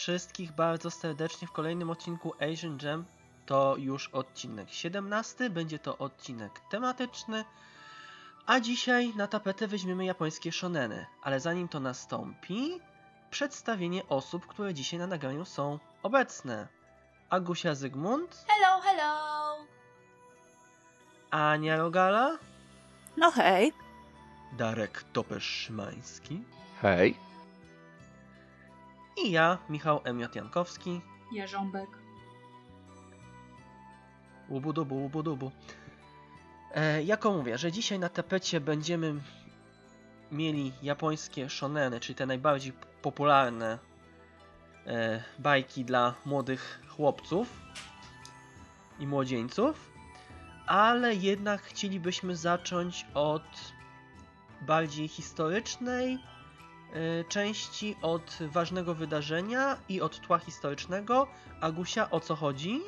wszystkich bardzo serdecznie w kolejnym odcinku Asian Jam. To już odcinek 17, będzie to odcinek tematyczny. A dzisiaj na tapetę weźmiemy japońskie shoneny. Ale zanim to nastąpi, przedstawienie osób, które dzisiaj na nagraniu są obecne. Agusia Zygmunt, Hello, hello! Ania Rogala, No hej. Darek Topesz-Szymański Hej. I ja, Michał M. Jankowski. Jarząbek. Łubu-dubu, łubu-dubu. E, jako mówię, że dzisiaj na tapecie będziemy mieli japońskie shoneny, czyli te najbardziej popularne e, bajki dla młodych chłopców i młodzieńców, ale jednak chcielibyśmy zacząć od bardziej historycznej części, od ważnego wydarzenia i od tła historycznego. Agusia, o co chodzi?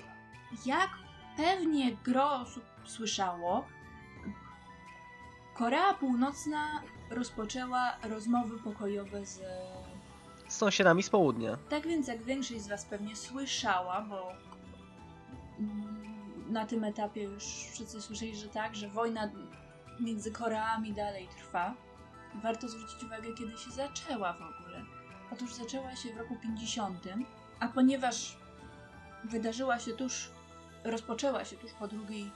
Jak pewnie gro osób słyszało, Korea Północna rozpoczęła rozmowy pokojowe z. Z sąsiadami z południa. Tak więc, jak większość z Was pewnie słyszała, bo mm, na tym etapie już wszyscy słyszeli, że tak, że wojna między Koreami dalej trwa. Warto zwrócić uwagę, kiedy się zaczęła w ogóle. Otóż zaczęła się w roku 50, a ponieważ wydarzyła się tuż, rozpoczęła się tuż po II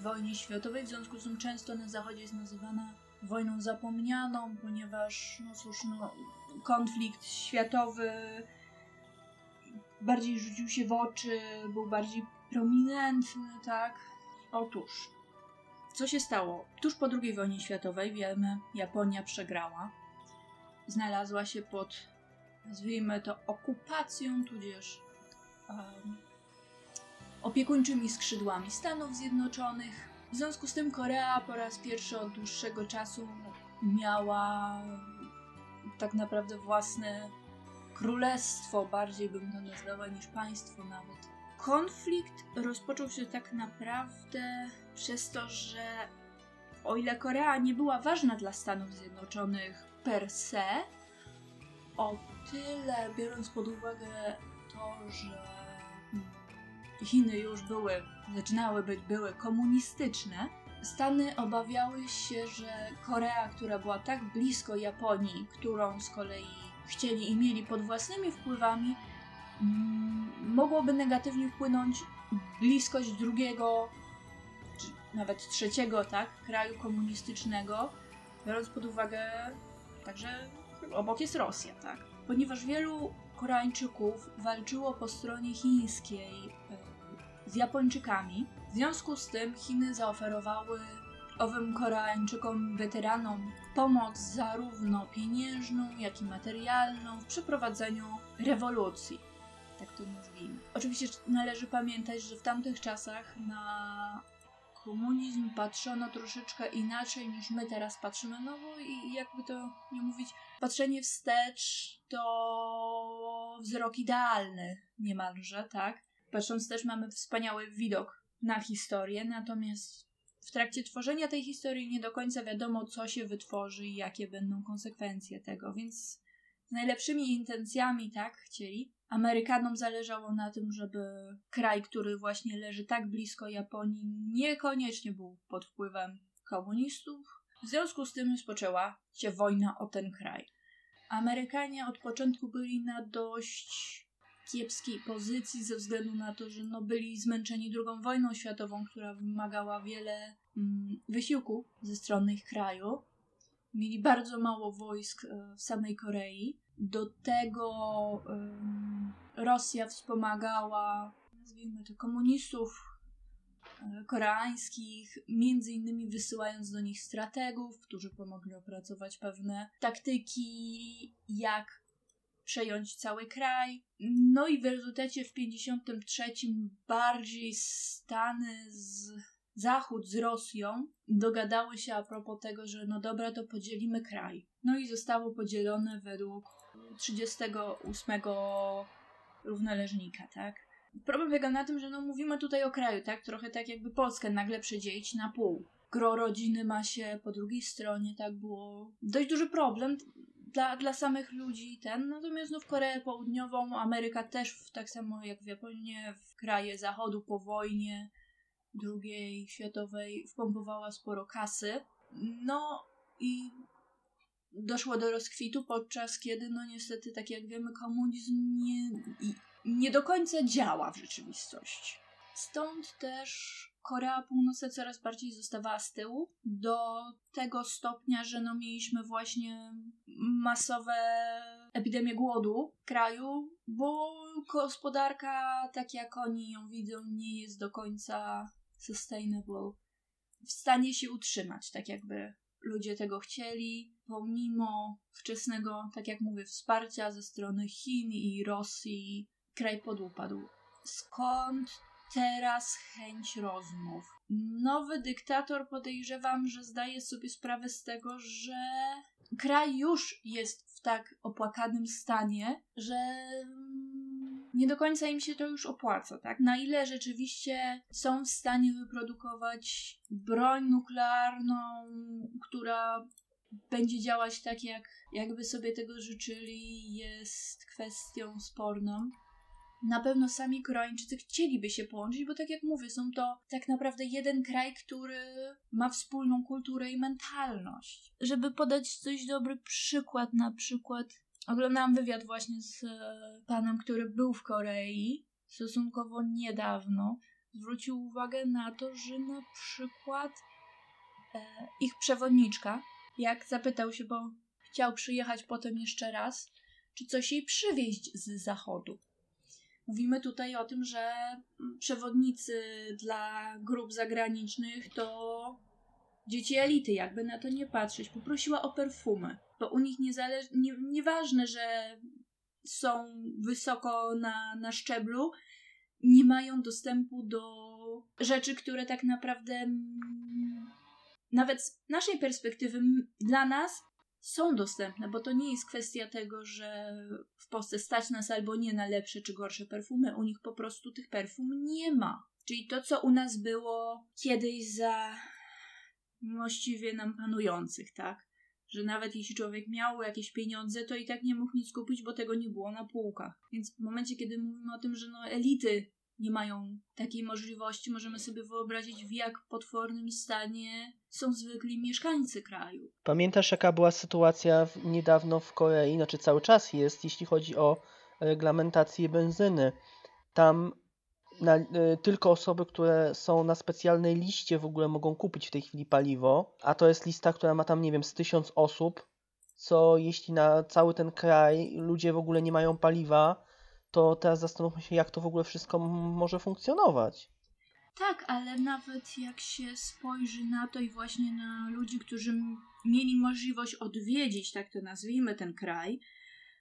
wojnie światowej, w związku z tym często na Zachodzie jest nazywana wojną zapomnianą, ponieważ, no cóż, no, konflikt światowy bardziej rzucił się w oczy, był bardziej prominentny, tak? Otóż, co się stało? Tuż po II wojnie światowej, wiemy, Japonia przegrała. Znalazła się pod, nazwijmy to, okupacją, tudzież em, opiekuńczymi skrzydłami Stanów Zjednoczonych. W związku z tym Korea po raz pierwszy od dłuższego czasu miała tak naprawdę własne królestwo, bardziej bym to nazwała niż państwo nawet. Konflikt rozpoczął się tak naprawdę przez to, że o ile Korea nie była ważna dla Stanów Zjednoczonych per se, o tyle biorąc pod uwagę to, że Chiny już były, zaczynały być, były komunistyczne, Stany obawiały się, że Korea, która była tak blisko Japonii, którą z kolei chcieli i mieli pod własnymi wpływami, mogłoby negatywnie wpłynąć bliskość drugiego, czy nawet trzeciego, tak, kraju komunistycznego, biorąc pod uwagę także obok jest Rosja, tak. Ponieważ wielu Koreańczyków walczyło po stronie chińskiej e, z Japończykami, w związku z tym Chiny zaoferowały owym Koreańczykom, weteranom pomoc zarówno pieniężną, jak i materialną w przeprowadzeniu rewolucji. Tak to nazwijmy. Oczywiście należy pamiętać, że w tamtych czasach na komunizm patrzono troszeczkę inaczej niż my teraz patrzymy. No bo i jakby to nie mówić, patrzenie wstecz to wzrok idealny niemalże, tak? Patrząc też mamy wspaniały widok na historię, natomiast w trakcie tworzenia tej historii nie do końca wiadomo, co się wytworzy i jakie będą konsekwencje tego, więc z najlepszymi intencjami, tak, chcieli. Amerykanom zależało na tym, żeby kraj, który właśnie leży tak blisko Japonii, niekoniecznie był pod wpływem komunistów. W związku z tym rozpoczęła się wojna o ten kraj. Amerykanie od początku byli na dość kiepskiej pozycji ze względu na to, że no byli zmęczeni II wojną światową, która wymagała wiele mm, wysiłku ze strony ich kraju. Mieli bardzo mało wojsk e, w samej Korei. Do tego Rosja wspomagała, nazwijmy to, komunistów e, koreańskich, między innymi wysyłając do nich strategów, którzy pomogli opracować pewne taktyki, jak przejąć cały kraj. No i w rezultacie w 53 bardziej Stany z Zachód z Rosją dogadały się a propos tego, że no dobra, to podzielimy kraj. No i zostało podzielone według 38 równoleżnika, tak? Problem polega na tym, że no mówimy tutaj o kraju, tak? Trochę tak jakby Polskę nagle przedzielić na pół. Gro rodziny ma się po drugiej stronie, tak? Było dość duży problem dla, dla samych ludzi ten. Natomiast no, w Koreę Południową, Ameryka też, tak samo jak w Japonię, w kraje zachodu po wojnie II światowej wpompowała sporo kasy. No i doszło do rozkwitu, podczas kiedy, no niestety, tak jak wiemy, komunizm nie, nie do końca działa w rzeczywistości. Stąd też Korea Północna coraz bardziej zostawała z tyłu do tego stopnia, że no mieliśmy właśnie masowe epidemie głodu w kraju, bo gospodarka, tak jak oni ją widzą, nie jest do końca sustainable, w stanie się utrzymać, tak jakby ludzie tego chcieli, pomimo wczesnego, tak jak mówię, wsparcia ze strony Chin i Rosji, kraj podupadł. Skąd teraz chęć rozmów? Nowy dyktator podejrzewam, że zdaje sobie sprawę z tego, że kraj już jest w tak opłakanym stanie, że nie do końca im się to już opłaca, tak? Na ile rzeczywiście są w stanie wyprodukować broń nuklearną, która będzie działać tak, jak, jakby sobie tego życzyli, jest kwestią sporną. Na pewno sami Koreańczycy chcieliby się połączyć, bo tak jak mówię, są to tak naprawdę jeden kraj, który ma wspólną kulturę i mentalność. Żeby podać coś dobry przykład, na przykład Oglądałam wywiad właśnie z e, panem, który był w Korei stosunkowo niedawno. Zwrócił uwagę na to, że na przykład e, ich przewodniczka, jak zapytał się, bo chciał przyjechać potem jeszcze raz, czy coś jej przywieźć z zachodu. Mówimy tutaj o tym, że przewodnicy dla grup zagranicznych to dzieci elity, jakby na to nie patrzeć. Poprosiła o perfumy bo u nich niezależ... nie, nieważne, że są wysoko na, na szczeblu, nie mają dostępu do rzeczy, które tak naprawdę nawet z naszej perspektywy dla nas są dostępne, bo to nie jest kwestia tego, że w Polsce stać nas albo nie na lepsze czy gorsze perfumy. U nich po prostu tych perfum nie ma. Czyli to, co u nas było kiedyś za właściwie nam panujących, tak? że nawet jeśli człowiek miał jakieś pieniądze, to i tak nie mógł nic kupić, bo tego nie było na półkach. Więc w momencie, kiedy mówimy o tym, że no elity nie mają takiej możliwości, możemy sobie wyobrazić, w jak potwornym stanie są zwykli mieszkańcy kraju. Pamiętasz, jaka była sytuacja niedawno w Korei, znaczy cały czas jest, jeśli chodzi o reglamentację benzyny. Tam na, y, tylko osoby, które są na specjalnej liście w ogóle mogą kupić w tej chwili paliwo, a to jest lista, która ma tam, nie wiem, z tysiąc osób, co jeśli na cały ten kraj ludzie w ogóle nie mają paliwa, to teraz zastanówmy się, jak to w ogóle wszystko może funkcjonować. Tak, ale nawet jak się spojrzy na to i właśnie na ludzi, którzy mieli możliwość odwiedzić, tak to nazwijmy, ten kraj,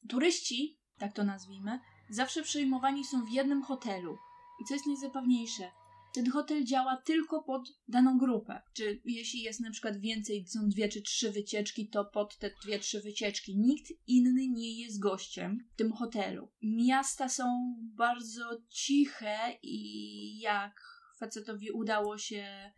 turyści, tak to nazwijmy, zawsze przyjmowani są w jednym hotelu. I co jest najzabawniejsze, ten hotel działa tylko pod daną grupę. Czy jeśli jest na przykład więcej, są dwie czy trzy wycieczki, to pod te dwie, trzy wycieczki. Nikt inny nie jest gościem w tym hotelu. Miasta są bardzo ciche i jak facetowi udało się,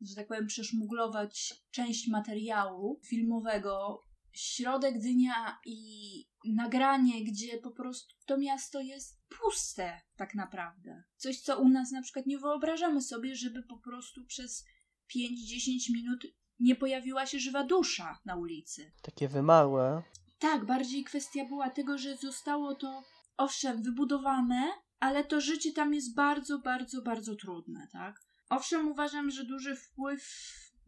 że tak powiem, przeszmuglować część materiału filmowego środek dnia i nagranie, gdzie po prostu to miasto jest puste tak naprawdę. Coś, co u nas na przykład nie wyobrażamy sobie, żeby po prostu przez 5-10 minut nie pojawiła się żywa dusza na ulicy. Takie wymarłe. Tak, bardziej kwestia była tego, że zostało to owszem wybudowane, ale to życie tam jest bardzo, bardzo, bardzo trudne, tak? Owszem, uważam, że duży wpływ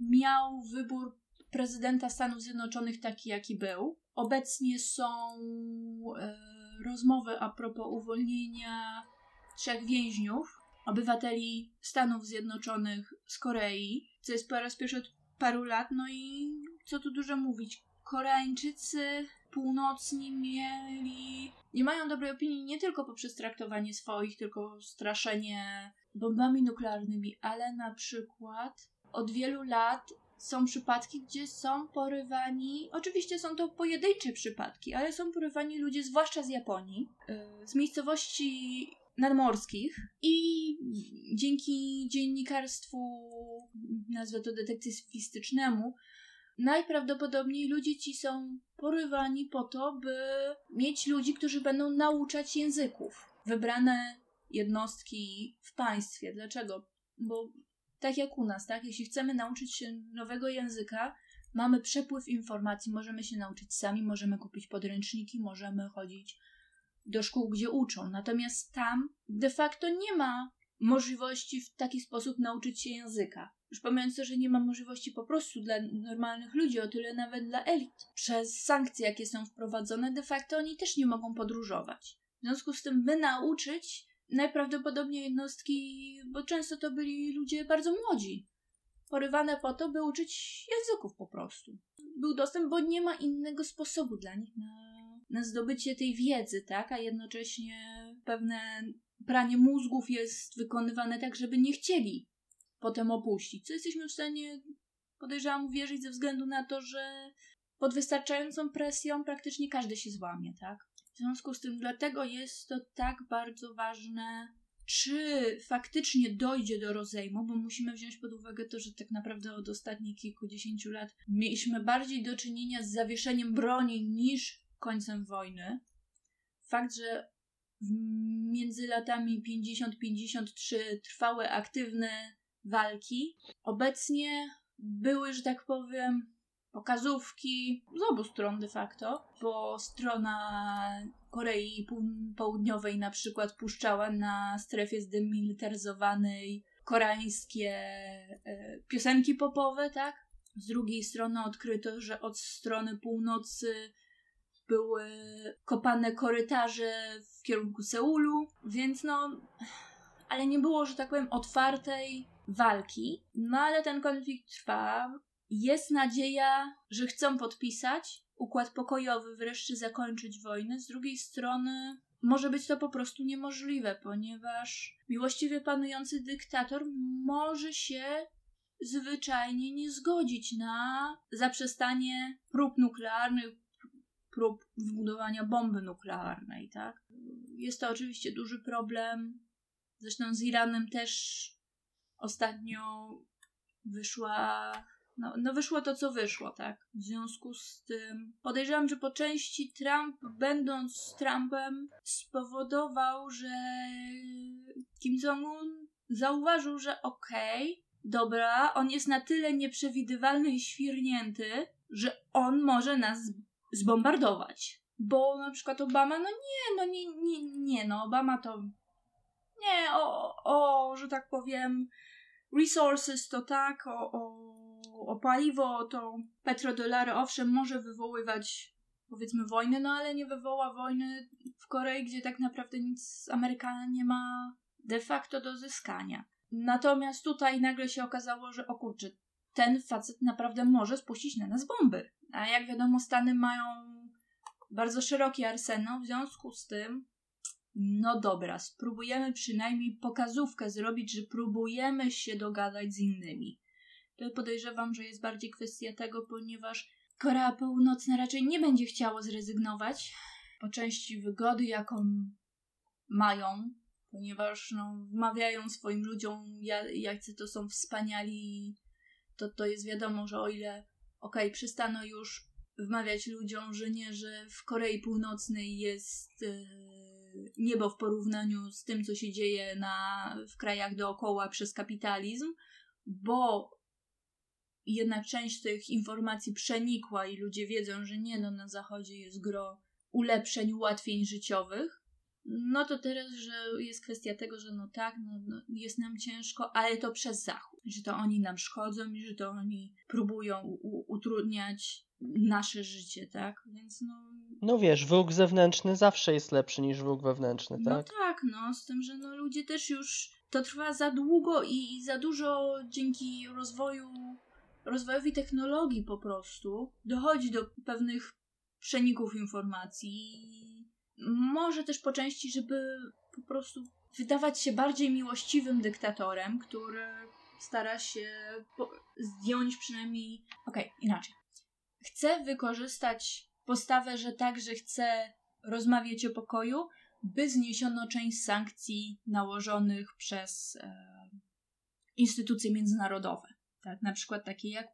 miał wybór prezydenta Stanów Zjednoczonych taki, jaki był. Obecnie są e, rozmowy a propos uwolnienia trzech więźniów, obywateli Stanów Zjednoczonych z Korei, co jest po raz pierwszy od paru lat. No i co tu dużo mówić, Koreańczycy północni mieli. Nie mają dobrej opinii nie tylko poprzez traktowanie swoich, tylko straszenie bombami nuklearnymi, ale na przykład od wielu lat są przypadki, gdzie są porywani, oczywiście są to pojedyncze przypadki, ale są porywani ludzie, zwłaszcza z Japonii, y, z miejscowości nadmorskich i dzięki dziennikarstwu, nazwę to detektywistycznemu, najprawdopodobniej ludzie ci są porywani po to, by mieć ludzi, którzy będą nauczać języków. Wybrane jednostki w państwie. Dlaczego? Bo tak jak u nas, tak? Jeśli chcemy nauczyć się nowego języka, mamy przepływ informacji, możemy się nauczyć sami, możemy kupić podręczniki, możemy chodzić do szkół, gdzie uczą. Natomiast tam de facto nie ma możliwości w taki sposób nauczyć się języka. Już pomijając to, że nie ma możliwości po prostu dla normalnych ludzi, o tyle nawet dla elit. Przez sankcje, jakie są wprowadzone, de facto oni też nie mogą podróżować. W związku z tym, by nauczyć, najprawdopodobniej jednostki, bo często to byli ludzie bardzo młodzi, porywane po to, by uczyć języków po prostu. Był dostęp, bo nie ma innego sposobu dla nich na, na zdobycie tej wiedzy, tak? A jednocześnie pewne pranie mózgów jest wykonywane tak, żeby nie chcieli potem opuścić. Co jesteśmy w stanie, podejrzewam, uwierzyć ze względu na to, że pod wystarczającą presją praktycznie każdy się złamie, tak? W związku z tym, dlatego jest to tak bardzo ważne, czy faktycznie dojdzie do rozejmu, bo musimy wziąć pod uwagę to, że tak naprawdę od ostatnich kilkudziesięciu lat mieliśmy bardziej do czynienia z zawieszeniem broni niż końcem wojny. Fakt, że między latami 50-53 trwały aktywne walki. Obecnie były, że tak powiem, pokazówki z obu stron de facto, bo strona Korei Południowej na przykład puszczała na strefie zdemilitaryzowanej koreańskie e, piosenki popowe, tak? Z drugiej strony odkryto, że od strony północy były kopane korytarze w kierunku Seulu, więc no, ale nie było, że tak powiem, otwartej walki. No ale ten konflikt trwa. Jest nadzieja, że chcą podpisać układ pokojowy, wreszcie zakończyć wojnę. Z drugiej strony może być to po prostu niemożliwe, ponieważ miłościwie panujący dyktator może się zwyczajnie nie zgodzić na zaprzestanie prób nuklearnych, prób wbudowania bomby nuklearnej, tak? Jest to oczywiście duży problem. Zresztą z Iranem też ostatnio wyszła. No, no wyszło to, co wyszło, tak? W związku z tym podejrzewam, że po części Trump, będąc Trumpem, spowodował, że Kim Jong-un zauważył, że okej, okay, dobra, on jest na tyle nieprzewidywalny i świrnięty, że on może nas zbombardować. Bo na przykład Obama, no nie, no nie, nie, nie, no Obama to nie, o, o, że tak powiem, resources to tak, o, o, o paliwo to petrodolary owszem może wywoływać powiedzmy wojny, no ale nie wywoła wojny w Korei, gdzie tak naprawdę nic Amerykana nie ma de facto do zyskania. Natomiast tutaj nagle się okazało, że o kurczę, ten facet naprawdę może spuścić na nas bomby. A jak wiadomo, Stany mają bardzo szeroki arsenał, w związku z tym no dobra, spróbujemy przynajmniej pokazówkę zrobić, że próbujemy się dogadać z innymi. Podejrzewam, że jest bardziej kwestia tego, ponieważ Korea Północna raczej nie będzie chciała zrezygnować po części wygody, jaką mają, ponieważ no, wmawiają swoim ludziom, jacy to są wspaniali, to, to jest wiadomo, że o ile okej, okay, przestano już wmawiać ludziom, że nie, że w Korei Północnej jest... Yy, niebo w porównaniu z tym, co się dzieje na, w krajach dookoła przez kapitalizm, bo jednak część tych informacji przenikła i ludzie wiedzą, że nie, no na zachodzie jest gro ulepszeń, ułatwień życiowych, no to teraz, że jest kwestia tego, że no tak, no, no, jest nam ciężko, ale to przez Zachód. Że to oni nam szkodzą i że to oni próbują u- utrudniać nasze życie, tak? Więc no... No wiesz, wróg zewnętrzny zawsze jest lepszy niż wróg wewnętrzny, tak? No tak, no, z tym, że no ludzie też już... To trwa za długo i, i za dużo dzięki rozwoju, rozwojowi technologii po prostu dochodzi do pewnych przeników informacji. Może też po części, żeby po prostu wydawać się bardziej miłościwym dyktatorem, który stara się zdjąć przynajmniej. Okej, okay, inaczej chce wykorzystać postawę, że także chce rozmawiać o pokoju, by zniesiono część sankcji nałożonych przez e, instytucje międzynarodowe. Tak? Na przykład takie jak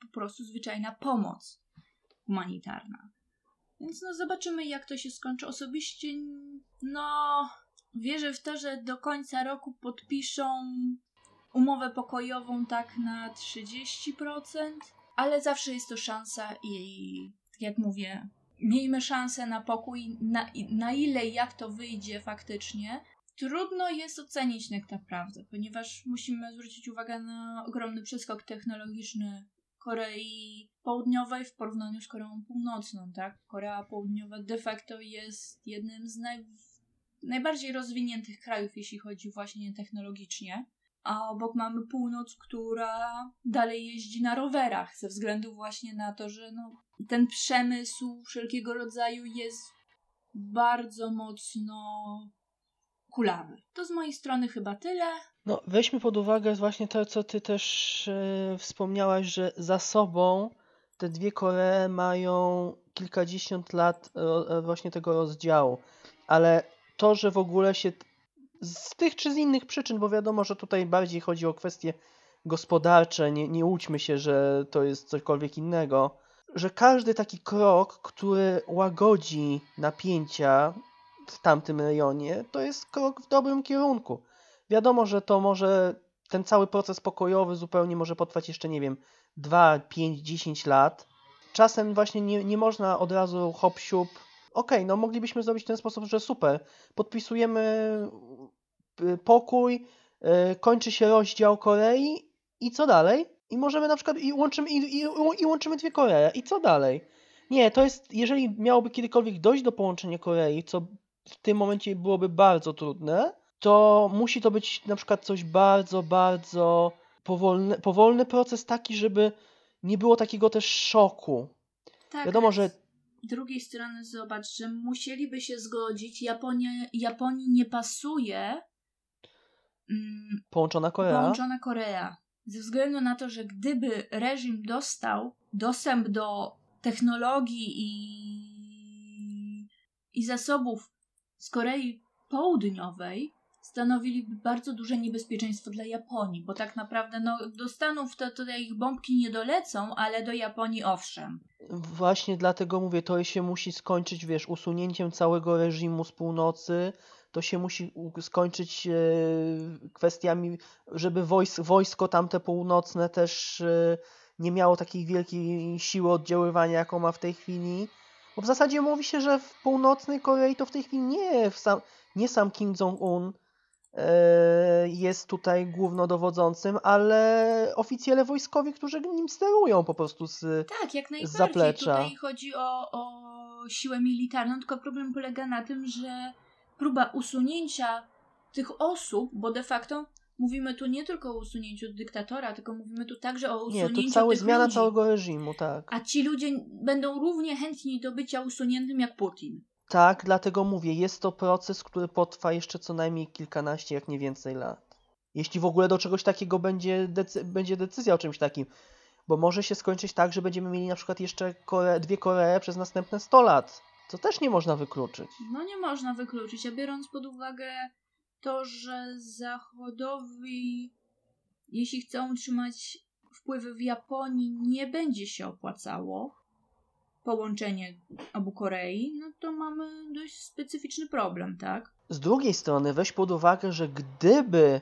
po prostu zwyczajna pomoc humanitarna. Więc no zobaczymy, jak to się skończy. Osobiście, no, wierzę w to, że do końca roku podpiszą umowę pokojową tak na 30%, ale zawsze jest to szansa i jak mówię, miejmy szansę na pokój, na, na ile jak to wyjdzie faktycznie. Trudno jest ocenić tak naprawdę, ponieważ musimy zwrócić uwagę na ogromny przeskok technologiczny Korei Południowej w porównaniu z Koreą Północną, tak? Korea Południowa de facto jest jednym z naj, najbardziej rozwiniętych krajów, jeśli chodzi właśnie technologicznie a obok mamy północ, która dalej jeździ na rowerach, ze względu właśnie na to, że no, ten przemysł wszelkiego rodzaju jest bardzo mocno To z mojej strony chyba tyle. No, weźmy pod uwagę właśnie to, co ty też e, wspomniałaś, że za sobą te dwie Koree mają kilkadziesiąt lat e, e, właśnie tego rozdziału, ale to, że w ogóle się z tych czy z innych przyczyn, bo wiadomo, że tutaj bardziej chodzi o kwestie gospodarcze, nie, nie łudźmy się, że to jest cokolwiek innego, że każdy taki krok, który łagodzi napięcia w tamtym rejonie, to jest krok w dobrym kierunku. Wiadomo, że to może ten cały proces pokojowy zupełnie może potrwać jeszcze, nie wiem, 2, 5, 10 lat. Czasem właśnie nie, nie można od razu hop siup. Okej, no moglibyśmy zrobić w ten sposób, że super, podpisujemy y, pokój, y, kończy się rozdział Korei i co dalej? I możemy na przykład i łączymy, i, i, i łączymy dwie Koree. I co dalej? Nie, to jest, jeżeli miałoby kiedykolwiek dojść do połączenia Korei, co w tym momencie byłoby bardzo trudne, to musi to być na przykład coś bardzo, bardzo powolny, powolny proces taki, żeby nie było takiego też szoku. Tak, Wiadomo, że Z drugiej strony zobacz, że musieliby się zgodzić. Japonia, Japonii nie pasuje mm, połączona Korea, połączona Korea. Ze względu na to, że gdyby reżim dostał dostęp do technologii i, i zasobów z Korei Południowej, stanowiliby bardzo duże niebezpieczeństwo dla Japonii, bo tak naprawdę no, do Stanów to tutaj ich bombki nie dolecą, ale do Japonii owszem. właśnie dlatego mówię, to się musi skończyć, wiesz, usunięciem całego reżimu z północy, to się musi skończyć e, kwestiami, żeby wojs wojsko tamte północne też e, nie miało takiej wielkiej siły oddziaływania, jaką ma w tej chwili. Bo w zasadzie mówi się, że w północnej Korei to w tej chwili nie, sam, nie sam Kim Jong-un e, jest tutaj głównodowodzącym, ale oficjele wojskowi, którzy nim sterują po prostu z... Tak, jak najbardziej. zaplecza. Tutaj chodzi o, o siłę militarną, tylko problem polega na tym, że próba usunięcia tych osób, bo de facto mówimy tu nie tylko o usunięciu dyktatora, tylko mówimy tu także o Nie, usunięciu to całe tych zmiana ludzi. całego reżimu, tak. A ci ludzie będą równie chętni do bycia usuniętym jak Putin. Tak, dlatego mówię, jest to proces, który potrwa jeszcze co najmniej kilkanaście, jak nie więcej lat. Jeśli w ogóle do czegoś takiego będzie, decy- będzie decyzja o czymś takim. Bo może się skończyć tak, że będziemy mieli na przykład jeszcze Kore- dwie Koree przez następne 100 lat. Co też nie można wykluczyć. No nie można wykluczyć, a biorąc pod uwagę to, że Zachodowi, jeśli chcą utrzymać wpływy w Japonii, nie będzie się opłacało połączenie obu Korei, no to mamy dość specyficzny problem, tak? Z drugiej strony weź pod uwagę, że gdyby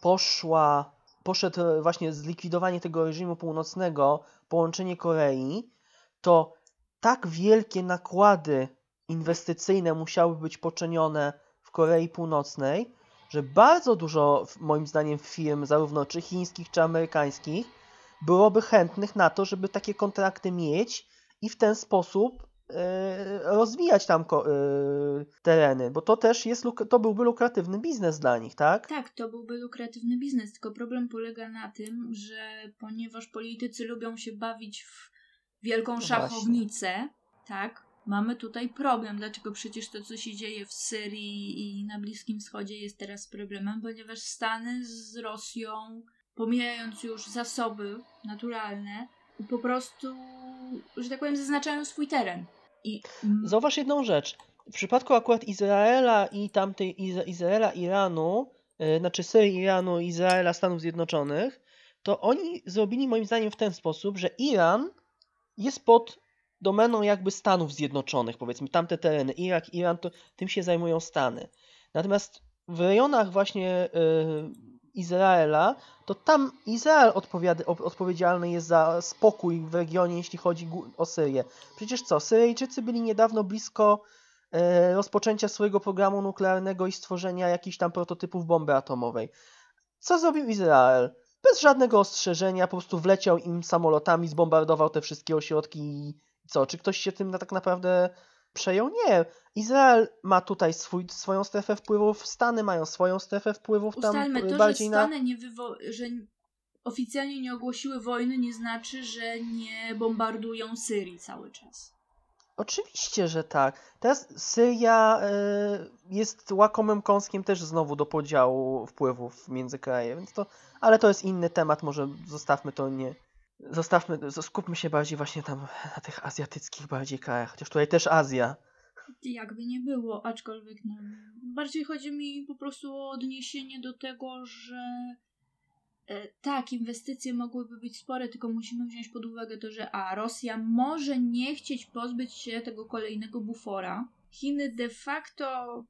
poszła, poszedł e, właśnie zlikwidowanie tego reżimu północnego, połączenie Korei, to tak wielkie nakłady inwestycyjne musiały być poczynione Korei Północnej, że bardzo dużo, moim zdaniem, firm, zarówno czy chińskich, czy amerykańskich, byłoby chętnych na to, żeby takie kontrakty mieć i w ten sposób e, rozwijać tam e, tereny, bo to też jest, to byłby lukratywny biznes dla nich, tak? Tak, to byłby lukratywny biznes, tylko problem polega na tym, że ponieważ politycy lubią się bawić w wielką właśnie. szachownicę, tak, mamy tutaj problem. Dlaczego przecież to, co się dzieje w Syrii i na Bliskim Wschodzie jest teraz problemem, ponieważ Stany z Rosją, pomijając już zasoby naturalne, po prostu, że tak powiem, zaznaczają swój teren. I Zauważ jedną rzecz. W przypadku akurat Izraela i tamtej Izraela, Iranu, yy, znaczy Syrii, Iranu, Izraela, Stanów Zjednoczonych, to oni zrobili moim zdaniem w ten sposób, że Iran jest pod domeną jakby Stanów Zjednoczonych, powiedzmy, tamte tereny, Irak, Iran, to tym się zajmują Stany. Natomiast w rejonach właśnie y, Izraela, to tam Izrael odpowiedzialny jest za spokój w regionie, jeśli chodzi o Syrię. Przecież co, Syryjczycy byli niedawno blisko e, rozpoczęcia swojego programu nuklearnego i stworzenia jakichś tam prototypów bomby atomowej. Co zrobił Izrael? Bez żadnego ostrzeżenia, po prostu wleciał im samolotami, zbombardował te wszystkie ośrodki i co? Czy ktoś się tym na, tak naprawdę przejął? Nie. Izrael ma tutaj swój, swoją strefę wpływów, Stany mają swoją strefę wpływów tam Ustalmy y, to, że bardziej na... Stany nie wywo- że oficjalnie nie ogłosiły wojny, nie znaczy, że nie bombardują Syrii cały czas. Oczywiście, że tak. Teraz Syria e, jest łakomym kąskiem też znowu do podziału wpływów między kraje, więc to, ale to jest inny temat, może zostawmy to nie. Zostawmy, skupmy się bardziej właśnie tam na tych azjatyckich bardziej krajach, chociaż tutaj też Azja. Jakby nie było, aczkolwiek no, bardziej chodzi mi po prostu o odniesienie do tego, że e, tak, inwestycje mogłyby być spore, tylko musimy wziąć pod uwagę to, że a Rosja może nie chcieć pozbyć się tego kolejnego bufora. Chiny de facto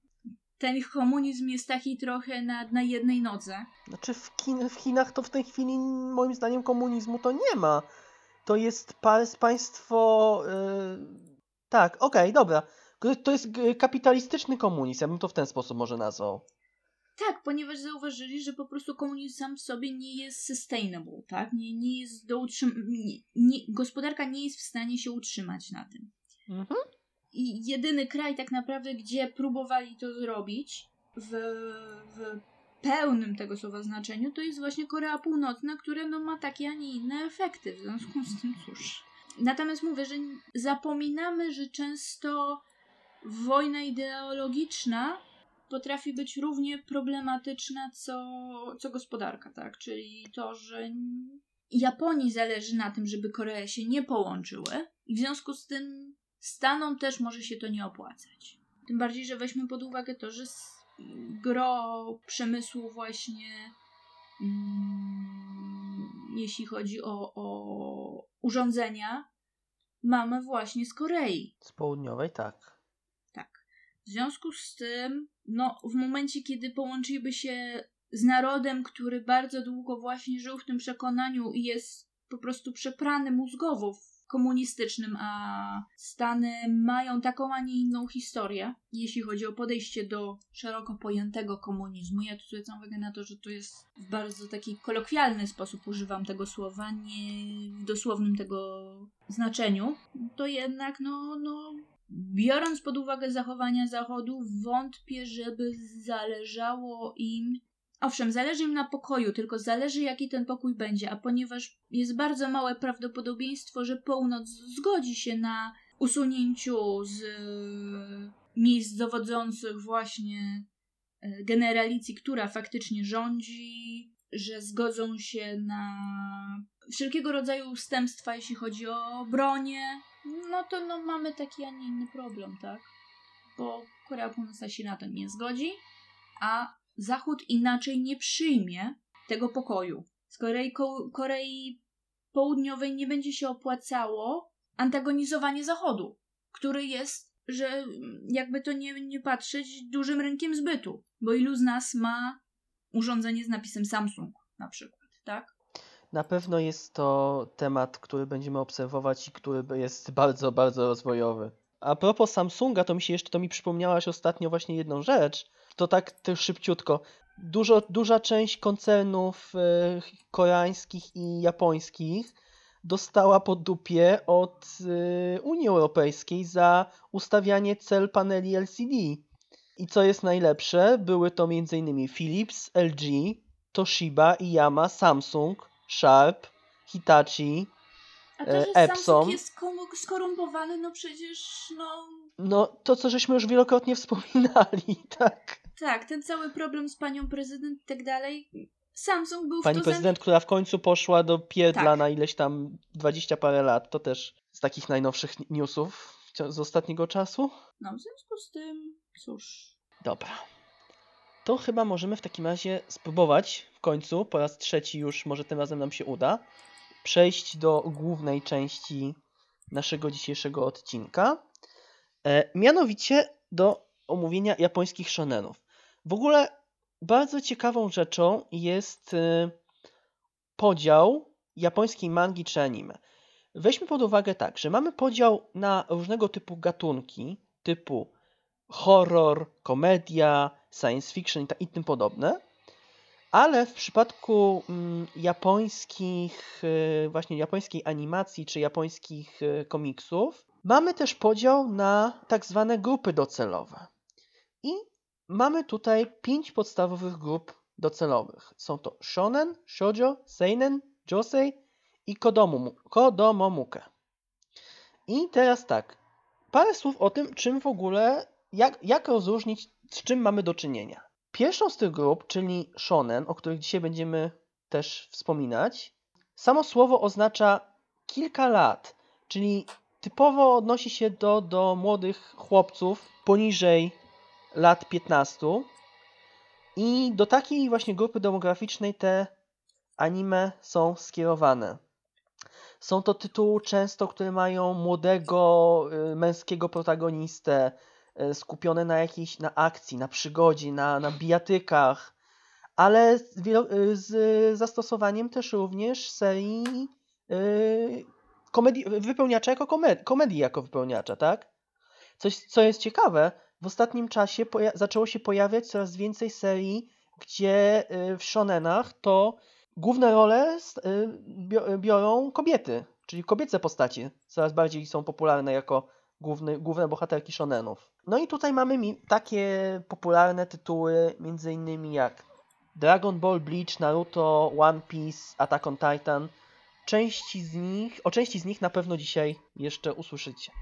ten komunizm jest taki trochę na, na jednej nodze. Znaczy w, Chin, w Chinach to w tej chwili moim zdaniem komunizmu to nie ma. To jest pa, państwo. Yy, tak, okej, dobra. To jest kapitalistyczny komunizm, ja bym to w ten sposób może nazwał. Tak, ponieważ zauważyli, że po prostu komunizm sam w sobie nie jest sustainable, tak? Nie, nie jest do utrzymania. Gospodarka nie jest w stanie się utrzymać na tym. Mhm. I jedyny kraj tak naprawdę, gdzie próbowali to zrobić w, w pełnym tego słowa znaczeniu, to jest właśnie Korea Północna, która no, ma takie, a nie inne efekty. W związku z tym, cóż. Natomiast mówię, że zapominamy, że często wojna ideologiczna potrafi być równie problematyczna co, co gospodarka, tak? Czyli to, że Japonii zależy na tym, żeby Korea się nie połączyły w związku z tym Stanom też może się to nie opłacać. Tym bardziej, że weźmy pod uwagę to, że gro przemysłu właśnie mm, jeśli chodzi o, o urządzenia mamy właśnie z Korei. Z południowej, tak. Tak. W związku z tym, no, w momencie, kiedy połączyliby się z narodem, który bardzo długo właśnie żył w tym przekonaniu i jest po prostu przeprany mózgowo komunistycznym, a Stany mają taką, a nie inną historię, jeśli chodzi o podejście do szeroko pojętego komunizmu. Ja tu zwracam uwagę na to, że to jest w bardzo taki kolokwialny sposób używam tego słowa, nie w dosłownym tego znaczeniu. To jednak, no, no, biorąc pod uwagę zachowania Zachodu, wątpię, żeby zależało im. Owszem, zależy im na pokoju, tylko zależy jaki ten pokój będzie, a ponieważ jest bardzo małe prawdopodobieństwo, że północ zgodzi się na usunięciu z e, miejsc dowodzących właśnie e, generalicji, która faktycznie rządzi, że zgodzą się na wszelkiego rodzaju ustępstwa, jeśli chodzi o bronię, no to no, mamy taki, a nie inny problem, tak? Bo Korea Północna się na to nie zgodzi, a Zachód inaczej nie przyjmie tego pokoju. Z Korei, Ko- Korei Południowej nie będzie się opłacało antagonizowanie Zachodu, który jest, że jakby to nie, nie patrzeć, dużym rynkiem zbytu. Bo ilu z nas ma urządzenie z napisem Samsung na przykład, tak? Na pewno jest to temat, który będziemy obserwować i który jest bardzo, bardzo rozwojowy. A propos Samsunga, to mi się jeszcze, to mi przypomniałaś ostatnio właśnie jedną rzecz. To tak też szybciutko. Dużo, duża część koncernów e, koreańskich i japońskich dostała po dupie od e, Unii Europejskiej za ustawianie cel paneli LCD. I co jest najlepsze, były to m.in. Philips, LG, Toshiba, Iyama, Samsung, Sharp, Hitachi. A to, E, że Epson. Samsung jest skorumpowany, no przecież, no... No, to co żeśmy już wielokrotnie wspominali, tak. Tak, ten cały problem z panią prezydent i tak dalej. Samsung był Pani w to prezydent, która w końcu poszła do pierdla Tak. na ileś tam 20 parę lat, to też z takich najnowszych newsów z ostatniego czasu. No, w związku z tym, cóż. Dobra. to chyba możemy w takim razie spróbować w końcu, po raz trzeci już, może tym razem nam się uda, przejść do głównej części naszego dzisiejszego odcinka. E, mianowicie do omówienia japońskich shonenów. W ogóle bardzo ciekawą rzeczą jest e, podział japońskiej mangi czy anime. Weźmy pod uwagę tak, że mamy podział na różnego typu gatunki, typu horror, komedia, science fiction i tym podobne, ale w przypadku mm, japońskich, e, właśnie japońskiej animacji czy japońskich e, komiksów, mamy też podział na tak zwane grupy docelowe. I mamy tutaj pięć podstawowych grup docelowych. Są to shonen, shoujo, seinen, josei i kodomomuke. I teraz tak, parę słów o tym, czym w ogóle, jak, jak rozróżnić, z czym mamy do czynienia. Pierwszą z tych grup, czyli shonen, o których dzisiaj będziemy też wspominać, samo słowo oznacza kilka lat, czyli typowo odnosi się do, do młodych chłopców poniżej lat 15. I do takiej właśnie grupy demograficznej te anime są skierowane. Są to tytuły często, które mają młodego y, męskiego protagonistę, y, skupione na jakiejś na akcji, na przygodzie, na, na bijatykach, ale z, y, z zastosowaniem też również serii y, komedii, wypełniacza jako komedii jako wypełniacza, tak? Coś, co jest ciekawe, w ostatnim czasie zaczęło się pojawiać coraz więcej serii, gdzie y, w shonenach to główne role y, bio- biorą kobiety, czyli kobiece postaci. Coraz bardziej są popularne jako główny, główne bohaterki shonenów. No i tutaj mamy takie popularne tytuły, między innymi jak Dragon Ball, Bleach, Naruto, One Piece, Attack on Titan. Części z nich, o części z nich na pewno dzisiaj jeszcze usłyszycie.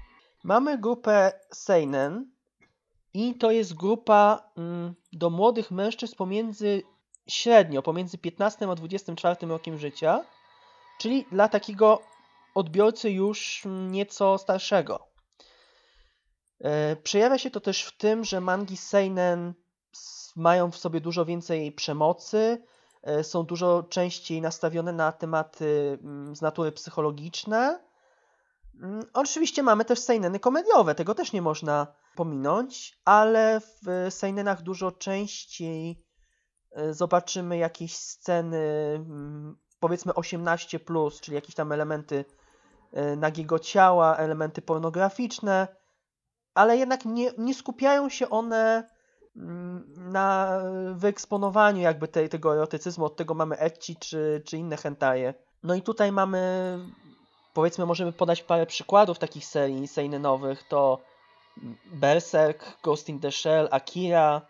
Mamy grupę Seinen i to jest grupa mm, do młodych mężczyzn pomiędzy średnio pomiędzy 15 a 24 rokiem życia, czyli dla takiego odbiorcy już nieco starszego. E, Przejawia się to też w tym, że mangi seinen mają w sobie dużo więcej przemocy, e, są dużo częściej nastawione na tematy mm, z natury psychologiczne. Mm, Oczywiście mamy też seineny komediowe, tego też nie można pominąć, ale w seinenach dużo częściej e, zobaczymy jakieś sceny mm, powiedzmy 18+, czyli jakieś tam elementy e, nagiego ciała, elementy pornograficzne, ale jednak nie, nie skupiają się one mm, na wyeksponowaniu jakby tej, tego erotycyzmu, od tego mamy ecchi czy, czy inne hentaje. No i tutaj mamy, powiedzmy, możemy podać parę przykładów takich serii seinenowych, to Berserk, Ghost in the Shell, Akira,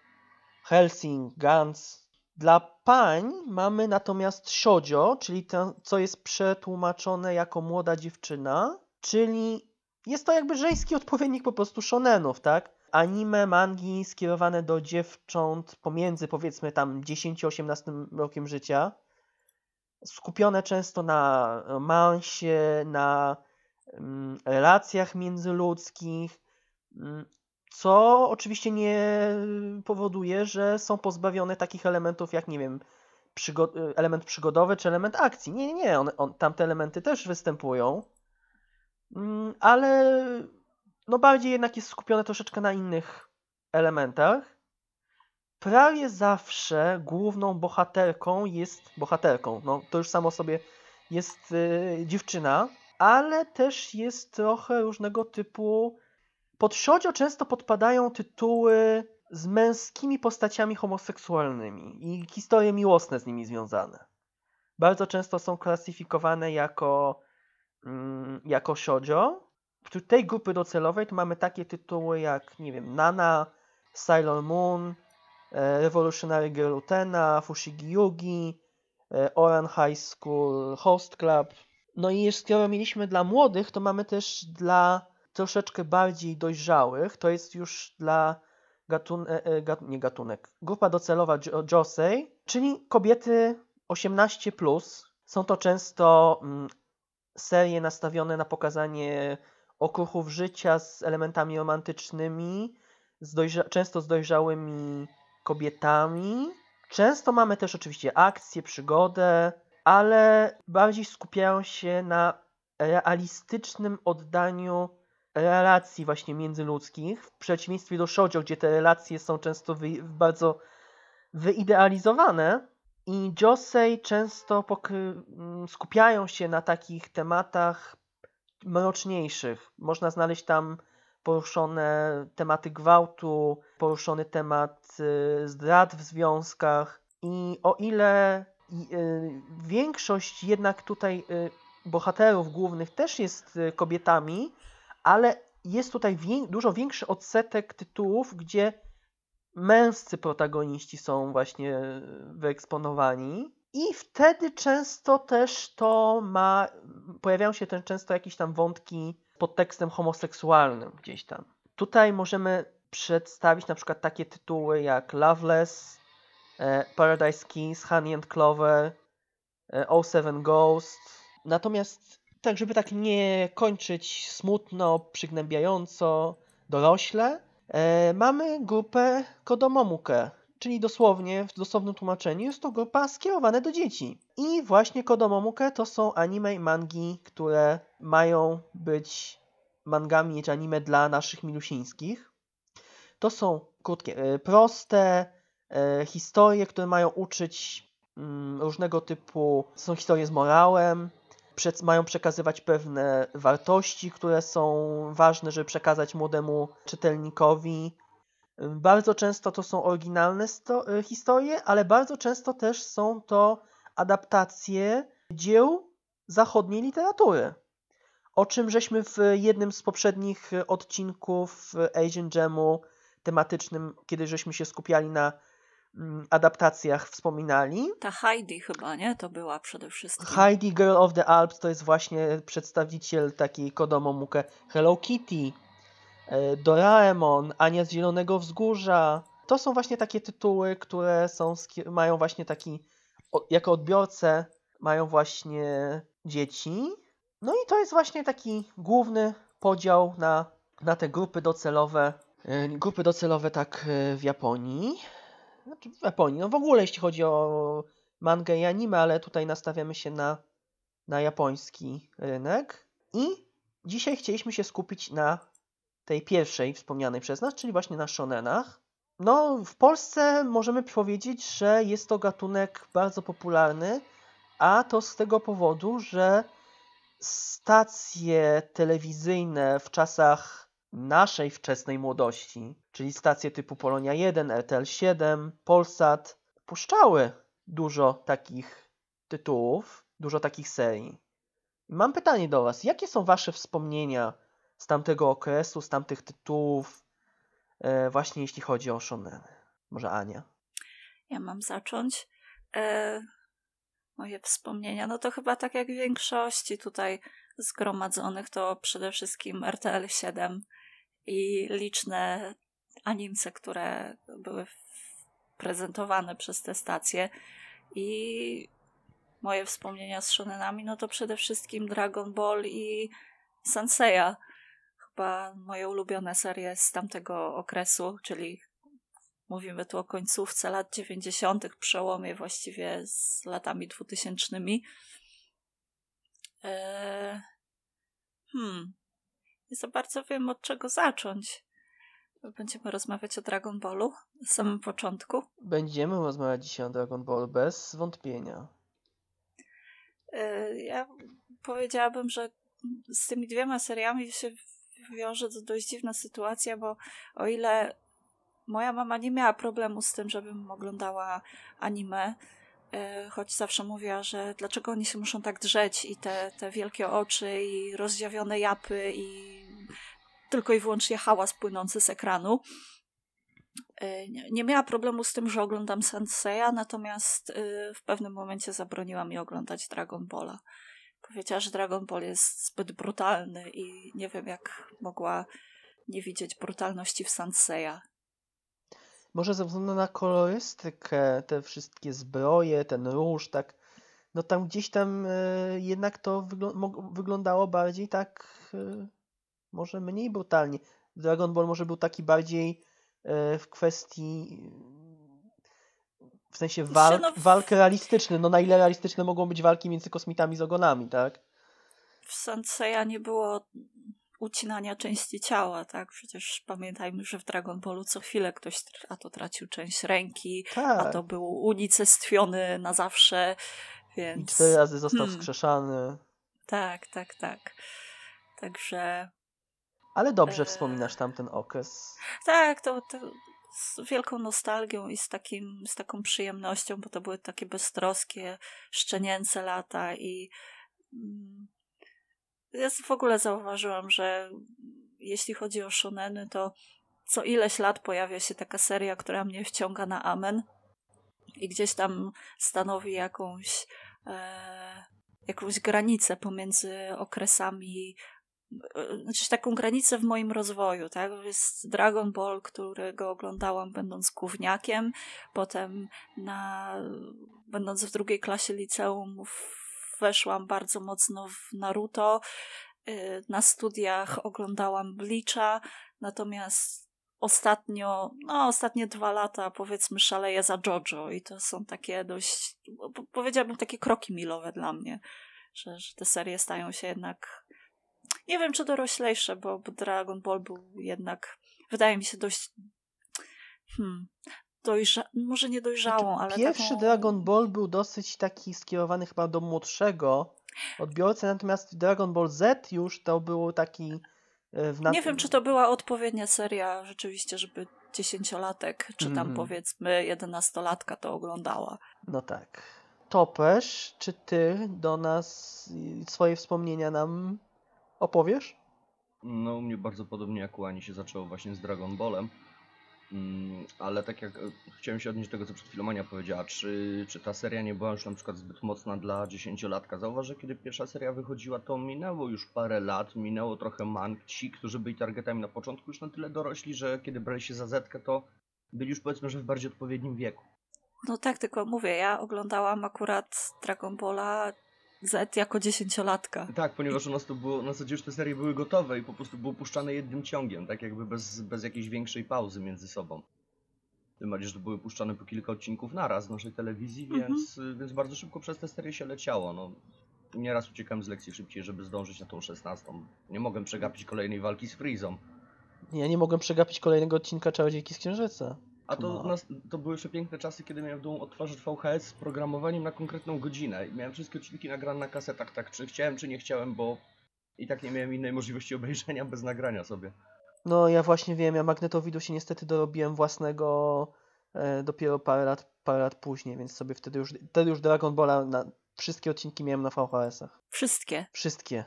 Helsing, Gantz. Dla pań mamy natomiast shoujo, czyli to, co jest przetłumaczone jako młoda dziewczyna, czyli jest to jakby żeński odpowiednik po prostu shonenów, tak? Anime, mangi skierowane do dziewcząt pomiędzy powiedzmy tam 10-18 rokiem życia, skupione często na romansie, na mm, relacjach międzyludzkich, mm, co oczywiście nie powoduje, że są pozbawione takich elementów jak, nie wiem, przygo- element przygodowy czy element akcji. Nie, nie, nie, one, on, tamte elementy też występują, Mm, ale no bardziej jednak jest skupione troszeczkę na innych elementach. Prawie zawsze główną bohaterką jest bohaterką, no to już samo sobie jest y, dziewczyna, ale też jest trochę różnego typu pod shoujo często podpadają tytuły z męskimi postaciami homoseksualnymi i historie miłosne z nimi związane. Bardzo często są klasyfikowane jako, mm, jako shoujo. Wśród tej grupy docelowej to mamy takie tytuły jak, nie wiem, Nana, Sailor Moon, Revolutionary Girl Utena, Fushigi Yugi, e, Oran High School Host Club. No i skoro mieliśmy dla młodych, to mamy też dla troszeczkę bardziej dojrzałych. To jest już dla gatun e, e, nie gatunek, grupa docelowa jo- Josei, czyli kobiety 18+. Są to często mm, serie nastawione na pokazanie okruchów życia z elementami romantycznymi, z często z dojrzałymi kobietami. Często mamy też oczywiście akcję, przygodę, ale bardziej skupiają się na realistycznym oddaniu relacji właśnie międzyludzkich, w przeciwieństwie do shoujo, gdzie te relacje są często wy, bardzo wyidealizowane i josei często mm, skupiają się na takich tematach mroczniejszych. Można znaleźć tam poruszone tematy gwałtu, poruszony temat y, zdrad w związkach i o ile y, y, większość jednak tutaj bohaterów głównych też jest kobietami, ale jest tutaj dużo większy odsetek tytułów, gdzie męscy protagoniści są właśnie wyeksponowani. I wtedy często też to ma, pojawiają się też często jakieś tam wątki pod tekstem homoseksualnym gdzieś tam. Tutaj możemy przedstawić na przykład takie tytuły jak Loveless, e, Paradise Kiss, Honey and Clover, e, O Seven Ghost. Natomiast tak, żeby tak nie kończyć smutno, przygnębiająco, dorośle, e, mamy grupę Kodomomuke, czyli dosłownie, w dosłownym tłumaczeniu jest to grupa skierowana do dzieci. I właśnie Kodomomuke to są anime i mangi, które mają być mangami czy anime dla naszych milusińskich. To są krótkie, e, proste e, historie, które mają uczyć mm, różnego typu, są historie z morałem, mają przekazywać pewne wartości, które są ważne, żeby przekazać młodemu czytelnikowi. Bardzo często to są oryginalne y, historie, ale bardzo często też są to adaptacje dzieł zachodniej literatury. O czym żeśmy w jednym z poprzednich odcinków Asian Jamu tematycznym, kiedy żeśmy się skupiali na mm, adaptacjach, wspominali. Ta Heidi chyba, nie? To była przede wszystkim. Heidi Girl of the Alps to jest właśnie przedstawiciel takiej Kodomo Muke. Hello Kitty, e, Doraemon, Ania z Zielonego Wzgórza. To są właśnie takie tytuły, które są, mają właśnie taki, jako odbiorcę mają właśnie dzieci. No i to jest właśnie taki główny podział na, na te grupy docelowe. e, Grupy docelowe tak e, w Japonii. Znaczy w Japonii, no w ogóle jeśli chodzi o mangę i anime, ale tutaj nastawiamy się na, na japoński rynek. I dzisiaj chcieliśmy się skupić na tej pierwszej wspomnianej przez nas, czyli właśnie na shonenach. No, w Polsce możemy powiedzieć, że jest to gatunek bardzo popularny, a to z tego powodu, że stacje telewizyjne w czasach naszej wczesnej młodości, czyli stacje typu Polonia 1, RTL 7, Polsat, puszczały dużo takich tytułów, dużo takich serii. Mam pytanie do Was. Jakie są Wasze wspomnienia z tamtego okresu, z tamtych tytułów, e, właśnie jeśli chodzi o shoneny? Może Ania? Ja mam zacząć. E, moje wspomnienia, no to chyba tak jak większości tutaj zgromadzonych, to przede wszystkim RTL 7 i liczne animce, które były prezentowane przez te stacje. I moje wspomnienia z shonenami, no to przede wszystkim Dragon Ball i Sanseya. Chyba moje ulubione serie z tamtego okresu, czyli Mówimy tu o końcówce lat 90., przełomie właściwie z latami 2000. Eee, hmm. Nie za bardzo wiem od czego zacząć. Będziemy rozmawiać o Dragon Ballu na samym początku. Będziemy rozmawiać dzisiaj o Dragon Ball bez wątpienia. Eee, ja powiedziałabym, że z tymi dwiema seriami się wiąże to dość dziwna sytuacja, bo o ile moja mama nie miała problemu z tym, żebym oglądała anime, e, choć zawsze mówiła, że dlaczego oni się muszą tak drzeć i te, te wielkie oczy i rozdziawione japy i tylko i wyłącznie hałas płynący z ekranu. E, Nie miała problemu z tym, że oglądam Senseya, natomiast e, w pewnym momencie zabroniła mi oglądać Dragon Balla. Powiedziała, że Dragon Ball jest zbyt brutalny i nie wiem, jak mogła nie widzieć brutalności w Sanseya. Może ze względu na kolorystykę, te wszystkie zbroje, ten róż, tak. No tam gdzieś tam e, jednak to wygl- wyglądało bardziej tak. E, może mniej brutalnie. Dragon Ball może był taki bardziej e, w kwestii W sensie walk, no- walk realistyczny. No na ile realistyczne mogą być walki między kosmitami z ogonami, tak? W Senseiya nie było ucinania części ciała, tak? Przecież pamiętajmy, że w Dragon Ballu co chwilę ktoś a to tracił część ręki, a Tak. to był unicestwiony na zawsze, I więc... cztery razy został Hmm. wskrzeszany. Tak, tak, tak. Także Ale dobrze Eee. wspominasz tamten okres. tak, to, to z wielką nostalgią i z, takim, z taką przyjemnością, bo to były takie beztroskie, szczenięce lata i mm, ja w ogóle zauważyłam, że jeśli chodzi o shoneny, to co ileś lat pojawia się taka seria, która mnie wciąga na amen i gdzieś tam stanowi jakąś e, jakąś granicę pomiędzy okresami znaczy taką granicę w moim rozwoju, tak? Jest Dragon Ball, którego oglądałam będąc gówniakiem, potem na, będąc w drugiej klasie liceum weszłam bardzo mocno w Naruto, y, na studiach oglądałam Bleacha, natomiast ostatnio, no ostatnie dwa lata powiedzmy szaleję za JoJo i to są takie dość, po- powiedziałabym takie kroki milowe dla mnie, że, że te serie stają się jednak nie wiem, czy doroślejsze, bo bo Dragon Ball był jednak, wydaje mi się, dość. Hmm, dojrza... może nie dojrzałą, ale. Znaczy, Pierwszy taką... Dragon Ball był dosyć taki skierowany chyba do młodszego odbiorcy, natomiast Dragon Ball Z już to był taki e, w nas... Nie wiem, czy to była odpowiednia seria rzeczywiście, żeby dziesięciolatek, czy tam Mhm. powiedzmy jedenastolatka to oglądała. No tak. Topesz, czy ty do nas swoje wspomnienia nam opowiesz? No, u mnie bardzo podobnie jak u Ani się zaczęło właśnie z Dragon Ballem. Mm, ale tak jak e, chciałem się odnieść do tego, co przed chwilą Ania powiedziała, czy, czy ta seria nie była już na przykład zbyt mocna dla dziesięciolatka? Zauważ, że kiedy pierwsza seria wychodziła, to minęło już parę lat, minęło trochę man. Ci, którzy byli targetami na początku, już na tyle dorośli, że kiedy brali się za Zetkę, to byli już powiedzmy, że w bardziej odpowiednim wieku. No tak, tylko mówię, ja oglądałam akurat Dragon Balla Z jako dziesięciolatka. Tak, ponieważ u nas to było, na zasadzie już te serie były gotowe i po prostu było puszczane jednym ciągiem, tak jakby bez, bez jakiejś większej pauzy między sobą. Tym bardziej, że to były puszczane po kilka odcinków naraz w naszej telewizji, Mhm. więc, więc bardzo szybko przez te serie się leciało. No, nieraz uciekałem z lekcji szybciej, żeby zdążyć na tą szesnastą. Nie mogłem przegapić kolejnej walki z Freezą. Ja nie mogłem przegapić kolejnego odcinka Czarodziejki z Księżyca. A to, nas, to były jeszcze piękne czasy, kiedy miałem w domu odtwarzacz VHS z programowaniem na konkretną godzinę. I miałem wszystkie odcinki nagrane na kasetach, tak czy chciałem, czy nie chciałem, bo i tak nie miałem innej możliwości obejrzenia bez nagrania sobie. No ja właśnie wiem, ja magnetowidu się niestety dorobiłem własnego e, dopiero parę lat, parę lat później, więc sobie wtedy już, wtedy już Dragon Balla na wszystkie odcinki miałem na VHS-ach. Wszystkie. Wszystkie.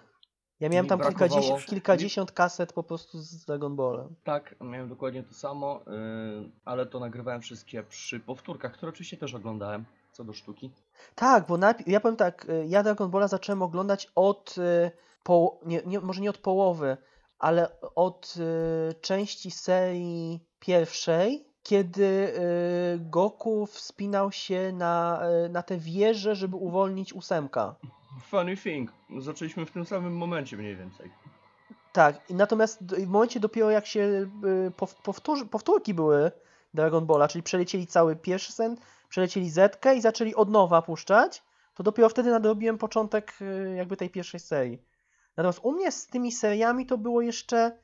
Ja miałem Mi tam kilkadziesiąt, kilkadziesiąt kaset po prostu z Dragon Ballem. Tak, miałem dokładnie to samo, yy, ale to nagrywałem wszystkie przy powtórkach, które oczywiście też oglądałem, co do sztuki. Tak, bo ja powiem tak, y, ja Dragon Balla zacząłem oglądać od, y, po, nie, nie, może nie od połowy, ale od y, części serii pierwszej, kiedy y, Goku wspinał się na, y, na tę wieżę, żeby uwolnić ósemka. Funny thing, zaczęliśmy w tym samym momencie mniej więcej. Tak, natomiast w momencie dopiero jak się y, pow- powtór, powtórki były Dragon Balla, czyli przelecieli cały pierwszy sen, przelecieli Zetkę i zaczęli od nowa puszczać, to dopiero wtedy nadrobiłem początek y, jakby tej pierwszej serii. Natomiast u mnie z tymi seriami to było jeszcze,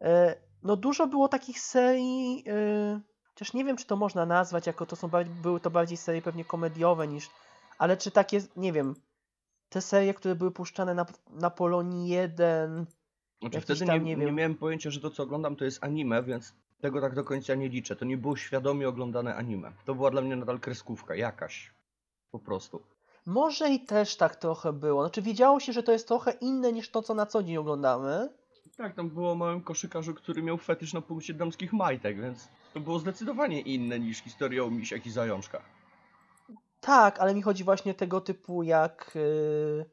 e, no dużo było takich serii, y, chociaż nie wiem czy to można nazwać jako to są, były to bardziej serie pewnie komediowe niż, ale czy takie, nie wiem, te serie, które były puszczane na, na Polonii 1, Znaczy wtedy tam, nie, nie nie, wiem. miałem pojęcia, że to co oglądam to jest anime, więc tego tak do końca nie liczę. To nie było świadomie oglądane anime. To była dla mnie nadal kreskówka, jakaś. Po prostu. Może i też tak trochę było. Znaczy wiedziało się, że to jest trochę inne niż to, co na co dzień oglądamy. Tak, tam było o małym koszykarzu, który miał fetysz na punkcie damskich majtek, więc to było zdecydowanie inne niż historia o misiach i zajączkach. Tak, ale mi chodzi właśnie tego typu jak yy,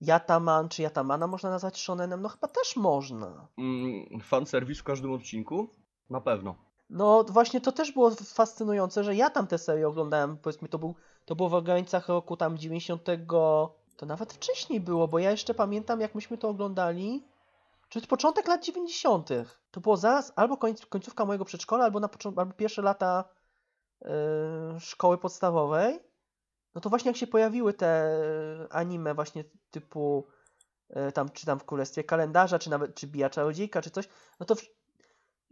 Yataman, czy Yatamana można nazwać shonenem? No chyba też można. Mm, fanserwis w każdym odcinku? Na pewno. No właśnie to też było fascynujące, że ja tam tę serię oglądałem, powiedzmy to, był, to było w granicach roku tam 90, to nawet wcześniej było, bo ja jeszcze pamiętam jak myśmy to oglądali, czy to początek lat 90. To było zaraz albo końc, końcówka mojego przedszkola, albo, na albo pierwsze lata e, szkoły podstawowej, no to właśnie jak się pojawiły te anime właśnie typu e, tam, czy tam w Królestwie Kalendarza, czy nawet, czy Bija Czarodziejka, czy coś, no to, w-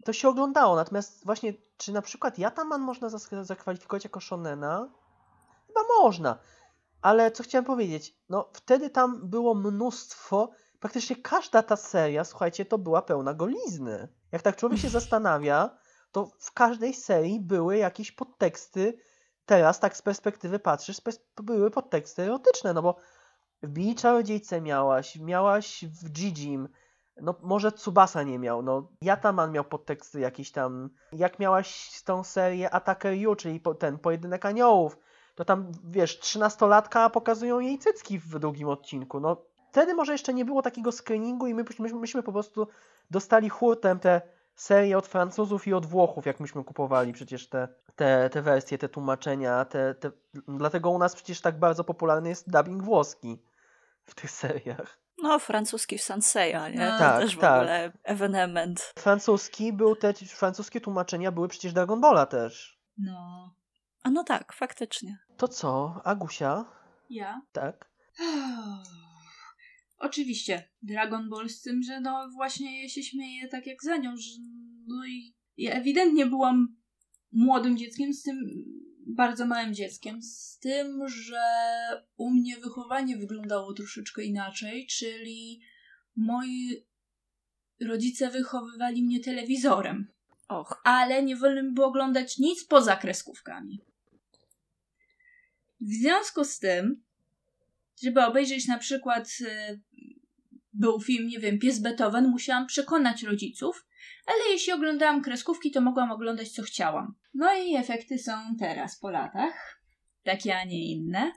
to się oglądało. Natomiast właśnie, czy na przykład Yataman można zakwalifikować jako shonena? Chyba można. Ale co chciałem powiedzieć, no wtedy tam było mnóstwo, praktycznie każda ta seria, słuchajcie, to była pełna golizny. Jak tak człowiek się zastanawia, to w każdej serii były jakieś podteksty, teraz tak z perspektywy patrzysz, były podteksty erotyczne, no bo w Czarodziejce miałaś, miałaś w Jijim, no może Tsubasa nie miał, no Yataman miał podteksty jakieś tam, jak miałaś tą serię Attacker You, czyli po, ten pojedynek aniołów, to tam, wiesz, trzynastolatka pokazują jej cycki w drugim odcinku, no wtedy może jeszcze nie było takiego screeningu i my, myśmy po prostu dostali hurtem te serie od Francuzów i od Włochów, jak myśmy kupowali przecież te, te, te wersje, te tłumaczenia, te, te... dlatego u nas przecież tak bardzo popularny jest dubbing włoski w tych seriach. No, francuski w Sanseia, nie? No. To Tak, też w tak. ogóle ewenement. Francuski był te, francuskie tłumaczenia były przecież Dragon Balla też. No. A no tak, faktycznie. To co, Agusia? Ja? Tak? Oczywiście, Dragon Ball z tym, że no właśnie ja się śmieję tak jak za nią, że no i ja ewidentnie byłam młodym dzieckiem, z tym bardzo małym dzieckiem, z tym, że u mnie wychowanie wyglądało troszeczkę inaczej, czyli moi rodzice wychowywali mnie telewizorem, Och, ale nie wolno mi było oglądać nic poza kreskówkami. W związku z tym, żeby obejrzeć na przykład e, był film, nie wiem, Pies Beethoven, musiałam przekonać rodziców, ale jeśli oglądałam kreskówki, to mogłam oglądać co chciałam. No i efekty są teraz po latach, takie, a nie inne.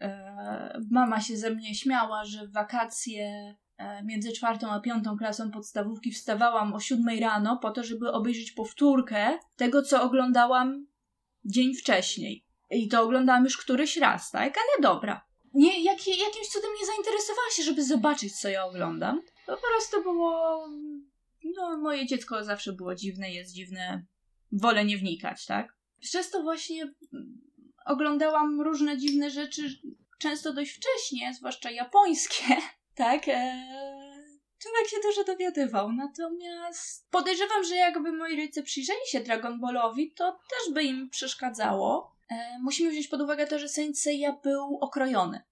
E, Mama się ze mnie śmiała, że w wakacje e, między czwartą a piątą klasą podstawówki wstawałam o siódmej rano po to, żeby obejrzeć powtórkę tego, co oglądałam dzień wcześniej. I to oglądałam już któryś raz, tak? Ale dobra. Nie, jak, jakimś cudem nie zainteresowała się, żeby zobaczyć, co ja oglądam. To po prostu było... No, moje dziecko zawsze było dziwne, jest dziwne. Wolę nie wnikać, tak? Przez to właśnie mm, oglądałam różne dziwne rzeczy, często dość wcześnie, zwłaszcza japońskie, tak? Eee, człowiek się dużo dowiadywał. Natomiast podejrzewam, że jakby moi rodzice przyjrzeli się Dragon Ballowi, to też by im przeszkadzało. E, musimy wziąć pod uwagę to, że Saint Seiya był okrojony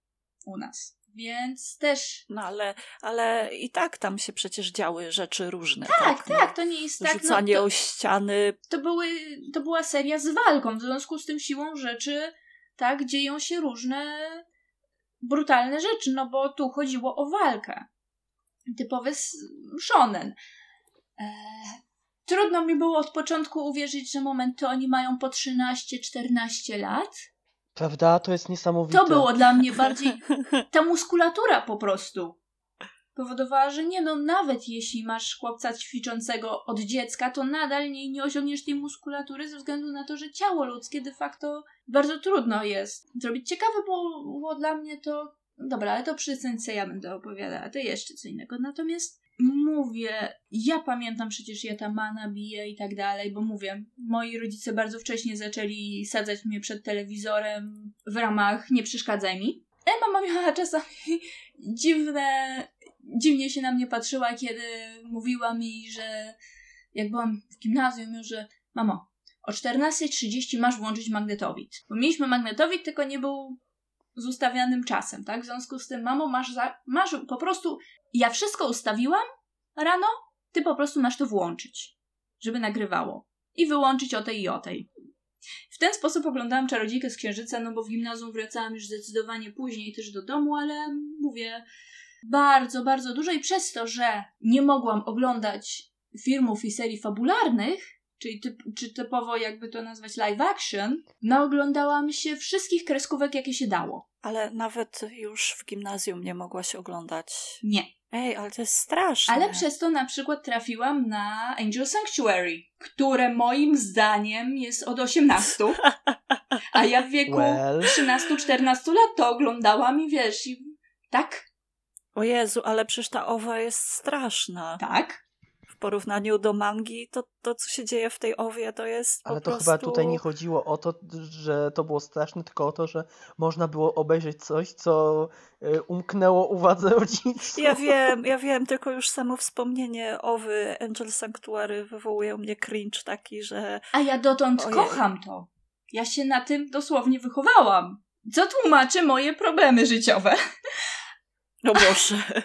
u nas. Więc też. no ale, ale i tak tam się przecież działy rzeczy różne. Tak, No, tak, to nie jest tak. Rzucanie no, to, o ściany. to, były, to była seria z walką. W związku z tym siłą rzeczy, tak, dzieją się różne brutalne rzeczy, no bo tu chodziło o walkę. Typowy shonen. E, trudno mi było od początku uwierzyć, że moment to oni mają po 13-14 lat. Prawda? To jest niesamowite. To było dla mnie bardziej ta muskulatura po prostu powodowała, że nie no, nawet jeśli masz chłopca ćwiczącego od dziecka, to nadal nie, nie osiągniesz tej muskulatury ze względu na to, że ciało ludzkie de facto bardzo trudno jest zrobić. Ciekawe było, było dla mnie to, dobra, ale to przy Sensei ja będę opowiadała, to jeszcze co innego. Natomiast mówię, ja pamiętam przecież Yatamana, bije i tak dalej, bo mówię, moi rodzice bardzo wcześnie zaczęli sadzać mnie przed telewizorem w ramach nie przeszkadzaj mi. E, mama miała czasami dziwne, dziwnie się na mnie patrzyła, kiedy mówiła mi, że jak byłam w gimnazjum, że mamo, o 14.30 masz włączyć magnetowid. Bo mieliśmy magnetowid, tylko nie był z ustawianym czasem, tak? W związku z tym, mamo, masz, za, masz po prostu, ja wszystko ustawiłam rano, ty po prostu masz to włączyć, żeby nagrywało. I wyłączyć o tej i o tej. W ten sposób oglądałam Czarodziejkę z Księżyca, no bo w gimnazjum wracałam już zdecydowanie później też do domu, ale mówię, bardzo, bardzo dużo i przez to, że nie mogłam oglądać filmów i serii fabularnych, czyli typ, czy typowo jakby to nazwać live action, naoglądałam się wszystkich kreskówek, jakie się dało. Ale nawet już w gimnazjum nie mogłaś oglądać. Nie. Ej, ale to jest straszne. Ale przez to na przykład trafiłam na Angel Sanctuary, które moim zdaniem jest od 18. A ja w wieku Well. 13-14 lat to oglądałam i wiesz, i tak, O Jezu, ale przecież ta owa jest straszna. tak. W porównaniu do mangi, to, to co się dzieje w tej owie, to jest Ale po to prostu... chyba tutaj nie chodziło o to, że to było straszne, tylko o to, że można było obejrzeć coś, co y, umknęło uwadze rodziców. Ja wiem, ja wiem, tylko już samo wspomnienie owy Angel Sanctuary wywołuje u mnie cringe taki, że A ja dotąd Ojej. kocham to. Ja się na tym dosłownie wychowałam. Co tłumaczy moje problemy życiowe. no Boże.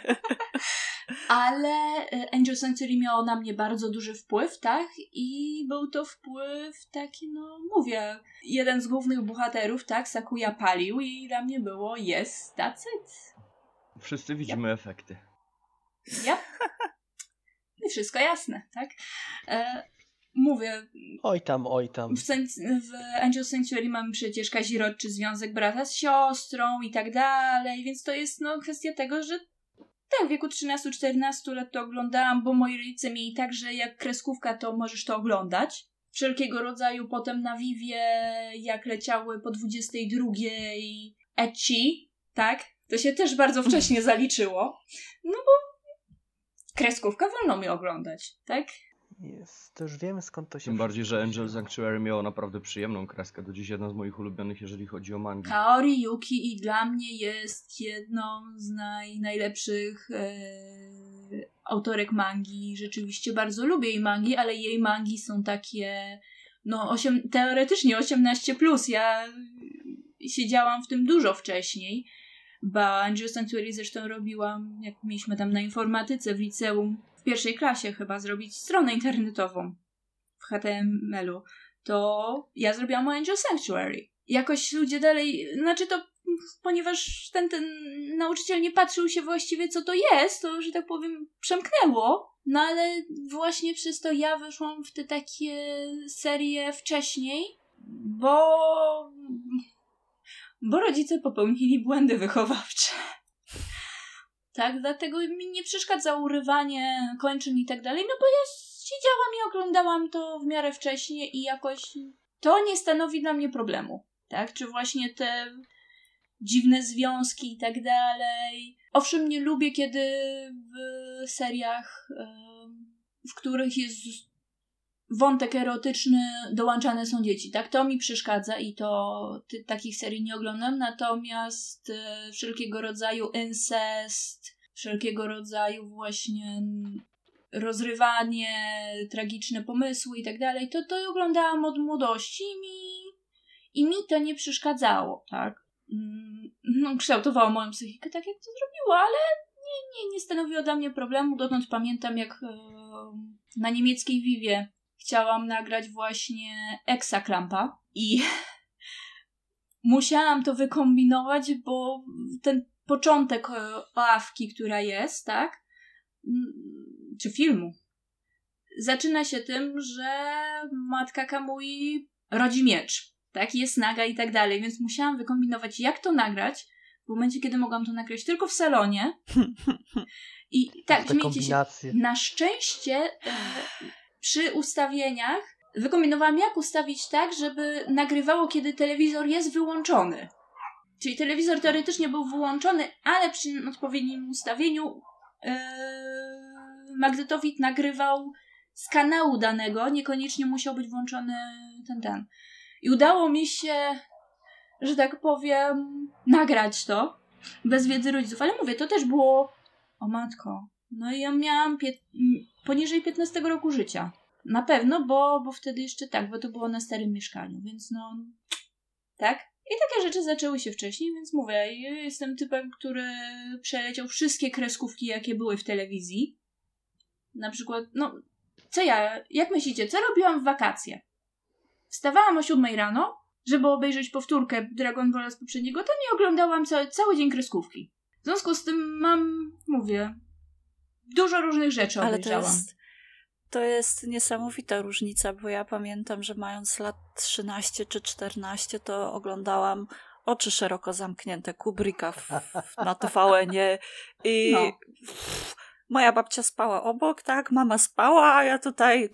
Ale e, Angel Sanctuary miało na mnie bardzo duży wpływ, tak? I był to wpływ taki, no mówię, jeden z głównych bohaterów, tak? Sakuya palił i dla mnie było yes, that's it. Wszyscy widzimy efekty. Ja. I wszystko jasne, tak? E, mówię, Oj tam, oj tam. w, w Angel Sanctuary mamy przecież kazirodczy związek brata z siostrą i tak dalej, więc to jest no kwestia tego, że tak, w wieku 13-14 lat to oglądałam, bo moi rodzice mieli tak, że jak kreskówka, to możesz to oglądać. Wszelkiego rodzaju potem na Vivie, jak leciały po 22 ecchi, tak? To się też bardzo wcześnie zaliczyło. No bo kreskówka wolno mi oglądać, tak? Jest, to już wiemy skąd to się Tym bardziej, że Angel Sanctuary miało naprawdę przyjemną kreskę. Do dziś jedna z moich ulubionych, jeżeli chodzi o mangi. Kaori Yuki i dla mnie jest jedną z naj, najlepszych e, autorek mangi. Rzeczywiście bardzo lubię jej mangi, ale jej mangi są takie no osiem, teoretycznie 18+. Plus. Ja siedziałam w tym dużo wcześniej. Bo Angel Sanctuary zresztą robiłam, jak mieliśmy tam na informatyce w liceum, pierwszej klasie chyba zrobić stronę internetową w HTML-u to ja zrobiłam Angel Sanctuary. Jakoś ludzie dalej, znaczy to ponieważ ten, ten nauczyciel nie patrzył się właściwie co to jest, to że tak powiem przemknęło, no ale właśnie przez to ja wyszłam w te takie serie wcześniej, bo bo rodzice popełnili błędy wychowawcze. Tak, dlatego mi nie przeszkadza urywanie kończyn i tak dalej, no bo ja siedziałam i oglądałam to w miarę wcześnie i jakoś to nie stanowi dla mnie problemu. Tak? Czy właśnie te dziwne związki i tak dalej. Owszem, nie lubię, kiedy w seriach, w których jest wątek erotyczny, dołączane są dzieci. Tak? To mi przeszkadza i to ty, takich serii nie oglądam. Natomiast e, wszelkiego rodzaju incest, wszelkiego rodzaju właśnie rozrywanie, tragiczne pomysły i tak dalej, to to oglądałam od młodości i mi, i mi to nie przeszkadzało, tak? Mm, No, kształtowało moją psychikę tak, jak to zrobiło, ale nie, nie, nie stanowiło dla mnie problemu. Dotąd pamiętam, jak e, na niemieckiej Vivie chciałam nagrać właśnie Exaklampa i musiałam to wykombinować, bo ten początek e, ławki, która jest, tak? Czy filmu. Zaczyna się tym, że matka Kamui rodzi miecz, tak? Jest naga i tak dalej, więc musiałam wykombinować, jak to nagrać w momencie, kiedy mogłam to nagrać tylko w salonie. I tak, śmiejcie się. Na szczęście e, przy ustawieniach wykombinowałam, jak ustawić tak, żeby nagrywało, kiedy telewizor jest wyłączony. Czyli telewizor teoretycznie był wyłączony, ale przy odpowiednim ustawieniu e, magnetowid nagrywał z kanału danego, niekoniecznie musiał być włączony ten, ten. I udało mi się, że tak powiem, nagrać to bez wiedzy rodziców. Ale mówię, to też było, o matko, no i ja miałam pie- poniżej 15 roku życia. Na pewno, bo, bo wtedy jeszcze tak, bo to było na starym mieszkaniu, więc no, tak. I takie rzeczy zaczęły się wcześniej, więc mówię, ja jestem typem, który przeleciał wszystkie kreskówki, jakie były w telewizji. Na przykład, no, co ja, jak myślicie, co robiłam w wakacje? Wstawałam o 7 rano, żeby obejrzeć powtórkę Dragon Balla z poprzedniego, to nie oglądałam cały, cały dzień kreskówki. W związku z tym mam, mówię, dużo różnych rzeczy Ale to obejrzałam. jest, to jest niesamowita różnica, bo ja pamiętam, że mając lat 13 czy 14, to oglądałam oczy szeroko zamknięte Kubricka w, w, na TVN-ie i No. pff, moja babcia spała obok, tak, mama spała, a ja tutaj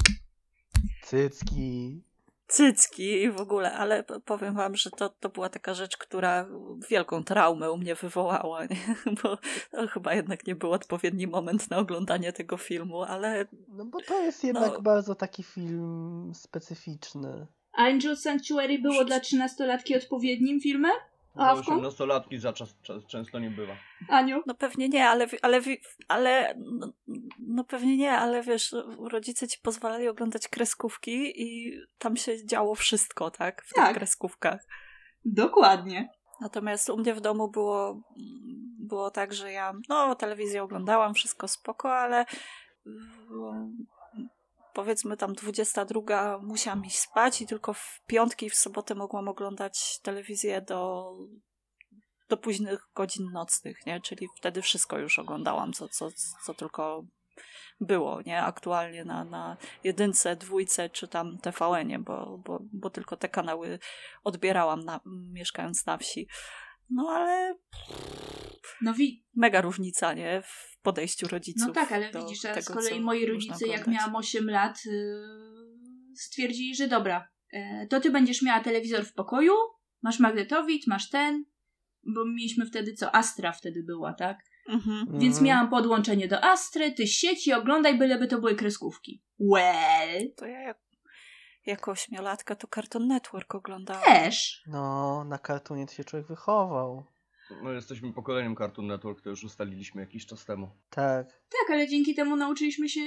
Cycki. Cycki i w ogóle, ale powiem wam, że to, to była taka rzecz, która wielką traumę u mnie wywołała, nie? bo to chyba jednak nie był odpowiedni moment na oglądanie tego filmu, ale No bo to jest jednak No. bardzo taki film specyficzny. Angel Sanctuary było dla trzynastolatki odpowiednim filmem? Awką? 18-latki za czas, czas często nie bywa. Aniu? no pewnie nie, ale, ale, ale no, no pewnie nie, ale wiesz, rodzice ci pozwalali oglądać kreskówki i tam się działo wszystko, tak? W Tak. tych kreskówkach. Dokładnie. Natomiast u mnie w domu było, było tak, że ja no, telewizję oglądałam, wszystko spoko, ale powiedzmy tam 22 musiałam iść spać i tylko w piątki i w sobotę mogłam oglądać telewizję do, do późnych godzin nocnych, nie? Czyli wtedy wszystko już oglądałam, co, co, co tylko było, nie? Aktualnie na, na jedynce, dwójce czy tam TVN-ie, bo, bo, bo tylko te kanały odbierałam na, mieszkając na wsi. No ale No, wi- mega różnica, nie? W podejściu rodziców. no tak, ale do widzisz, a z tego, kolei moi rodzice, jak miałam 8 lat, yy, stwierdzili, że dobra, e, to ty będziesz miała telewizor w pokoju, masz magnetowid, masz ten, bo mieliśmy wtedy co, Astra wtedy była, tak? Mhm. Więc Mhm. miałam podłączenie do Astry, ty sieci, oglądaj, byleby to były kreskówki. Well, To ja jak, jako ośmiolatka to Cartoon Network oglądałam. też. No, na kartunie to się człowiek wychował. No jesteśmy pokoleniem Cartoon Network, to już ustaliliśmy jakiś czas temu. Tak. Tak, ale dzięki temu nauczyliśmy się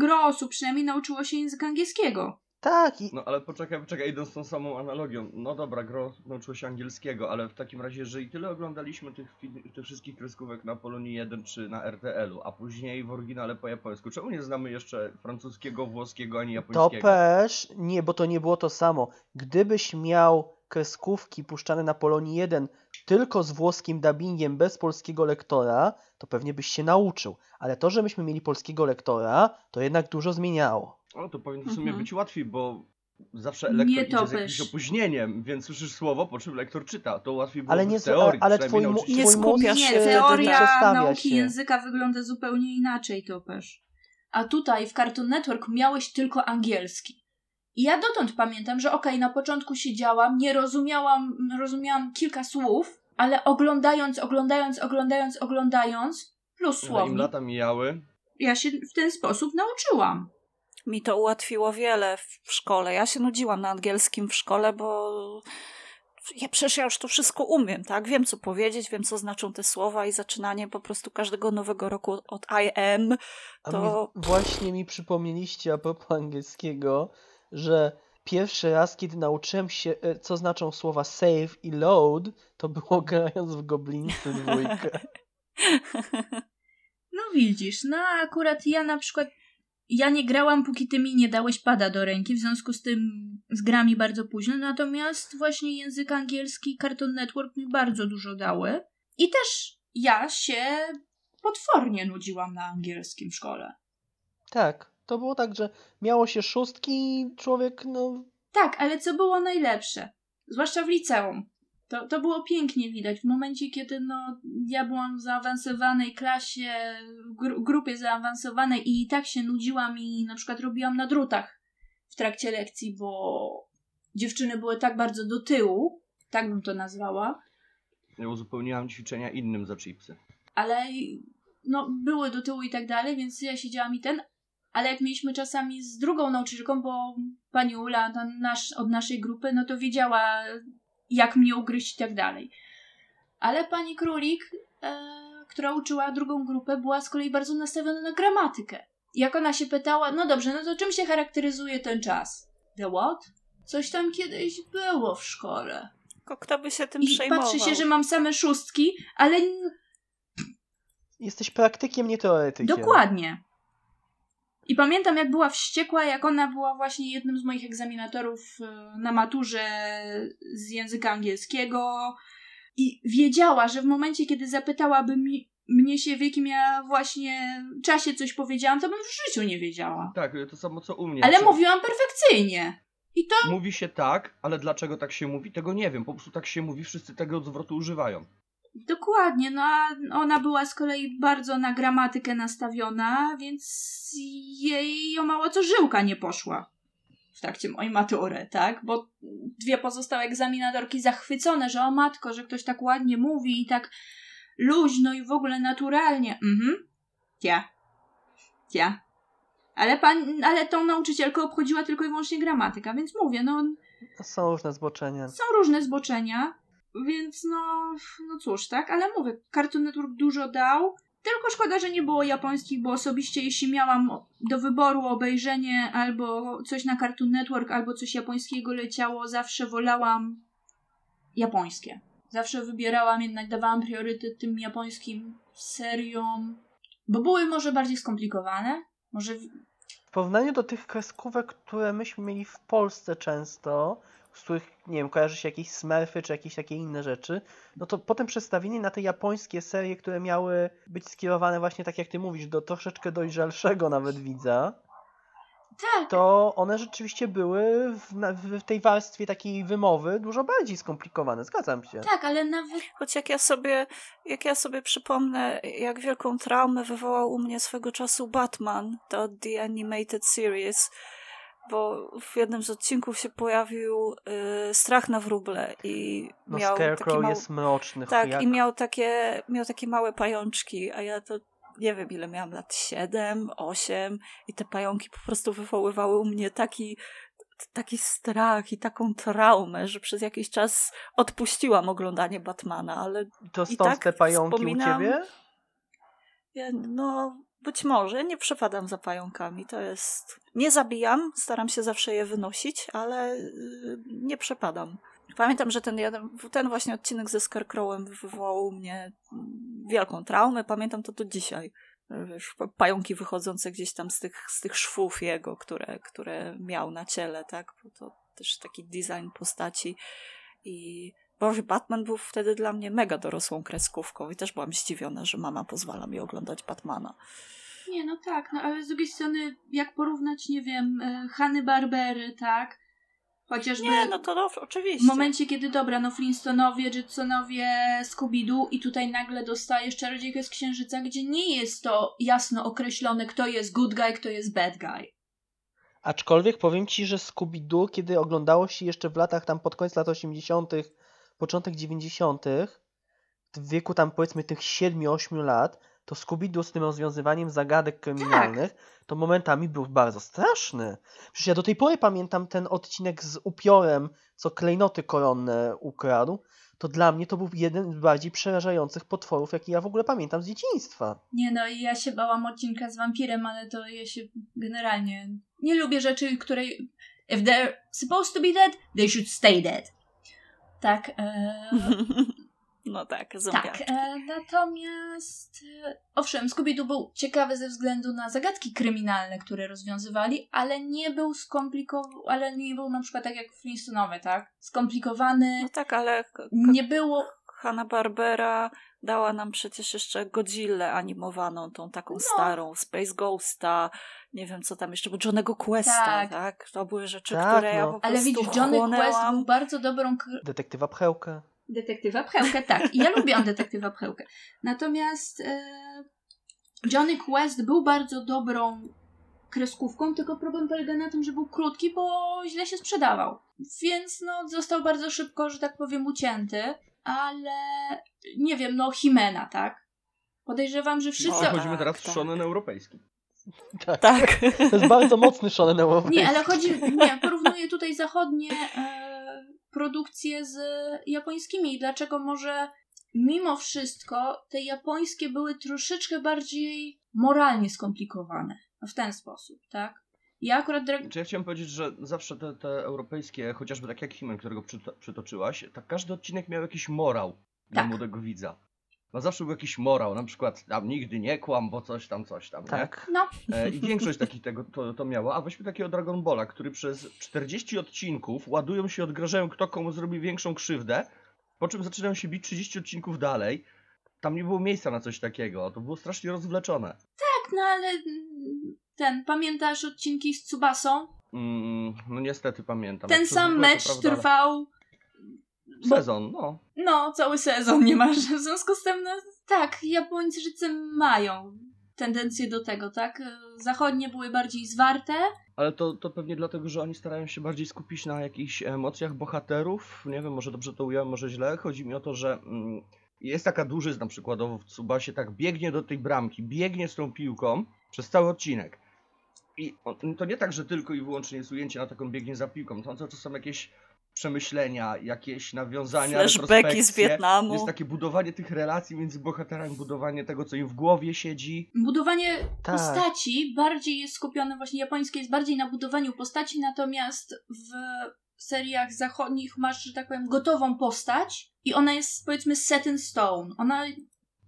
gro osób, przynajmniej nauczyło się języka angielskiego. Tak, i No ale poczekaj, poczekaj, idąc tą samą analogią. No dobra, Gro nauczyło się angielskiego, ale w takim razie, jeżeli tyle oglądaliśmy tych, tych wszystkich kreskówek na Polonii 1 czy na RTL-u, a później w oryginale po japońsku, czemu nie znamy jeszcze francuskiego, włoskiego ani to japońskiego? też, nie, bo to nie było to samo. Gdybyś miał kreskówki puszczane na Polonii 1 tylko z włoskim dubbingiem, bez polskiego lektora, to pewnie byś się nauczył. Ale to, że myśmy mieli polskiego lektora, to jednak dużo zmieniało. O, to powinno w sumie Mhm. być łatwiej, bo zawsze lektor idzie z jakimś opóźnieniem, więc słyszysz słowo, po czym lektor czyta. To łatwiej było Ale nie, w teorii, ale twój, mu- Nie twój skupiasz Nie, się teoria nauki się. języka wygląda zupełnie inaczej, Topesz. A tutaj w Cartoon Network miałeś tylko angielski. I ja dotąd pamiętam, że okej, na początku siedziałam, nie rozumiałam, rozumiałam kilka słów, ale oglądając, oglądając, oglądając, oglądając, plus Ale Im słownik, lata mijały, ja się w ten sposób nauczyłam. Mi to ułatwiło wiele w szkole. Ja się nudziłam na angielskim w szkole, bo ja przecież ja już to wszystko umiem, tak? Wiem, co powiedzieć, wiem, co znaczą te słowa i zaczynanie po prostu każdego nowego roku od I am. A To- mi, właśnie mi przypomnieliście a propos angielskiego, że pierwszy raz, kiedy nauczyłem się, e, co znaczą słowa save i load, to było grając w Goblinsy dwójkę. No widzisz, no akurat ja na przykład, ja nie grałam, póki ty mi nie dałeś pada do ręki, w związku z tym z grami bardzo późno, natomiast właśnie język angielski Cartoon Network mi bardzo dużo dały. I też ja się potwornie nudziłam na angielskim w szkole. Tak, to było tak, że miało się szóstki i człowiek, no, Tak, ale co było najlepsze? Zwłaszcza w liceum. To, to było pięknie widać. W momencie, kiedy no, ja byłam w zaawansowanej klasie, w gru- grupie zaawansowanej i tak się nudziłam i na przykład robiłam na drutach w trakcie lekcji, bo dziewczyny były tak bardzo do tyłu, tak bym to nazwała, ja uzupełniłam ćwiczenia innym za chipsy. ale no, były do tyłu i tak dalej, więc ja siedziałam i ten. Ale jak mieliśmy czasami z drugą nauczycielką, bo pani Ula ta nasz, od naszej grupy, no to wiedziała, jak mnie ugryźć i tak dalej. Ale pani Królik, e, która uczyła drugą grupę, była z kolei bardzo nastawiona na gramatykę. Jak ona się pytała, no dobrze, no to czym się charakteryzuje ten czas? The what? Coś tam kiedyś było w szkole. Tylko kto by się tym I przejmował? patrzy się, że mam same szóstki, ale jesteś praktykiem, nie teoretykiem. Dokładnie. I pamiętam, jak była wściekła, jak ona była właśnie jednym z moich egzaminatorów e, na maturze z języka angielskiego i wiedziała, że w momencie, kiedy zapytałaby mi, mnie się, w jakim ja właśnie czasie coś powiedziałam, to bym w życiu nie wiedziała. Tak, to samo co u mnie. Ale mówiłam perfekcyjnie. I to Mówi się tak, ale dlaczego tak się mówi, tego nie wiem. Po prostu tak się mówi, wszyscy tego zwrotu używają. Dokładnie, no a ona była z kolei bardzo na gramatykę nastawiona, więc jej o mało co żyłka nie poszła. w trakcie mojej matury, tak? Bo dwie pozostałe egzaminatorki zachwycone, że o matko, że ktoś tak ładnie mówi i tak luźno i w ogóle naturalnie. Mhm. Ja. Ja. Ale pan, ale tą nauczycielkę obchodziła tylko i wyłącznie gramatyka, więc mówię, no są różne zboczenia. są różne zboczenia, więc no, no cóż, tak, ale mówię, Cartoon Network dużo dał, tylko szkoda, że nie było japońskich, bo osobiście jeśli miałam do wyboru obejrzenie albo coś na Cartoon Network, albo coś japońskiego leciało, zawsze wolałam japońskie. Zawsze wybierałam, jednak dawałam priorytet tym japońskim seriom, bo były może bardziej skomplikowane, może W porównaniu do tych kreskówek, które myśmy mieli w Polsce często, z których, nie wiem, kojarzy się jakieś smurfy czy jakieś takie inne rzeczy, no to potem przestawienie na te japońskie serie, które miały być skierowane właśnie tak jak ty mówisz, do troszeczkę dojrzalszego nawet widza, tak, to one rzeczywiście były w, w tej warstwie takiej wymowy dużo bardziej skomplikowane, zgadzam się. tak, ale nawet Choć jak ja sobie, jak ja sobie przypomnę, jak wielką traumę wywołał u mnie swego czasu Batman, to The Animated Series, bo w jednym z odcinków się pojawił y, strach na wróble i No miał taki mały... jest mroczny. Tak, jak... i miał takie, miał takie małe pajączki, a ja to nie wiem ile miałam lat, 7, 8 i te pająki po prostu wywoływały u mnie taki taki strach i taką traumę, że przez jakiś czas odpuściłam oglądanie Batmana, ale To i stąd tak te pająki u wspominam- ciebie? ja, no być może nie przepadam za pająkami, to jest... Nie zabijam, staram się zawsze je wynosić, ale y, nie przepadam. Pamiętam, że ten, jeden, ten właśnie odcinek ze Scarecrowem wywołał mnie mm, wielką traumę. Pamiętam to do dzisiaj. Wiesz, pa- pająki wychodzące gdzieś tam z tych, z tych szwów jego, które, które miał na ciele, tak? Bo to też taki design postaci. I Boże, Batman był wtedy dla mnie mega dorosłą kreskówką i też byłam zdziwiona, że mama pozwala mi oglądać Batmana. Nie, no tak, no ale z drugiej strony, jak porównać, nie wiem, e, Hany Barbery, tak? Chociażby Nie, no to no, oczywiście. w momencie, kiedy dobra, no Flintstonowie, Jetsonowie, Scooby-Doo i tutaj nagle dostajesz Czarodziejkę z Księżyca, gdzie nie jest to jasno określone, kto jest good guy, kto jest bad guy. Aczkolwiek powiem ci, że Scooby-Doo, kiedy oglądało się jeszcze w latach tam pod koniec lat 80., początek 90., w wieku tam powiedzmy tych 7-8 lat, to Scooby-Doo z tym rozwiązywaniem zagadek kryminalnych, to momentami był bardzo straszny. Przecież ja do tej pory pamiętam ten odcinek z upiorem, co klejnoty koronne ukradł. To dla mnie to był jeden z bardziej przerażających potworów, jaki ja w ogóle pamiętam z dzieciństwa. Nie no, i ja się bałam odcinka z wampirem, ale to ja się generalnie nie lubię rzeczy, które if they're supposed to be dead, they should stay dead. Tak, e, No tak, tak. zombiaki. E, natomiast e, owszem, Scooby-Doo był ciekawy ze względu na zagadki kryminalne, które rozwiązywali, ale nie był skomplikowany, ale nie był na przykład tak jak Flintstonowie, tak? Skomplikowany, No tak, ale nie było Hanna-Barbera dała nam przecież jeszcze Godzillę animowaną, tą taką No. starą, Space Ghosta, nie wiem co tam jeszcze, bo Johnnego Questa, Tak. tak? To były rzeczy, Tak, które ja no. po Ale prostu widzisz, Johnny Quest był bardzo dobrą Detektywa Pchełkę. Detektywa Pchełkę, tak. I ja lubiłam detektywa Pchełkę. Natomiast e, Johnny Quest był bardzo dobrą kreskówką, tylko problem polega na tym, że był krótki, bo źle się sprzedawał. Więc no, został bardzo szybko, że tak powiem, ucięty, ale nie wiem, no Himena, tak? Podejrzewam, że wszyscy... tak, Przechodzimy teraz w tak. shonen europejski. Tak. Tak. To jest bardzo mocny shonen europejski. Nie, ale chodzi, nie, porównuję tutaj zachodnie e, produkcje z japońskimi. Dlaczego może mimo wszystko te japońskie były troszeczkę bardziej moralnie skomplikowane. No w ten sposób, tak? Ja akurat... Czy ja chciałem powiedzieć, że zawsze te, te europejskie, chociażby tak jak Himen, którego przyto przytoczyłaś, tak każdy odcinek miał jakiś morał dla Tak. młodego widza. No zawsze był jakiś morał, na przykład tam nigdy nie kłam, bo coś tam, coś tam, Tak. no, nie? E, I większość takich tego to, to miała. A weźmy takiego Dragon Balla, który przez 40 odcinków ładują się, odgrażają kto komu zrobi większą krzywdę, po czym zaczynają się bić 30 odcinków dalej. Tam nie było miejsca na coś takiego, to było strasznie rozwleczone. tak, no ale ten, pamiętasz odcinki z Tsubasą? Mm, no niestety pamiętam. Ten sam to mecz prawda, trwał Sezon, no. No, cały sezon nie masz. W związku z tym, no tak, Japończycy mają tendencje do tego, tak? Zachodnie były bardziej zwarte, Ale to, to pewnie dlatego, że oni starają się bardziej skupić na jakichś emocjach bohaterów. Nie wiem, może dobrze to ująłem, może źle. Chodzi mi o to, że mm, jest taka drużyzna przykładowo w Tsubasie, tak biegnie do tej bramki, biegnie z tą piłką przez cały odcinek. I on, to nie tak, że tylko i wyłącznie jest ujęcie na taką biegnie za piłką. To, to są jakieś przemyślenia, jakieś nawiązania, Flashbacki z. Wietnamu. Jest takie budowanie tych relacji między bohaterami, budowanie tego, co im w głowie siedzi. budowanie Tak. postaci bardziej jest skupione, właśnie japońskie jest bardziej na budowaniu postaci, natomiast w seriach zachodnich masz, że tak powiem, gotową postać i ona jest powiedzmy set in stone. Ona,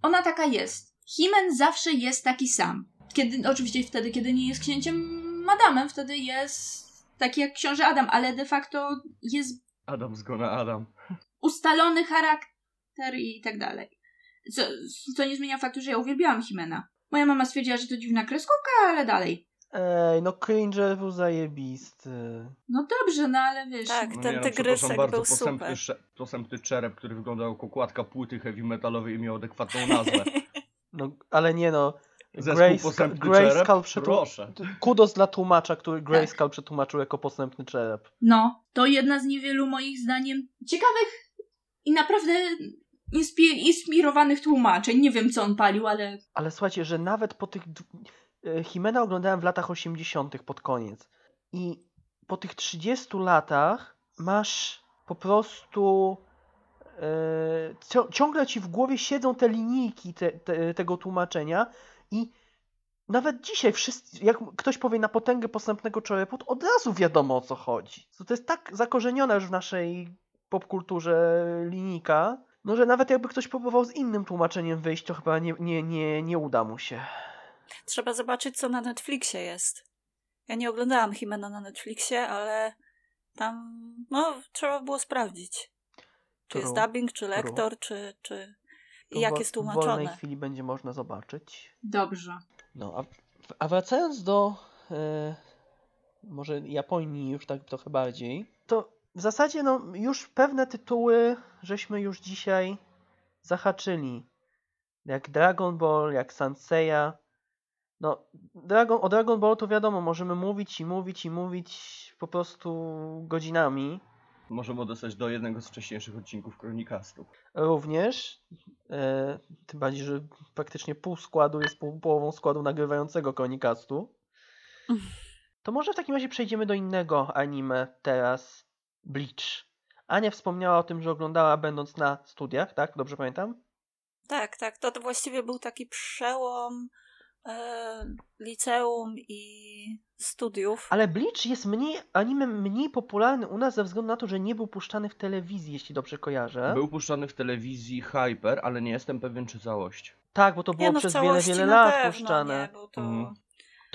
ona taka jest. Himen zawsze jest taki sam. Kiedy, oczywiście wtedy, kiedy nie jest księciem Adamem, wtedy jest taki jak książę Adam, ale de facto jest Adam zgona Adam. ustalony charakter i tak dalej. Co, co nie zmienia faktu, że ja uwielbiałam Himena. Moja mama stwierdziła, że to dziwna kreskówka, ale dalej. Ej, no Cringer był zajebisty. No dobrze, no ale wiesz. Tak. No Ten nie, no, tygrysek bardzo, był posępny, super. sze- posępny czerep, który wyglądał jako okładka płyty heavy metalowej i miał adekwatną nazwę. No, ale nie no. Zespół Grayskull posępny Grayskull czerep? przetłu- Proszę. Kudos dla tłumacza, który Grayskull przetłumaczył jako posępny czerep. No, to jedna z niewielu moich zdaniem ciekawych i naprawdę inspi- inspirowanych tłumaczeń. Nie wiem, co on palił, ale Ale słuchajcie, że nawet po tych. e, Himena oglądałem w latach 80. pod koniec. I po tych 30 latach masz po prostu. E, ciągle ci w głowie siedzą te linijki te, te, tego tłumaczenia i nawet dzisiaj wszyscy, jak ktoś powie na potęgę postępnego to od razu wiadomo o co chodzi. To, jest tak zakorzenione już w naszej popkulturze linijka, no że nawet jakby ktoś próbował z innym tłumaczeniem wyjść, to chyba nie, nie, nie, nie uda mu się. Trzeba zobaczyć, co na Netflixie jest. Ja nie oglądałam Himena na Netflixie, ale tam, no, trzeba było sprawdzić. Czy jest True, dubbing, czy true. lektor, czy, czy... I jak jest W wolnej tłumaczone. chwili będzie można zobaczyć. dobrze. No, a, a wracając do e, może Japonii już tak trochę bardziej, to w zasadzie no już pewne tytuły żeśmy już dzisiaj zahaczyli. Jak Dragon Ball, jak Sanseiya. No, Dragon, o Dragon Ball to wiadomo, możemy mówić i mówić i mówić po prostu godzinami. Możemy odesłać do jednego z wcześniejszych odcinków Kronikastu. Również. E, tym bardziej, że praktycznie pół składu jest pół, połową składu nagrywającego Kronikastu. To może w takim razie przejdziemy do innego anime teraz. Bleach. Ania wspomniała o tym, że oglądała będąc na studiach, tak? Dobrze pamiętam? Tak, tak. To, to właściwie był taki przełom liceum i studiów. Ale Bleach jest mniej, anime mniej popularny u nas ze względu na to, że nie był puszczany w telewizji, jeśli dobrze kojarzę. Był puszczany w telewizji Hyper, ale nie jestem pewien czy całość. Tak, bo to było nie, no, przez wiele, wiele lat pewno, puszczane. Nie, bo to... Mhm.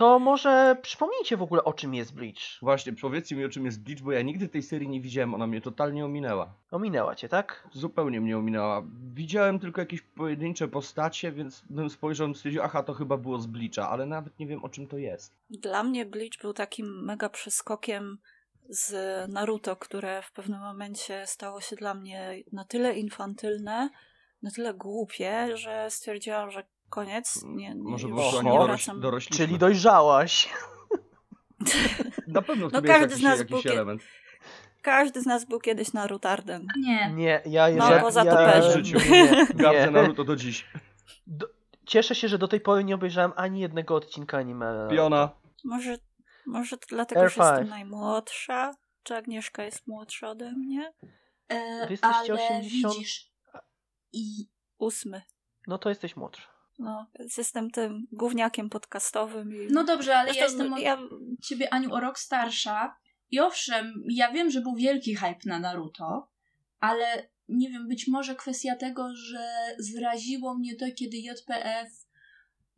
To może przypomnijcie w ogóle o czym jest Bleach. Właśnie, powiedzcie mi o czym jest Bleach, bo ja nigdy tej serii nie widziałem, ona mnie totalnie ominęła. Ominęła cię, tak? Zupełnie mnie ominęła. Widziałem tylko jakieś pojedyncze postacie, więc bym spojrzał i stwierdził, aha, to chyba było z Bleacha, ale nawet nie wiem o czym to jest. Dla mnie Bleach był takim mega przeskokiem z Naruto, które w pewnym momencie stało się dla mnie na tyle infantylne, na tyle głupie, że stwierdziłam, że koniec. Nie, nie, Może już nie wracam. dorośliśmy. Czyli dojrzałaś. Na pewno w No tym jest każdy z jakiś, nas jakiś był element. Każdy z nas był kiedyś Narutardem. Nie. Nie, ja No, jeżeli... poza ja, toperzem. Nie, Gawce nie. Naruto do dziś. Do, cieszę się, że do tej pory nie obejrzałem ani jednego odcinka anime. Piona. Może, może to dlatego, Air że jestem najmłodsza? Czy Agnieszka jest młodsza ode mnie? E, Wy jesteście ale 80 widzisz. I Ósmy. No to jesteś młodsza. No, jestem tym gówniakiem podcastowym. I... no dobrze, ale ja Zresztą jestem od ja, ciebie, Aniu, o rok starsza. I owszem, ja wiem, że był wielki hype na Naruto, ale nie wiem, być może kwestia tego, że zraziło mnie to, kiedy JPF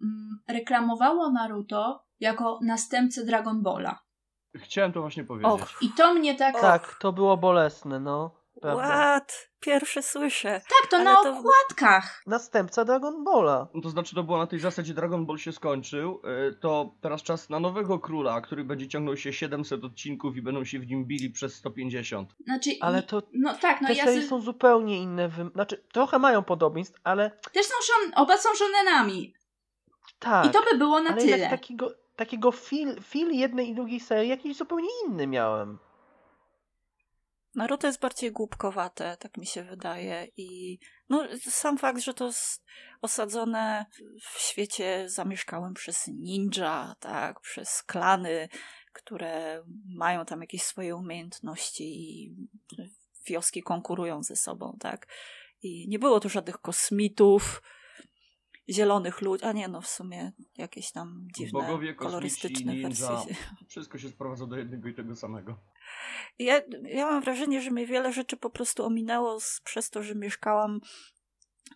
mm, reklamowało Naruto jako następcę Dragon Balla. Chciałem to właśnie powiedzieć. Och. I to mnie tak. Och. Tak, to było bolesne, no. Prawda. What? Pierwszy słyszę. Tak, to ale na to- okładkach. Następca Dragon Balla. No to znaczy to było na tej zasadzie Dragon Ball się skończył, y, to teraz czas na nowego króla, który będzie ciągnął się 700 odcinków i będą się w nim bili przez 150. Znaczy, Ale i- to No tak, no te ja serie se- są zupełnie inne. Wym... Znaczy, trochę mają podobieństw, ale też są szon... oba są shonenami. Tak. I to by było na ale tyle. takiego, takiego feel, feel jednej i drugiej serii jakiś zupełnie inny miałem. Naruto jest bardziej głupkowate, tak mi się wydaje. I no, sam fakt, że to jest osadzone w świecie zamieszkałym przez ninja, tak, przez klany, które mają tam jakieś swoje umiejętności i wioski konkurują ze sobą, tak. I nie było tu żadnych kosmitów, zielonych ludzi, a nie, no w sumie jakieś tam dziwne, Bogowie, kolorystyczne ninja, wersje. wszystko się sprowadza do jednego i tego samego. Ja, ja mam wrażenie, że mnie wiele rzeczy po prostu ominęło z, przez to, że mieszkałam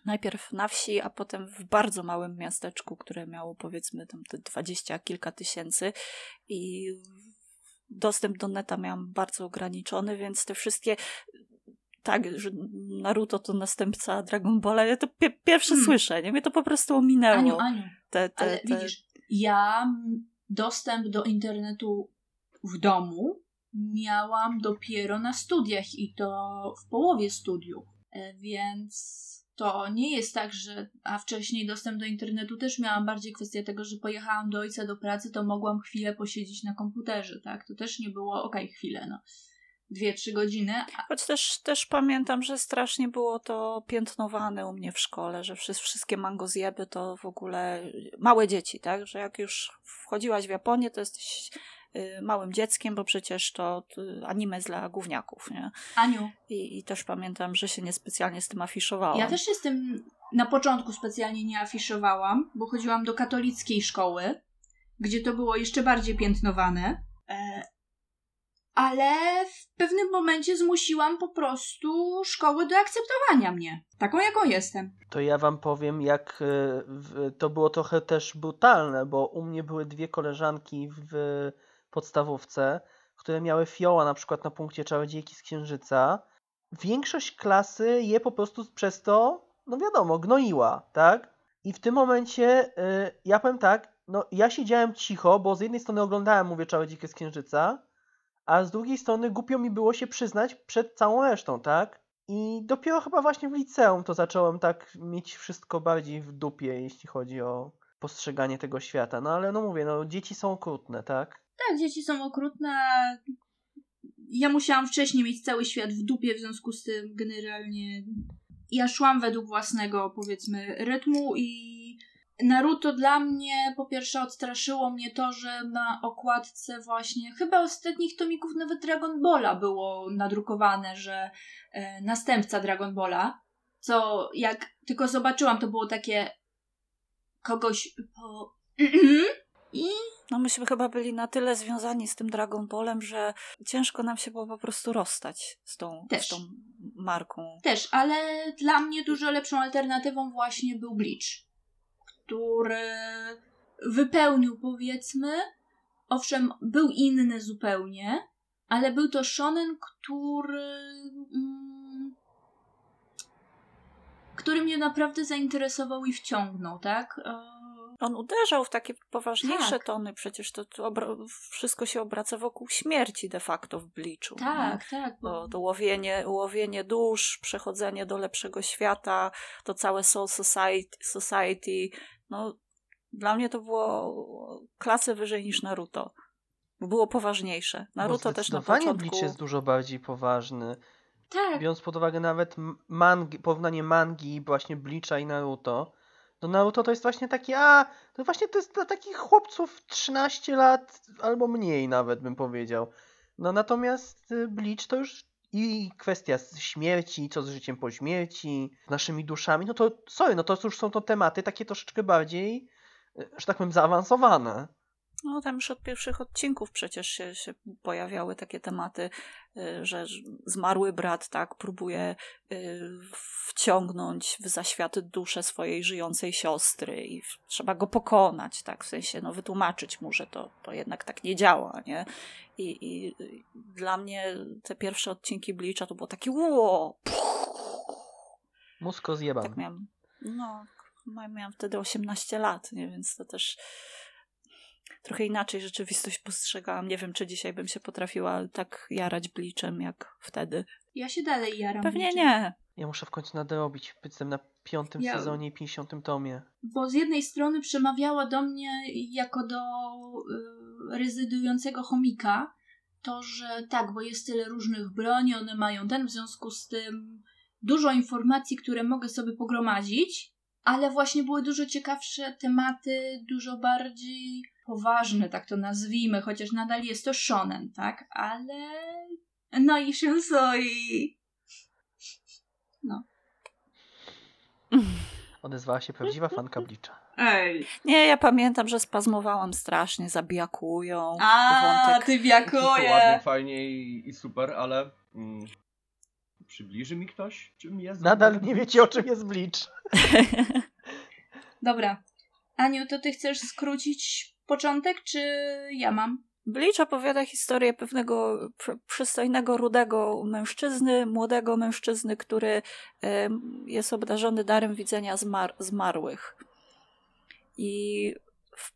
najpierw na wsi, a potem w bardzo małym miasteczku, które miało powiedzmy tam te dwadzieścia kilka tysięcy i dostęp do neta miałam bardzo ograniczony, więc te wszystkie tak, że Naruto to następca Dragon Balla, ja to pie pierwsze Hmm. słyszę, nie? Mnie to po prostu ominęło. Aniu, Aniu, te, te, ale te... widzisz, ja dostęp do internetu w domu miałam dopiero na studiach i to w połowie studiów. E, Więc to nie jest tak, że. A wcześniej dostęp do internetu też miałam bardziej kwestię tego, że pojechałam do ojca do pracy, to mogłam chwilę posiedzieć na komputerze, tak? To też nie było, okej, chwilę, no. Dwie, trzy godziny. A, Choć też, też pamiętam, że strasznie było to piętnowane u mnie w szkole, że wszy- wszystkie mango zjeby to w ogóle małe dzieci, tak? Że jak już wchodziłaś w Japonię, to jesteś małym dzieckiem, bo przecież to y, anime jest dla gówniaków, nie? Aniu, I, I też pamiętam, że się niespecjalnie z tym afiszowałam. Ja też się z tym na początku specjalnie nie afiszowałam, bo chodziłam do katolickiej szkoły, gdzie to było jeszcze bardziej piętnowane. E, ale w pewnym momencie zmusiłam po prostu szkoły do akceptowania mnie, taką jaką jestem. To ja wam powiem, jak e, to było trochę też brutalne, bo u mnie były dwie koleżanki w podstawówce, które miały fioła na przykład na punkcie czarodziejki z księżyca. Większość klasy je po prostu przez to, no wiadomo, gnoiła, tak? I w tym momencie y, ja powiem tak, no ja siedziałem cicho, bo z jednej strony oglądałem, mówię, czarodziejkę z księżyca, a z drugiej strony głupio mi było się przyznać przed całą resztą, tak? I dopiero chyba właśnie w liceum to zacząłem tak mieć wszystko bardziej w dupie, jeśli chodzi o postrzeganie tego świata. No ale no mówię, no dzieci są okrutne, tak? Tak, dzieci są okrutne. Ja musiałam wcześniej mieć cały świat w dupie, w związku z tym generalnie ja szłam według własnego, powiedzmy, rytmu i Naruto dla mnie po pierwsze odstraszyło mnie to, że na okładce właśnie chyba ostatnich tomików nawet Dragon Balla było nadrukowane, że e, następca Dragon Balla, co jak tylko zobaczyłam, to było takie kogoś po... I No myśmy chyba byli na tyle związani z tym Dragon Ballem, że ciężko nam się było po prostu rozstać z tą, Też. z tą marką. Też, ale dla mnie dużo lepszą alternatywą właśnie był Bleach, który wypełnił powiedzmy, owszem, był inny zupełnie, ale był to shonen, który mm, który mnie naprawdę zainteresował i wciągnął, tak? On uderzał w takie poważniejsze Tak. tony, przecież to, to wszystko się obraca wokół śmierci de facto w Bleachu. nie? tak, tak, bo To, łowienie, łowienie dusz, przechodzenie do lepszego świata, to całe Soul Society, society. No, dla mnie to było klasę wyżej niż Naruto. Było poważniejsze. Naruto też na zdecydowanie początku... Bleach jest dużo bardziej poważny. tak, Biorąc pod uwagę nawet mangi, porównanie mangi właśnie Bleacha i Naruto, to Naruto to jest właśnie takie, a, to właśnie to jest dla takich chłopców 13 lat albo mniej nawet bym powiedział. No natomiast y, Bleach to już i kwestia śmierci, co z życiem po śmierci, naszymi duszami, no to sorry, no to już są to tematy takie troszeczkę bardziej, y, że tak powiem, zaawansowane. No tam już od pierwszych odcinków przecież się, się pojawiały takie tematy, y, że zmarły brat tak próbuje y, wciągnąć w zaświaty duszę swojej żyjącej siostry i trzeba go pokonać, tak, w sensie no, wytłumaczyć mu, że to, to jednak tak nie działa, nie? I, i dla mnie te pierwsze odcinki Bleacha to było takie ło, Mózg rozjebany. tak miałam, no, miałam wtedy 18 lat, nie? Więc to też trochę inaczej rzeczywistość postrzegałam. Nie wiem, czy dzisiaj bym się potrafiła tak jarać bliczem jak wtedy. ja się dalej jaram. Pewnie Bleachem. nie. Ja muszę w końcu nadrobić. Jestem na piątym Ja- sezonie i 50 tomie. Bo z jednej strony przemawiała do mnie jako do y, rezydującego chomika to, że tak, bo jest tyle różnych broni, one mają ten, w związku z tym dużo informacji, które mogę sobie pogromadzić, ale właśnie były dużo ciekawsze tematy, dużo bardziej poważne, tak to nazwijmy, chociaż nadal jest to shonen, tak? Ale no i Shinsoi. Odezwała się prawdziwa fanka Blicza. Ej. Nie, ja pamiętam, że spazmowałam strasznie, zabijakują. A, wątek. ty To ładnie, fajnie i, i super, ale mm, przybliży mi ktoś, czym jest? Nadal nie wiecie o czym jest Bleach. Dobra. Aniu, to ty chcesz skrócić początek, czy ja mam? Bleach opowiada historię pewnego pr- przystojnego, rudego mężczyzny, młodego mężczyzny, który em, jest obdarzony darem widzenia zmar- zmarłych. I w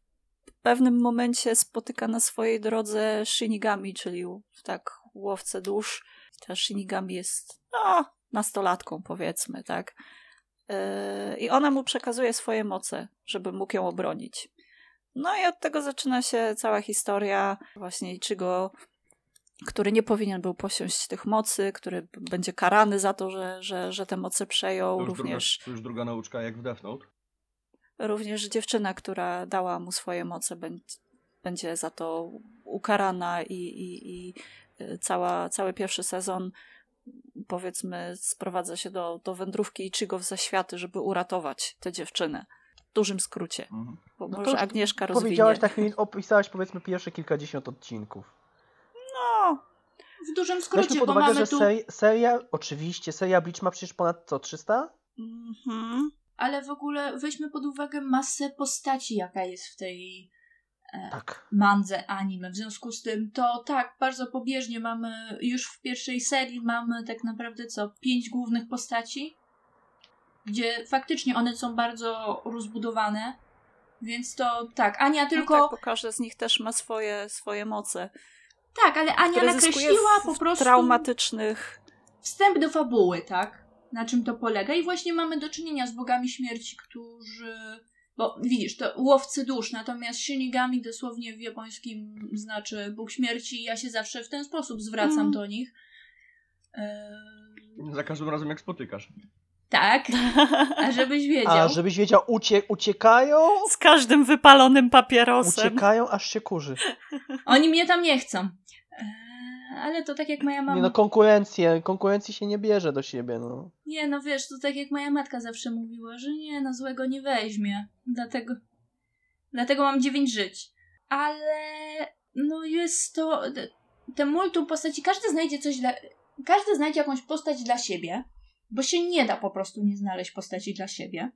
pewnym momencie spotyka na swojej drodze Shinigami, czyli tak łowcę dusz. Ta Shinigami jest no, nastolatką, powiedzmy, tak. Yy, I ona mu przekazuje swoje moce, żeby mógł ją obronić. No i od tego zaczyna się cała historia właśnie Ichigo, który nie powinien był posiąść tych mocy, który będzie karany za to, że, że, że te moce To przejął. już, druga, Również, to już druga nauczka jak w Death Note. również dziewczyna, która dała mu swoje moce, będzie, będzie za to ukarana i, i, i y, cała, cały pierwszy sezon powiedzmy sprowadza się do, do wędrówki Ichigo w zaświaty, żeby uratować tę dziewczynę. W dużym skrócie. Mhm. Bo No może Agnieszka rozwinie. Powiedziałaś tak, opisałaś powiedzmy pierwsze kilkadziesiąt odcinków. No, W dużym Weźmy skrócie, pod bo uwagę, mamy że tu... seri- seria, oczywiście, seria Bleach ma przecież ponad co, 300? mhm. Ale w ogóle weźmy pod uwagę masę postaci, jaka jest w tej e, Tak. mandze anime. W związku z tym to tak, bardzo pobieżnie mamy, już w pierwszej serii mamy tak naprawdę co, pięć głównych postaci, gdzie faktycznie one są bardzo rozbudowane. Więc to tak, Ania tylko. No tak, bo każdy z nich też ma swoje, swoje moce. tak, ale Ania nakreśliła w, po prostu. traumatycznych. wstęp do fabuły, tak? Na czym to polega. I właśnie mamy do czynienia z bogami śmierci, którzy. Bo widzisz, to łowcy dusz, natomiast Shinigami dosłownie w japońskim znaczy Bóg śmierci. i Ja się zawsze w ten sposób zwracam Mm. do nich. Eee, Za każdym razem jak spotykasz. Tak, a żebyś wiedział. A żebyś wiedział, ucie- uciekają, Z każdym wypalonym papierosem. uciekają, aż się kurzy. Oni mnie tam nie chcą. Eee, ale to tak jak moja mama. Nie no, konkurencję, konkurencji się nie bierze do siebie, no. Nie, no wiesz, to tak jak moja matka zawsze mówiła, że nie, no złego nie weźmie. Dlatego, dlatego mam dziewięć żyć. Ale, no jest to, te- te multum postaci, każdy znajdzie coś dla, każdy znajdzie jakąś postać dla siebie, bo się nie da po prostu nie znaleźć postaci dla siebie.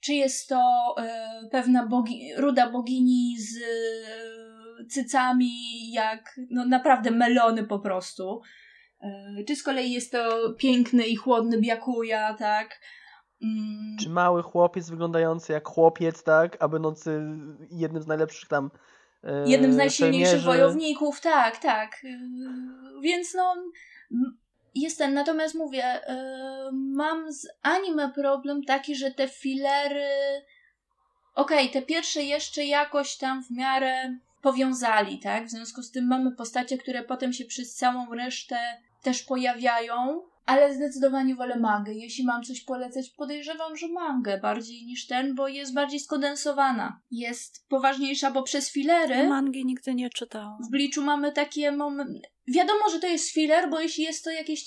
Czy jest to e, pewna bogi, ruda bogini z e, cycami, jak, no naprawdę melony po prostu. E, Czy z kolei jest to piękny i chłodny Byakuya, tak? Mm, Czy mały chłopiec wyglądający jak chłopiec, tak? A będący jednym z najlepszych tam Jednym z najsilniejszych wojowników, tak, tak. Więc no, m, jest ten. Natomiast mówię, yy, mam z anime problem taki, że te filery. Okej, te pierwsze jeszcze jakoś tam w miarę powiązali, tak? W związku z tym mamy postacie, które potem się przez całą resztę też pojawiają. Ale zdecydowanie wolę mangę. Jeśli mam coś polecać, podejrzewam, że mangę bardziej niż ten, bo jest bardziej skondensowana. Jest poważniejsza, bo przez filery. Mangi nigdy nie czytałam. W Bliczu mamy takie momenty. Wiadomo, że to jest filler, bo jeśli jest to jakieś.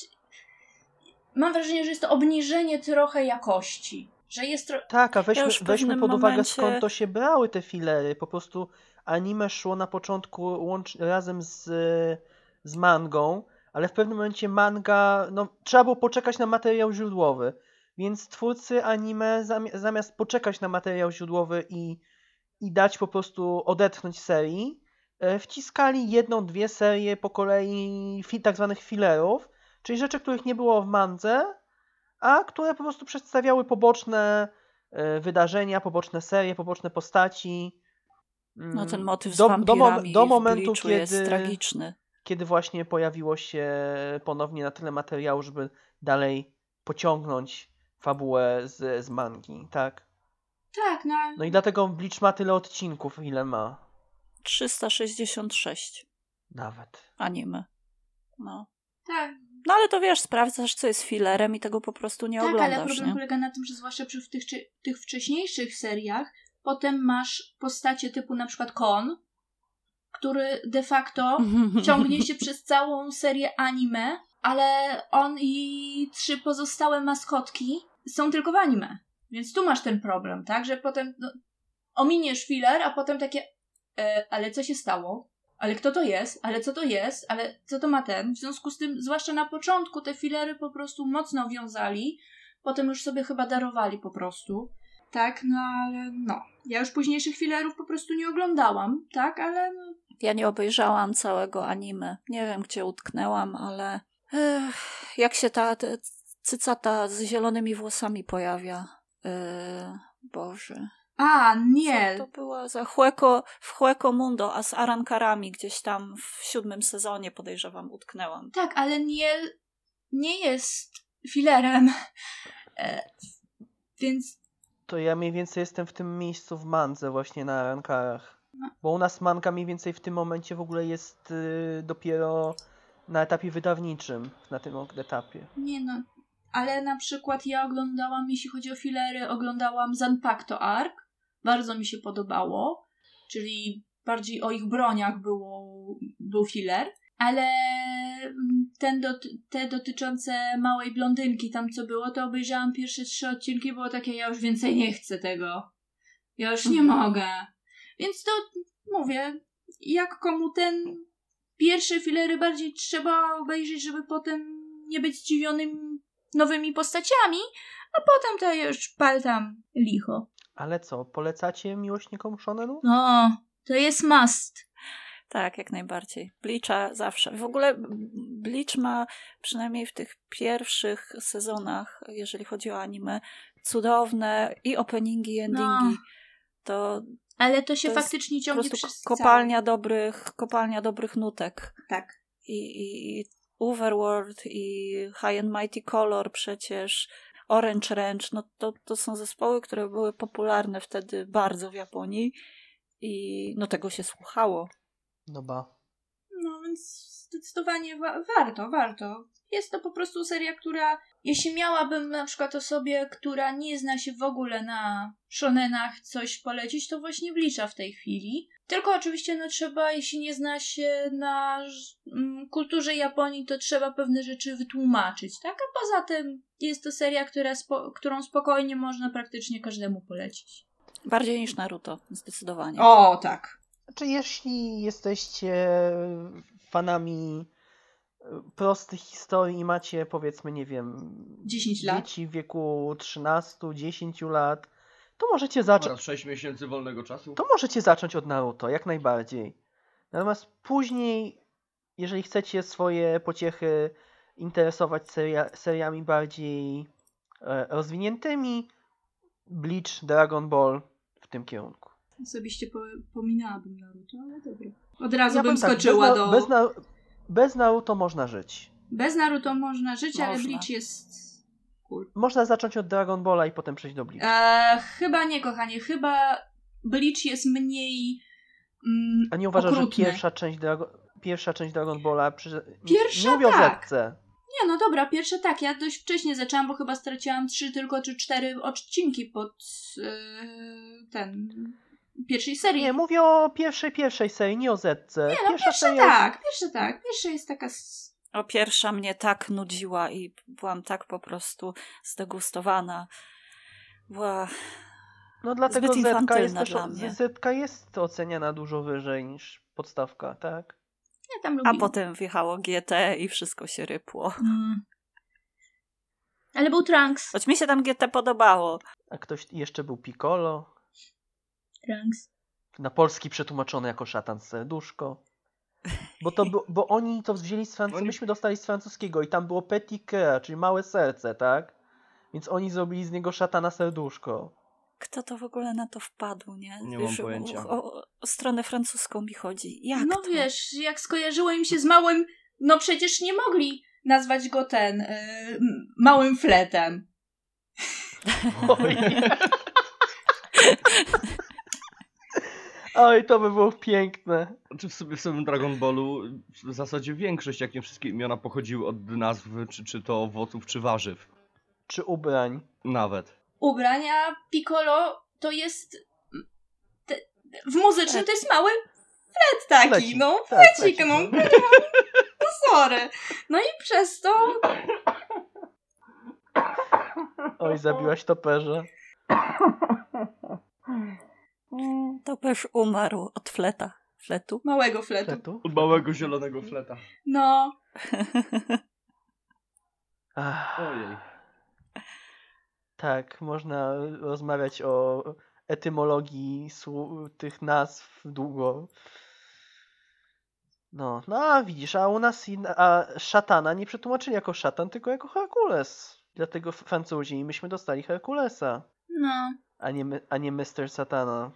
Mam wrażenie, że jest to obniżenie trochę jakości. Że jest tro... Tak, a weźmy, w weźmy pod uwagę momencie- skąd to się brały te filery. Po prostu anime szło na początku łącz, razem z, z mangą, ale w pewnym momencie manga, no trzeba było poczekać na materiał źródłowy. Więc twórcy anime zami- zamiast poczekać na materiał źródłowy i, i dać po prostu odetchnąć serii, e, wciskali jedną, dwie serie po kolei tak zwanych fillerów, czyli rzeczy, których nie było w mandze, a które po prostu przedstawiały poboczne e, wydarzenia, poboczne serie, poboczne postaci. No ten motyw z do, do, do momentu, Bleachu jest kiedy, tragiczny. Kiedy właśnie pojawiło się ponownie na tyle materiału, żeby dalej pociągnąć fabułę z, z mangi, tak? Tak, no. No i dlatego Bleach ma tyle odcinków, ile ma. 366 Nawet. anime. No. Tak, No ale to wiesz, sprawdzasz, co jest filerem i tego po prostu nie tak, ale oglądasz, problem nie? polega na tym, że zwłaszcza przy tych, tych wcześniejszych seriach, potem masz postacie typu na przykład Kon, który de facto ciągnie się przez całą serię anime, ale on i trzy pozostałe maskotki są tylko w anime. Więc tu masz ten problem, tak? Że potem no, ominiesz filler, a potem takie e, ale co się stało? Ale kto to jest? Ale co to jest? Ale co to ma ten? W związku z tym, zwłaszcza na początku, te filery po prostu mocno wiązali. Potem już sobie chyba darowali po prostu. Tak, no ale no. Ja już późniejszych filerów po prostu nie oglądałam, tak? Ale no, Ja nie obejrzałam całego anime. Nie wiem, gdzie utknęłam, ale ech, jak się ta, ta cycata z zielonymi włosami pojawia. Yy, Boże. A, nie. Co to była za Hueco, w Hueco Mundo, a z Arankarami gdzieś tam w siódmym sezonie podejrzewam utknęłam. Tak, ale nie, nie jest filerem. E, więc To ja mniej więcej jestem w tym miejscu w mandze właśnie na rankarach. No. Bo u nas manka mniej więcej w tym momencie w ogóle jest y, dopiero na etapie wydawniczym, na tym etapie. nie no. Ale na przykład ja oglądałam, jeśli chodzi o filery, oglądałam Zanpakuto Arc. Bardzo mi się podobało. Czyli bardziej o ich broniach było, był filer. Ale mm, ten dot, te dotyczące małej blondynki, tam co było, to obejrzałam pierwsze trzy odcinki, było takie, ja już więcej nie chcę tego. Ja już nie Mhm. mogę. Więc to mówię, jak komu ten pierwsze filery bardziej trzeba obejrzeć, żeby potem nie być zdziwionym nowymi postaciami, a potem to już pal tam licho. Ale co, polecacie miłośnikom shonenu? No, to jest must. Tak, jak najbardziej. Bleacha zawsze. W ogóle Bleach ma przynajmniej w tych pierwszych sezonach, jeżeli chodzi o anime, cudowne i openingi, i endingi. To Ale to się To faktycznie po ciągnie prostu przez kopalnia dobrych, kopalnia dobrych nutek. Cały... Tak. I, i, i Overworld i High and Mighty Color przecież, Orange Range, no to, to są zespoły, które były popularne wtedy bardzo w Japonii i no tego się słuchało. No ba. No więc zdecydowanie wa- warto, warto. Jest to po prostu seria, która, jeśli miałabym na przykład osobie, która nie zna się w ogóle na shonenach coś polecić, to właśnie Bleacha w tej chwili. Tylko oczywiście no trzeba, jeśli nie zna się na mm, kulturze Japonii, to trzeba pewne rzeczy wytłumaczyć, tak? A poza tym jest to seria, która spo- którą spokojnie można praktycznie każdemu polecić. Bardziej niż Naruto, zdecydowanie. O, tak. Znaczy, jeśli jesteście fanami y, prostych historii i macie powiedzmy, nie wiem, 10 lat. dzieci w wieku 13-10 lat, to możecie zacząć. Oraz 6 miesięcy wolnego czasu. To możecie zacząć od Naruto, jak najbardziej. Natomiast później, jeżeli chcecie swoje pociechy interesować seria, seriami bardziej e, rozwiniętymi, Bleach, Dragon Ball w tym kierunku. Osobiście po, pominęłabym Naruto, ale dobra. Od razu Ja bym tak, skoczyła bez, na- do... Bez, na, bez Naruto można żyć. Bez Naruto można żyć, ale Można. Bleach jest cool. Można zacząć od Dragon Balla i potem przejść do Bleach. Eee, chyba nie, kochanie. Chyba Bleach jest mniej mm, A nie uważasz, okrutny. że pierwsza część, Drago, pierwsza część Dragon Balla... Przy, Pierwsza nie mówię tak. Nie, no dobra, pierwsze tak. Ja dość wcześnie zaczęłam, bo chyba straciłam trzy tylko czy cztery odcinki pod eee, ten... pierwszej serii. Nie, mówię o pierwszej, pierwszej serii, nie o Zetce. Nie, no pierwsza seria jest- tak, pierwsza tak. Pierwsza jest taka... O, pierwsza mnie tak nudziła i byłam tak po prostu zdegustowana. Była... No dlatego Zbyt Zetka jest, też, dla mnie. Zetka jest oceniana dużo wyżej niż podstawka, tak? Ja tam A lubię. potem wjechało GT i wszystko się rypło. Mm. Ale był Trunks. Choć mi się tam GT podobało. A ktoś jeszcze był Piccolo, Trunks. na polski przetłumaczony jako szatan z serduszko. Bo, to, bo, bo oni to wzięli z francuskiego, myśmy dostali z francuskiego i tam było petit cœur, czyli małe serce, tak? Więc oni zrobili z niego szatana serduszko. Kto to w ogóle na to wpadł, nie? Nie mam Już o- pojęcia. O, o stronę francuską mi chodzi. Jak no to? wiesz, jak skojarzyło im się z małym, no przecież nie mogli nazwać go ten y, m- małym fletem. Oj. Oj, to by było piękne. Czy w sobie w samym Dragon Ballu w zasadzie większość, jak nie wszystkie imiona pochodziły od nazw, czy, czy to owoców, czy warzyw. Czy ubrań. Nawet. Ubrania Piccolo to jest... Te, w muzycznym to jest mały flet taki, Flecik, no. tak, Flecik, flecik, no. no. No sorry. No i przez to Oj, zabiłaś toperze. To też umarł od fleta. Fletu. małego fletu. Fletu? Od małego zielonego fleta. No, Ojej. tak, można rozmawiać o etymologii tych nazw długo. No, no a widzisz, a u nas in, a szatana nie przetłumaczyli jako szatan, tylko jako Herkules. Dlatego Francuzi i myśmy dostali Herkulesa, no. a nie, a nie Mr. Satana.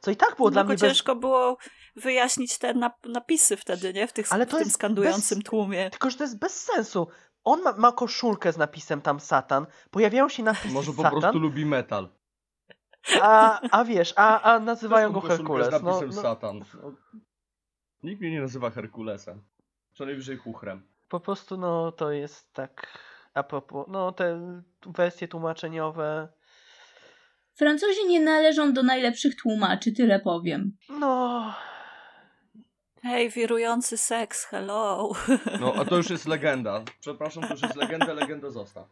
Co i tak było dla Tylko mnie bez... ciężko było wyjaśnić te nap napisy wtedy, nie? W, tych, Ale w to tym jest skandującym bez- tłumie. Tylko, że to jest bez sensu. On ma, ma koszulkę z napisem tam Satan, pojawiają się napisy Może po Satan, prostu lubi metal. a, a wiesz, a, a nazywają go Herkules. Z No, napisem no, Satan. Nikt mnie nie nazywa Herkulesem. Co najwyżej chuchrem. po prostu no to jest tak a propos, no te wersje tłumaczeniowe, Francuzi nie należą do najlepszych tłumaczy, tyle powiem. no Hej, wirujący seks, hello. No, a to już jest legenda. Przepraszam, to już jest legenda, legenda zostaw.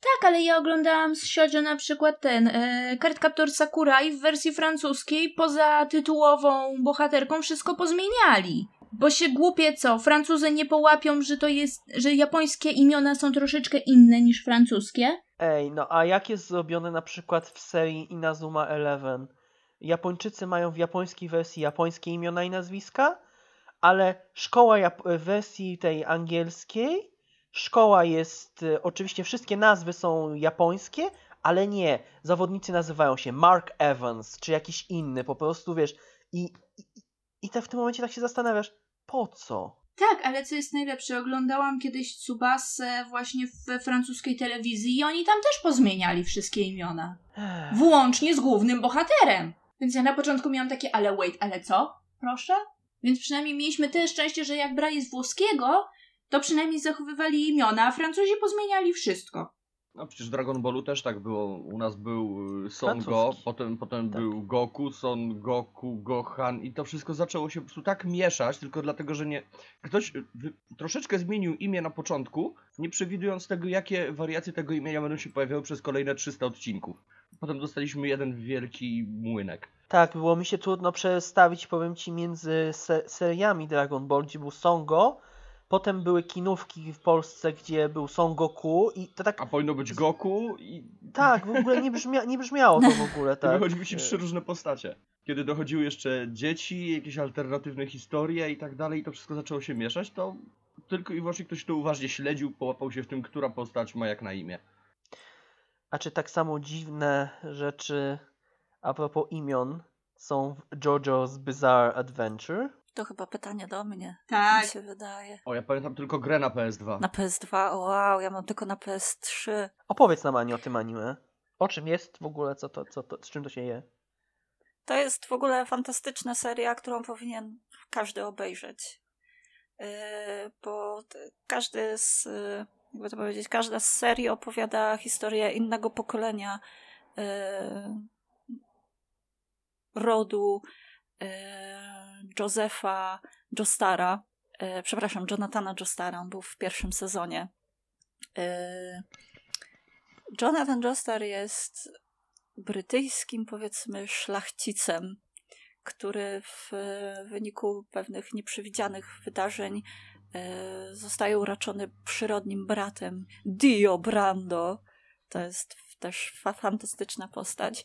Tak, ale ja oglądałam z Shoujo na przykład ten e, Cardcaptor Sakurai w wersji francuskiej poza tytułową bohaterką wszystko pozmieniali. Bo się głupie co, Francuzy nie połapią, że to jest, że japońskie imiona są troszeczkę inne niż francuskie? Ej, no a jak jest zrobione na przykład w serii Inazuma Eleven? Japończycy mają w japońskiej wersji japońskie imiona i nazwiska, ale szkoła w wersji tej angielskiej, szkoła jest, e, oczywiście wszystkie nazwy są japońskie, ale nie, zawodnicy nazywają się Mark Evans, czy jakiś inny, po prostu wiesz, i, i, i te w tym momencie tak się zastanawiasz, po co? Tak, ale co jest najlepsze, oglądałam kiedyś Tsubasę właśnie we francuskiej telewizji i oni tam też pozmieniali wszystkie imiona. Włącznie z głównym bohaterem. Więc ja na początku miałam takie, ale wait, ale co? Proszę? Więc przynajmniej mieliśmy tyle szczęście, że jak brali z włoskiego, to przynajmniej zachowywali imiona, a Francuzi pozmieniali wszystko. No przecież w Dragon Ballu też tak było. U nas był y, Son Go, Francuski. potem, potem Tak. był Goku, Son Goku, Gohan i to wszystko zaczęło się po prostu tak mieszać, tylko dlatego, że nie... Ktoś y, wy- troszeczkę zmienił imię na początku, nie przewidując tego, jakie wariacje tego imienia będą się pojawiały przez kolejne 300 odcinków. Potem dostaliśmy jeden wielki młynek. Tak, było mi się trudno przestawić, powiem ci, między se seriami Dragon Ball, gdzie był Songo, potem były kinówki w Polsce, gdzie był Son Goku i to tak, A powinno być Goku i... tak, w ogóle nie, brzmia, nie brzmiało to w ogóle, tak. wychodziły ci trzy różne postacie. Kiedy dochodziły jeszcze dzieci, jakieś alternatywne historie i tak dalej, i to wszystko zaczęło się mieszać, to tylko i wyłącznie ktoś to uważnie śledził, połapał się w tym, która postać ma jak na imię. A czy tak samo dziwne rzeczy a propos imion są w JoJo's Bizarre Adventure? To chyba pytanie do mnie. Tak. Mi się wydaje. O, ja pamiętam tylko grę na PS2. Na PS2, wow, ja mam tylko na PS3. Opowiedz nam Ani o tym anime. O czym jest w ogóle, co to, co to, z czym to się je? To jest w ogóle fantastyczna seria, którą powinien każdy obejrzeć. Yy, bo każdy z, jakby to powiedzieć, każda z serii opowiada historię innego pokolenia yy, rodu yy, Josefa Jostara. Yy, przepraszam, Jonathana Jostara. On był w pierwszym sezonie. Yy, Jonathan Jostar jest brytyjskim, powiedzmy, szlachcicem, który w e, wyniku pewnych nieprzewidzianych wydarzeń e, zostaje uraczony przyrodnim bratem Dio Brando. To jest też fa- fantastyczna postać.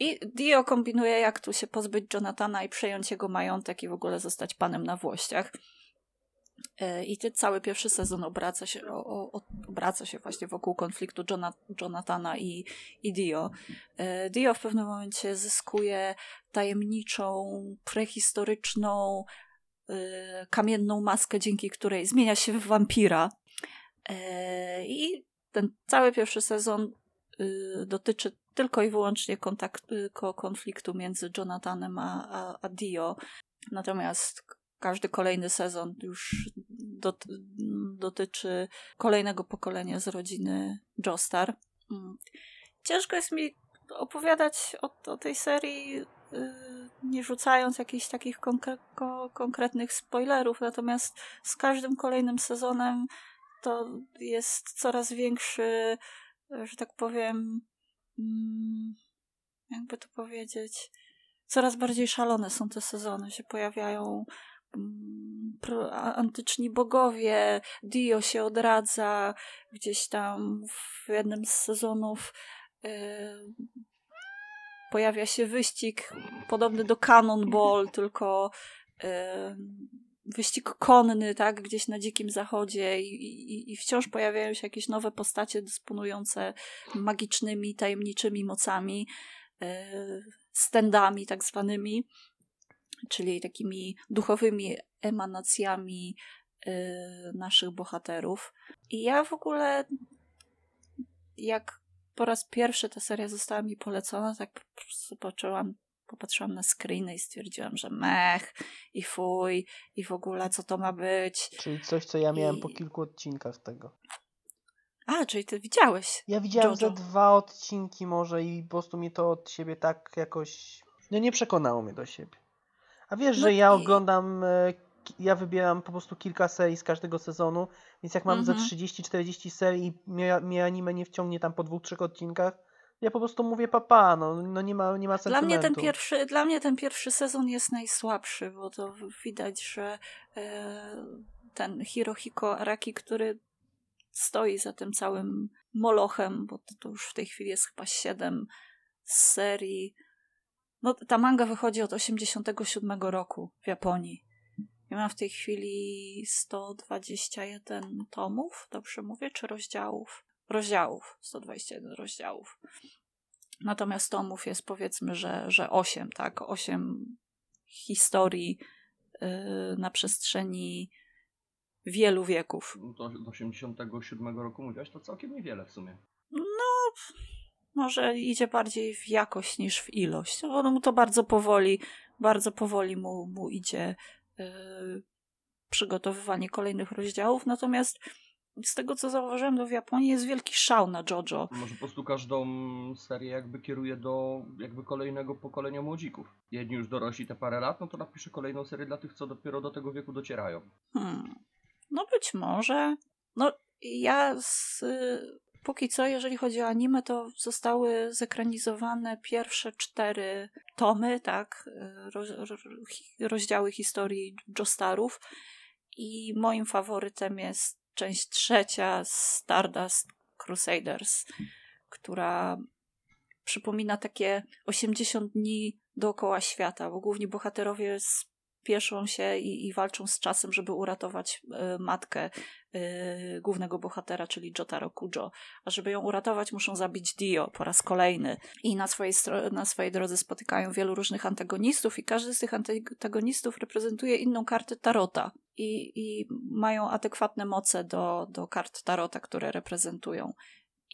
I Dio kombinuje, jak tu się pozbyć Jonathana i przejąć jego majątek i w ogóle zostać panem na włościach. E, I ty cały pierwszy sezon obraca się, o, o, obraca się właśnie wokół konfliktu Jona, Jonathana i, i Dio. E, Dio w pewnym momencie zyskuje tajemniczą, prehistoryczną, e, kamienną maskę, dzięki której zmienia się w wampira. I ten cały pierwszy sezon dotyczy tylko i wyłącznie kontakt, y, ko- konfliktu między Jonathanem a, a, a Dio. Natomiast każdy kolejny sezon już dot, dotyczy kolejnego pokolenia z rodziny Joestar. Mm. Ciężko jest mi opowiadać o, o tej serii, y, nie rzucając jakichś takich konkre- ko- konkretnych spoilerów, natomiast z każdym kolejnym sezonem to jest coraz większy, że tak powiem, mm, jakby to powiedzieć, coraz bardziej szalone są te sezony. Się pojawiają mm, antyczni bogowie, Dio się odradza, gdzieś tam w jednym z sezonów y, pojawia się wyścig podobny do Cannonball, tylko y, wyścig konny, tak, gdzieś na dzikim zachodzie i, i, i wciąż pojawiają się jakieś nowe postacie dysponujące magicznymi, tajemniczymi mocami, y, stendami tak zwanymi, czyli takimi duchowymi emanacjami y, naszych bohaterów. I ja w ogóle jak po raz pierwszy ta seria została mi polecona, tak poczułam, popatrzyłam na screeny i stwierdziłam, że mech i fuj i w ogóle co to ma być. Czyli coś, co ja miałem po I- kilku odcinkach tego. A, czyli ty widziałeś. Ja widziałem ze Jojo. dwa odcinki może i po prostu mnie to od siebie tak jakoś... No nie przekonało mnie do siebie. A wiesz, No że ja i- oglądam... e, Ja wybieram po prostu kilka serii z każdego sezonu, więc jak mam ze Mhm. 30-40 serii i mnie, mnie anime nie wciągnie tam po dwóch, trzech odcinkach, ja po prostu mówię papa, no, no nie ma, nie ma Dla sentymentu. mnie, ten pierwszy, dla mnie ten pierwszy sezon jest najsłabszy, bo to widać, że e, ten Hirohiko Araki, który stoi za tym całym molochem, bo to, już w tej chwili jest chyba siedem serii. No, ta manga wychodzi od 87 roku w Japonii. Ja mam w tej chwili 121 tomów, dobrze mówię, czy rozdziałów? Rozdziałów, 121 rozdziałów. Natomiast tomów jest powiedzmy, że, że 8, tak? 8 historii yy, na przestrzeni wielu wieków. No To do 87 roku mówiłaś, to całkiem niewiele w sumie. No, może idzie bardziej w jakość niż w ilość. No, mu to bardzo powoli, bardzo powoli mu, mu idzie yy, przygotowywanie kolejnych rozdziałów. Natomiast z tego, co zauważyłem, to w Japonii jest wielki szał na JoJo. Może po prostu każdą serię jakby kieruje do jakby kolejnego pokolenia młodzików. Jedni już dorośli te parę lat, no to napisze kolejną serię dla tych, co dopiero do tego wieku docierają. Hmm. No być może. No ja z, póki co, jeżeli chodzi o anime, to zostały zekranizowane pierwsze cztery tomy, tak, roz, rozdziały historii Joestarów i moim faworytem jest część trzecia Stardust Crusaders, która przypomina takie 80 dni dookoła świata, bo główni bohaterowie spieszą się i, i walczą z czasem, żeby uratować y, matkę y, głównego bohatera, czyli Jotaro Kujo. A żeby ją uratować, muszą zabić Dio po raz kolejny. I na swojej, na swojej drodze spotykają wielu różnych antagonistów i każdy z tych antagonistów reprezentuje inną kartę Tarota. I, i mają adekwatne moce do, do kart Tarota, które reprezentują.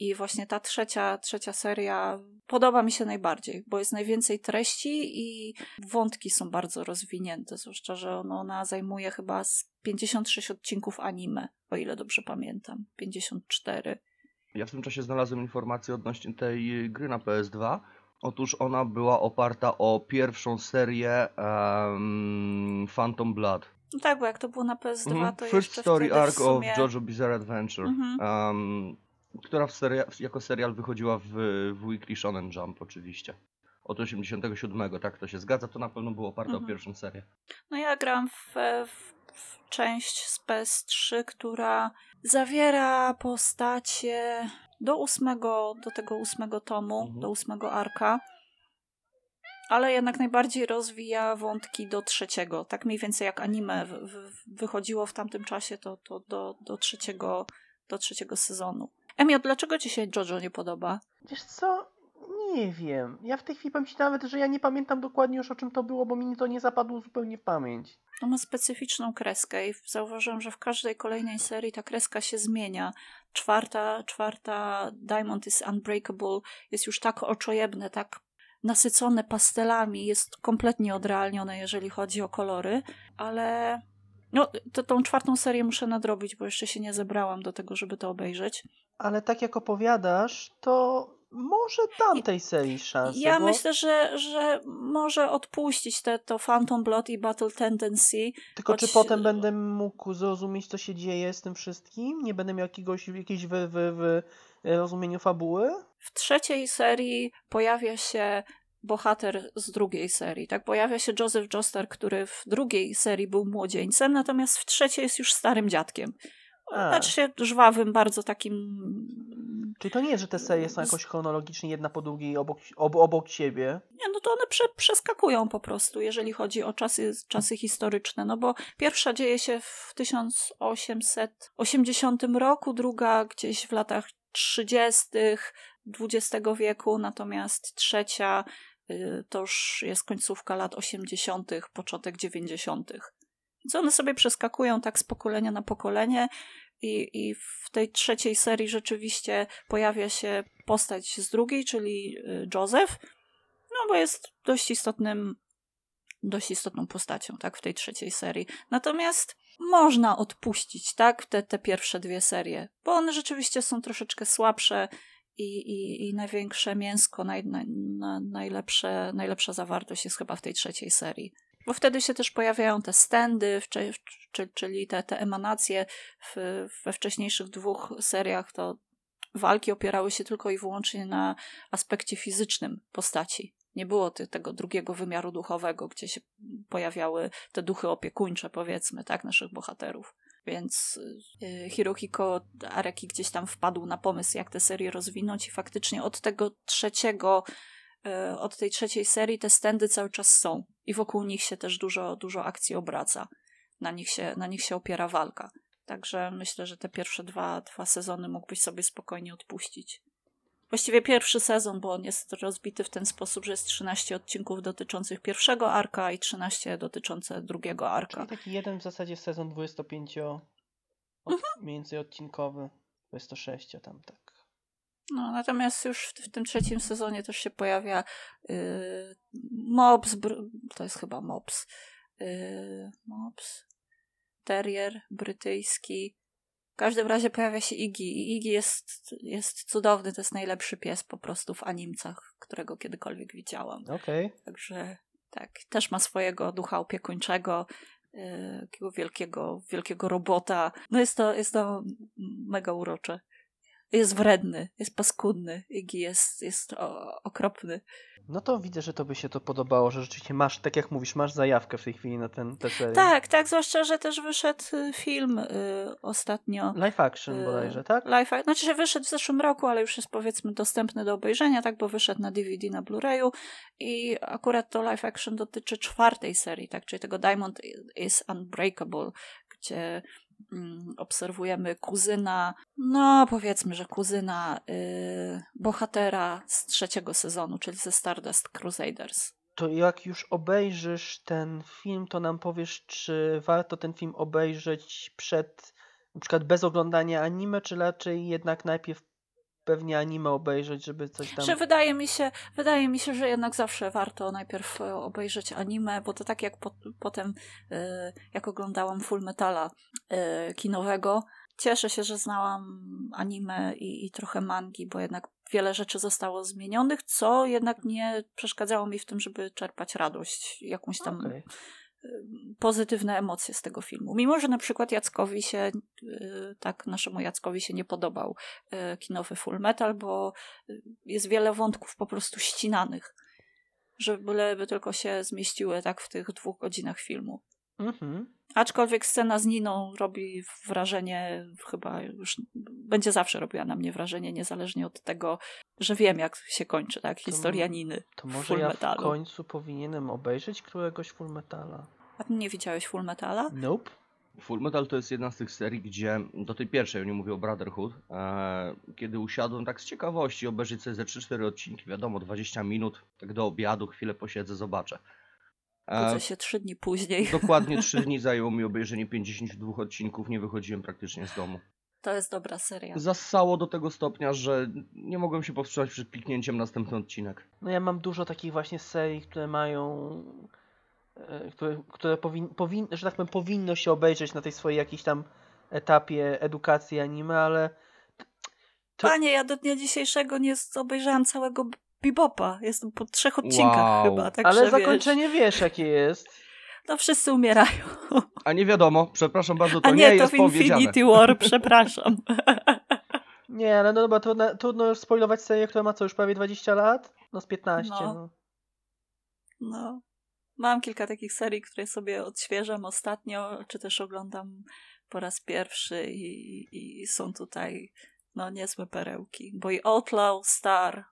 I właśnie ta trzecia, trzecia seria podoba mi się najbardziej, bo jest najwięcej treści i wątki są bardzo rozwinięte. Zwłaszcza, że ona zajmuje chyba z 56 odcinków anime, o ile dobrze pamiętam. 54. Ja w tym czasie znalazłem informację odnośnie tej gry na PS2. Otóż ona była oparta o pierwszą serię em, Phantom Blood. No tak, bo jak to było na PS2, Mhm. to First jeszcze Story Arc w sumie... of JoJo Bizarre Adventure. Mhm. em, która seria, jako serial wychodziła w, w Weekly Shonen Jump oczywiście. Od 87, tak to się zgadza, to na pewno było oparte Mhm. o pierwszą serię. No ja gram w, w, w część z PS3, która zawiera postacie do ósmego, do tego ósmego tomu, Mhm. do ósmego arka, ale jednak najbardziej rozwija wątki do trzeciego. Tak mniej więcej jak anime w, w, wychodziło w tamtym czasie, to, to do, do, trzeciego, do trzeciego sezonu. Emio, dlaczego ci się JoJo nie podoba? Wiesz co? nie wiem. Ja w tej chwili ci nawet, że ja nie pamiętam dokładnie już o czym to było, bo mi to nie zapadło zupełnie w pamięć. To ma specyficzną kreskę i zauważyłam, że w każdej kolejnej serii ta kreska się zmienia. Czwarta, czwarta Diamond is Unbreakable jest już tak oczojebne, tak nasycone pastelami, jest kompletnie odrealnione, jeżeli chodzi o kolory, ale no, to, tą czwartą serię muszę nadrobić, bo jeszcze się nie zebrałam do tego, żeby to obejrzeć. Ale tak jak opowiadasz, to może dam tej serii szansę. Ja bo... myślę, że, że może odpuścić te, to Phantom Blood i Battle Tendency. Tylko choć- czy potem będę mógł zrozumieć, co się dzieje z tym wszystkim? Nie będę miał jakiegoś, jakiejś w, w, w rozumieniu fabuły? W trzeciej serii pojawia się bohater z drugiej serii. Tak, pojawia się Joseph Joestar, który w drugiej serii był młodzieńcem, natomiast w trzeciej jest już starym dziadkiem. A. Znaczy się żwawym, bardzo takim. Czyli to nie jest, że te serie są jakoś chronologicznie jedna po drugiej obok, ob, obok siebie? Nie, no to one prze, przeskakują po prostu, jeżeli chodzi o czasy, czasy historyczne. No bo pierwsza dzieje się w 1880 roku, druga gdzieś w latach 30. XX wieku, natomiast trzecia to już jest końcówka lat 80., początek 90. Więc one sobie przeskakują tak z pokolenia na pokolenie. I, I w tej trzeciej serii rzeczywiście pojawia się postać z drugiej, czyli y, Joseph, no bo jest dość istotnym, dość istotną postacią, tak, w tej trzeciej serii. Natomiast można odpuścić, tak, te, te pierwsze dwie serie, bo one rzeczywiście są troszeczkę słabsze i, i, i największe mięsko, naj, na, najlepsze, najlepsza zawartość jest chyba w tej trzeciej serii. Bo wtedy się też pojawiają te stędy, czyli te, te emanacje. W, we wcześniejszych dwóch seriach to walki opierały się tylko i wyłącznie na aspekcie fizycznym postaci. Nie było tego drugiego wymiaru duchowego, gdzie się pojawiały te duchy opiekuńcze, powiedzmy, tak, naszych bohaterów. Więc y, Hirohiko Areki gdzieś tam wpadł na pomysł, jak tę serię rozwinąć i faktycznie od tego trzeciego, y, od tej trzeciej serii te stędy cały czas są i wokół nich się też dużo, dużo akcji obraca. Na nich się, na nich się opiera walka. Także myślę, że te pierwsze dwa, dwa sezony mógłbyś sobie spokojnie odpuścić. Właściwie pierwszy sezon, bo on jest rozbity w ten sposób, że jest 13 odcinków dotyczących pierwszego arka i 13 dotyczące drugiego arka. Czyli taki jeden w zasadzie sezon 25 od, Mhm. mniej więcej odcinkowy. 26 tam tak. No, natomiast już w, w tym trzecim sezonie też się pojawia yy, to jest chyba Mops, yy, Mops, Terrier brytyjski. W każdym razie pojawia się Iggy i Iggy jest, jest cudowny, to jest najlepszy pies po prostu w animcach, którego kiedykolwiek widziałam. Okej. Także tak, też ma swojego ducha opiekuńczego, yy, takiego wielkiego, wielkiego robota. No jest to, jest to mega urocze. Jest wredny, jest paskudny. Iggy jest, jest o, okropny. No to widzę, że to by się to podobało, że rzeczywiście masz, tak jak mówisz, masz zajawkę w tej chwili na ten, tę serię. Tak, tak, zwłaszcza, że też wyszedł y, film y, ostatnio. Live action Y, bodajże, tak? Live, ac- znaczy, że wyszedł w zeszłym roku, ale już jest powiedzmy dostępny do obejrzenia, tak, bo wyszedł na DVD, na Blu-rayu i akurat to live action dotyczy czwartej serii, tak, czyli tego Diamond is Unbreakable, gdzie obserwujemy kuzyna, no powiedzmy, że kuzyna y, bohatera z trzeciego sezonu, czyli ze Stardust Crusaders. To jak już obejrzysz ten film, to nam powiesz, czy warto ten film obejrzeć przed, na przykład bez oglądania anime, czy raczej jednak najpierw pewnie anime obejrzeć, żeby coś tam... Że wydaje mi się, wydaje mi się, że jednak zawsze warto najpierw e, obejrzeć anime, bo to tak jak po, potem, e, jak oglądałam Full Metala e, kinowego, cieszę się, że znałam anime i, i trochę mangi, bo jednak wiele rzeczy zostało zmienionych, co jednak nie przeszkadzało mi w tym, żeby czerpać radość, jakąś tam Okej. Pozytywne emocje z tego filmu. Mimo, że na przykład Jackowi się, y, tak naszemu Jackowi się nie podobał y, kinowy Full Metal, bo y, jest wiele wątków po prostu ścinanych, że byleby tylko się zmieściły tak w tych dwóch godzinach filmu. Mhm. Aczkolwiek scena z Niną robi wrażenie, chyba już będzie zawsze robiła na mnie wrażenie, niezależnie od tego, że wiem, jak się kończy, tak? Historia m- Niny. To może Full ja Metalu. w końcu powinienem obejrzeć któregoś Full Metala. A ty nie widziałeś Full Metala? Nope. Full Metal to jest jedna z tych serii, gdzie do tej pierwszej, nie mówię o Brotherhood, e, kiedy usiadłem tak z ciekawości obejrzeć sobie ze 3-4 odcinki, wiadomo, 20 minut, tak do obiadu, chwilę posiedzę, zobaczę. Budzę się trzy dni później. dokładnie 3 dni zajęło mi obejrzenie 52 odcinków, nie wychodziłem praktycznie z domu. To jest dobra seria. Zassało do tego stopnia, że nie mogłem się powstrzymać przed kliknięciem następny odcinek. No ja mam dużo takich właśnie serii, które mają. e, które, które powin, powin, że tak powiem, powinno się obejrzeć na tej swojej jakiejś tam etapie edukacji anime, ale. to- Panie, ja do dnia dzisiejszego nie obejrzałam całego Bebopa. Jestem po trzech odcinkach Wow. chyba, także ale wiesz, zakończenie wiesz, jakie jest. No wszyscy umierają. A nie wiadomo, przepraszam bardzo, to A nie, nie, to jest w. Infinity War, przepraszam. Nie, ale no dobra, trudno, trudno już spoilować serię, która ma co już prawie 20 lat? No z 15. No. No. No. Mam kilka takich serii, które sobie odświeżam ostatnio, czy też oglądam po raz pierwszy i, i są tutaj no niezłe perełki. Bo i Outlaw, Star,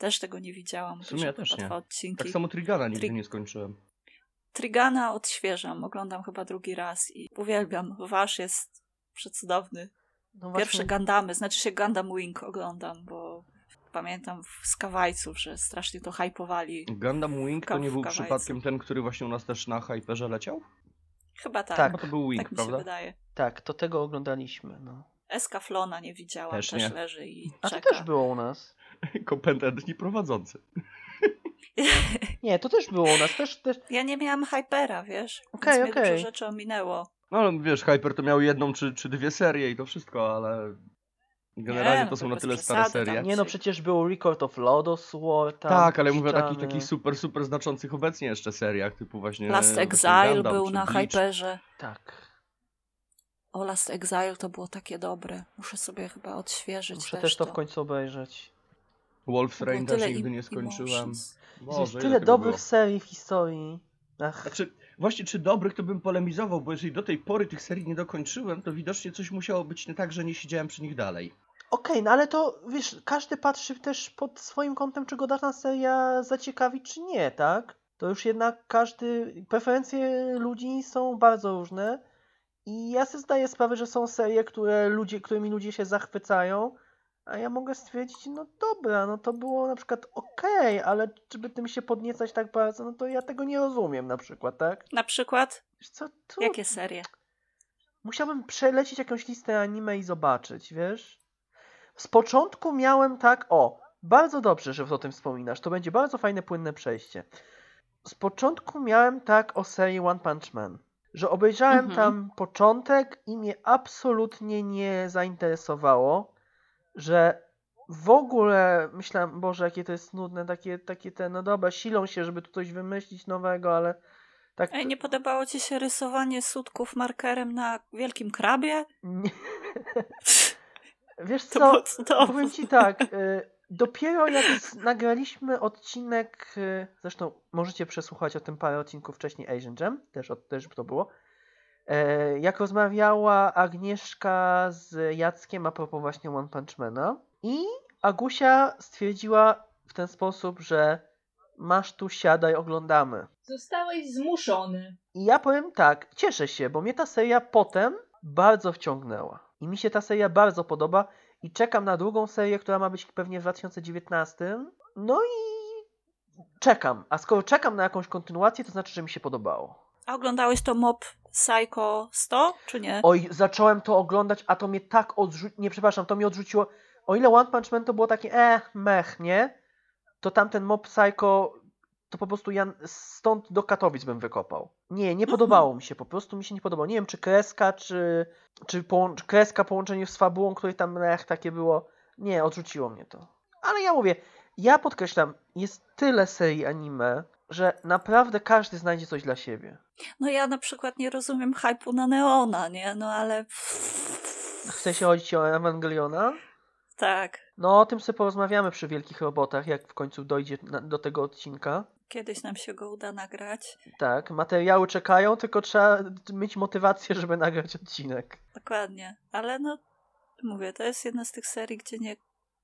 też tego nie widziałam. W sumie ja też nie. odcinki. Tak samo Trigana nigdy Tri- nie skończyłem. Trigana odświeżam, oglądam chyba drugi raz i uwielbiam. Wasz jest przecudowny. No Pierwsze Gundamy, znaczy się Gundam Wing oglądam, bo pamiętam w- z Kawajców, że strasznie to hypowali. Gundam Wing to nie był przypadkiem ten, który właśnie u nas też na Hyperze leciał? Chyba tak. Tak. Chyba to był Wing, tak mi się prawda? wydaje. tak, to tego oglądaliśmy. No. Eskaflona nie widziałam, Też też, nie. leży i A to też było u nas. Kompetentni prowadzący. Nie, to też było u nas. Też, też... ja nie miałam hypera, wiesz? Okej, Więc mnie okej. dużo rzeczy ominęło. No ale wiesz, Hyper to miał jedną czy, czy dwie serie i to wszystko, ale generalnie Nie, no to to są na bez tyle stare serie. Nie no, przecież był Record of Lodos War. Tam tak, ale mówię o takich, takich super, super znaczących obecnie jeszcze seriach, typu właśnie Last Exile Gundam był na Bleach. hyperze. Tak. O, Last Exile to było takie dobre. Muszę sobie chyba odświeżyć Muszę też też to w końcu obejrzeć. Wolf's Rain też nigdy nie skończyłem. emotions. Boże, tyle dobrych było. serii w historii. Ach, Znaczy, właśnie czy dobrych to bym polemizował, bo jeżeli do tej pory tych serii nie dokończyłem, to widocznie coś musiało być nie tak, że nie siedziałem przy nich dalej. Okej, no ale to wiesz, każdy patrzy też pod swoim kątem, czy go dana seria zaciekawi, czy nie, tak? To już jednak każdy. Preferencje ludzi są bardzo różne. I ja sobie zdaję sprawę, że są serie, które ludzie, którymi ludzie się zachwycają, a ja mogę stwierdzić, no dobra, no to było na przykład okej, ale żeby tym się podniecać tak bardzo, no to ja tego nie rozumiem na przykład, tak? Na przykład, co, tu jakie serie? musiałbym przelecieć jakąś listę anime i zobaczyć, wiesz? Z początku miałem tak, o, bardzo dobrze, że o tym wspominasz, to będzie bardzo fajne, płynne przejście. Z początku miałem tak o serii One Punch Man, że obejrzałem Mhm. tam początek i mnie absolutnie nie zainteresowało, że w ogóle myślałem, Boże, jakie to jest nudne, takie, takie te, no dobra, silą się, żeby tu coś wymyślić nowego, ale tak... Ej, nie podobało ci się rysowanie sutków markerem na wielkim krabie? nie... Wiesz To co, cudowne. powiem ci tak, y, dopiero jak nagraliśmy odcinek, y, zresztą możecie przesłuchać o tym parę odcinków wcześniej Asian Jam, też, o- też to było, jak rozmawiała Agnieszka z Jackiem a propos właśnie One Punch Mana i Agusia stwierdziła w ten sposób, że masz tu siadaj, oglądamy. Zostałeś zmuszony. I ja powiem tak, cieszę się, bo mnie ta seria potem bardzo wciągnęła. I mi się ta seria bardzo podoba i czekam na drugą serię, która ma być pewnie w 2019. No i czekam. A skoro czekam na jakąś kontynuację, to znaczy, że mi się podobało. A oglądałeś to Mob Psycho 100, czy nie? Oj, zacząłem to oglądać, a to mnie tak odrzuciło. Nie, przepraszam, to mnie odrzuciło. O ile One Punch Man to było takie, eh, mech, nie? To tamten Mob Psycho, to po prostu ja stąd do Katowic bym wykopał. Nie, nie podobało mi się, po prostu mi się nie podobało. Nie wiem, czy kreska, czy, czy kreska połączenie z fabułą, której tam, ech, takie było. Nie, odrzuciło mnie to. Ale ja mówię, ja podkreślam, jest tyle serii anime, że naprawdę każdy znajdzie coś dla siebie. No ja na przykład nie rozumiem hypu na Neona, nie? No ale... Chce się chodzić o Ewangeliona? Tak. No, o tym sobie porozmawiamy przy Wielkich Robotach, jak w końcu dojdzie na, do tego odcinka. Kiedyś nam się go uda nagrać. Tak, materiały czekają, tylko trzeba mieć motywację, żeby nagrać odcinek. Dokładnie. Ale no, mówię, to jest jedna z tych serii, gdzie nie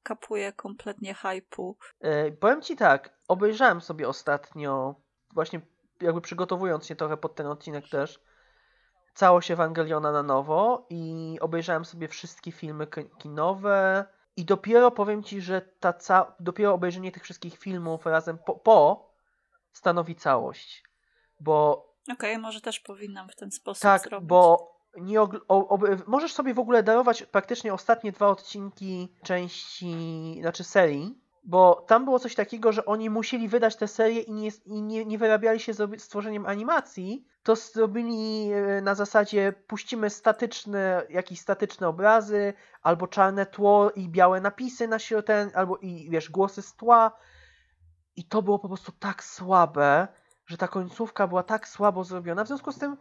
kapuje kompletnie hypu. E, powiem ci tak, obejrzałem sobie ostatnio, właśnie jakby przygotowując się trochę pod ten odcinek też, całość Ewangeliona na nowo i obejrzałem sobie wszystkie filmy ki- kinowe i dopiero powiem ci, że ta ca- dopiero obejrzenie tych wszystkich filmów razem po, po stanowi całość. Bo Okej, może też powinnam w ten sposób tak, zrobić. bo nie ogl- o, obe- możesz sobie w ogóle darować praktycznie ostatnie dwa odcinki części, znaczy serii, bo tam było coś takiego, że oni musieli wydać tę serię i nie, i nie, nie wyrabiali się z stworzeniem animacji, to zrobili e, na zasadzie puścimy statyczne, jakieś statyczne obrazy, albo czarne tło i białe napisy na środku, albo i wiesz, głosy z tła. I to było po prostu tak słabe, że ta końcówka była tak słabo zrobiona. W związku z tym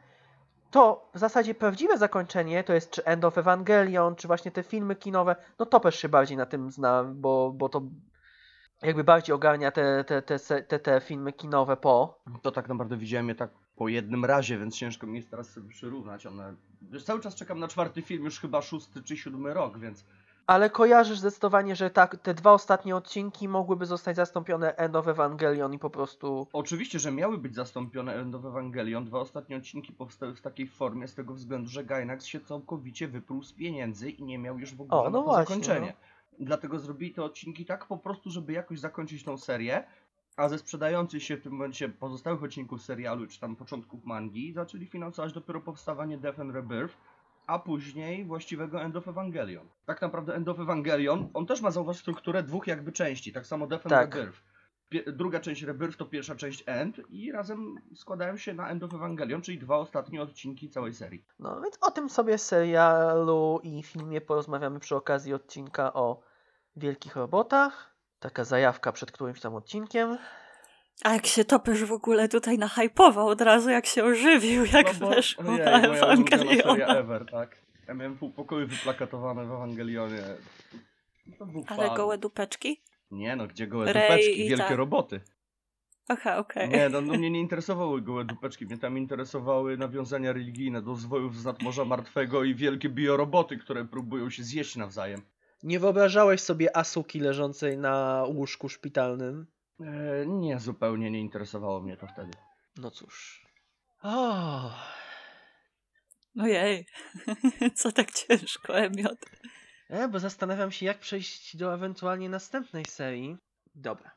to w zasadzie prawdziwe zakończenie to jest czy End of Evangelion, czy właśnie te filmy kinowe. No Topesz się bardziej na tym zna, bo, bo to jakby bardziej ogarnia te, te, te, te, te filmy kinowe po. To tak naprawdę widziałem je tak po jednym razie, więc ciężko mi jest teraz sobie przyrównać. One... Cały czas czekam na czwarty film, już chyba szósty czy siódmy rok, więc Ale kojarzysz zdecydowanie, że tak, te dwa ostatnie odcinki mogłyby zostać zastąpione End of Evangelion i po prostu... Oczywiście, że miały być zastąpione End of Evangelion. Dwa ostatnie odcinki powstały w takiej formie z tego względu, że Gainax się całkowicie wypruł z pieniędzy i nie miał już w ogóle O, no na to właśnie, zakończenie. Dlatego zrobili te odcinki tak po prostu, żeby jakoś zakończyć tą serię, a ze sprzedających się w tym momencie pozostałych odcinków serialu, czy tam początków mangi, zaczęli finansować dopiero powstawanie Death and Rebirth, a później właściwego End of Evangelion. Tak naprawdę End of Evangelion, on też ma zauważ strukturę dwóch jakby części, tak samo Death and Tak. Rebirth. Pie- druga część Rebirth to pierwsza część End i razem składają się na End of Evangelion, czyli dwa ostatnie odcinki całej serii. No więc o tym sobie serialu i filmie porozmawiamy przy okazji odcinka o wielkich robotach. Taka zajawka przed którymś tam odcinkiem. A jak się topesz w ogóle tutaj nahypował od razu, jak się ożywił, jak No bo- weszło ojej, na Ewangeliona. ever, tak. Ja miałem pół pokoju wyplakatowane w Ewangelionie. Ale gołe dupeczki? Nie no, gdzie gołe Rej dupeczki, wielkie tak. roboty. Aha, okej. Nie, no, no mnie nie interesowały gołe dupeczki, mnie tam interesowały nawiązania religijne do zwojów z nadmorza martwego i wielkie bioroboty, które próbują się zjeść nawzajem. Nie wyobrażałeś sobie Asuki leżącej na łóżku szpitalnym? E, nie, zupełnie nie interesowało mnie to wtedy. No cóż. O, Ojej, co tak ciężko, Emiot? e, bo zastanawiam się, jak przejść do ewentualnie następnej serii. Dobra.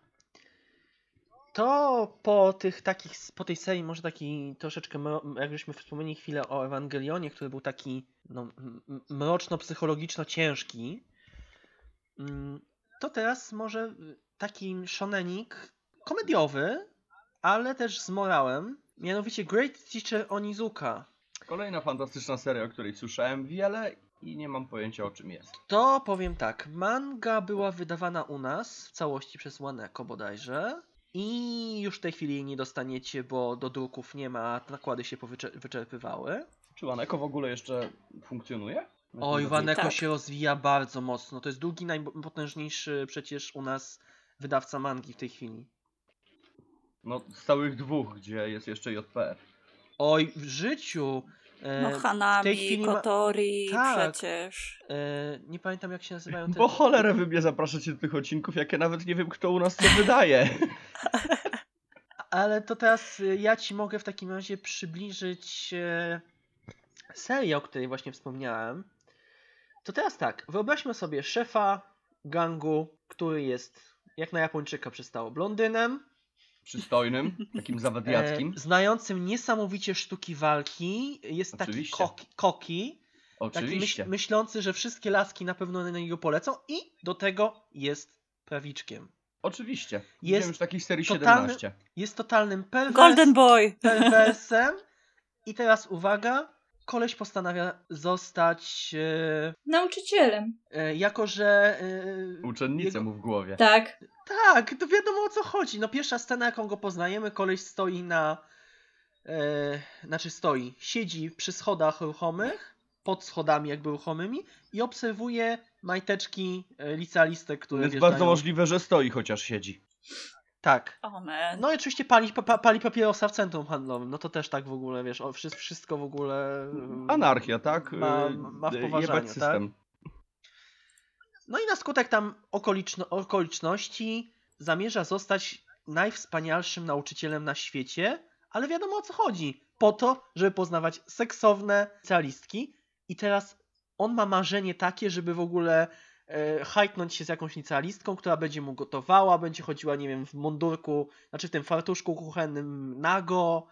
To po tych takich, po tej serii może taki troszeczkę, jak żeśmy wspomnieli chwilę o Ewangelionie, który był taki no, mroczno-psychologiczno ciężki, mm, to teraz może y, taki shonenik komediowy, ale też z morałem, mianowicie Great Teacher Onizuka. Kolejna fantastyczna seria, o której słyszałem wiele i nie mam pojęcia o czym jest. To powiem tak, manga była wydawana u nas w całości przez Waneko bodajże i już w tej chwili jej nie dostaniecie, bo do druków nie ma, nakłady się wyczerpywały. Czy Waneko w ogóle jeszcze funkcjonuje? Oj, Waneko Tak. się rozwija bardzo mocno, to jest drugi najpotężniejszy przecież u nas wydawca mangi w tej chwili. No, z całych dwóch, gdzie jest jeszcze JPF. Oj, w życiu! E, No w tej Hanami, chwili ma- Kotori, Tak. przecież. e, nie pamiętam jak się nazywają te... Bo cholerę wy mnie zapraszacie do tych odcinków, jak ja nawet nie wiem, kto u nas co wydaje. Ale to teraz y, ja ci mogę w takim razie przybliżyć e, serię, o której właśnie wspomniałem. To teraz tak, wyobraźmy sobie szefa gangu, który jest jak na Japończyka przystało blondynem, Przystojnym, takim zawadiackim. e, znającym niesamowicie sztuki walki, jest taki Oczywiście. koki, koki taki Oczywiście. myśl, myślący, że wszystkie laski na pewno na niego polecą i do tego jest prawiczkiem. Oczywiście. Jest Jest już takich serii totalny- 17. Jest totalnym perwers, Golden Boy! perwersem. I teraz uwaga, koleś postanawia zostać, e, Nauczycielem. e, jako że... E, Uczennicę jego- mu w głowie. Tak. Tak, to wiadomo o co chodzi. No pierwsza scena, jaką go poznajemy, koleś stoi na... E, znaczy stoi, siedzi przy schodach ruchomych, pod schodami jakby ruchomymi i obserwuje majteczki e, licealistek, które Jest wjeżdżają. bardzo możliwe, że stoi, chociaż siedzi. Tak. O man. No i oczywiście pali, pa, pali papierosa w centrum handlowym. No to też tak w ogóle, wiesz, o, wszy- wszystko w ogóle... mm, Anarchia, tak? Ma, Y, ma w y, poważaniu, jebać tak? system. No i na skutek tam okoliczno, okoliczności zamierza zostać najwspanialszym nauczycielem na świecie, ale wiadomo o co chodzi. Po to, żeby poznawać seksowne licealistki i teraz on ma marzenie takie, żeby w ogóle hajtnąć się z jakąś licealistką, która będzie mu gotowała, będzie chodziła, nie wiem, w mundurku, znaczy w tym fartuszku kuchennym nago.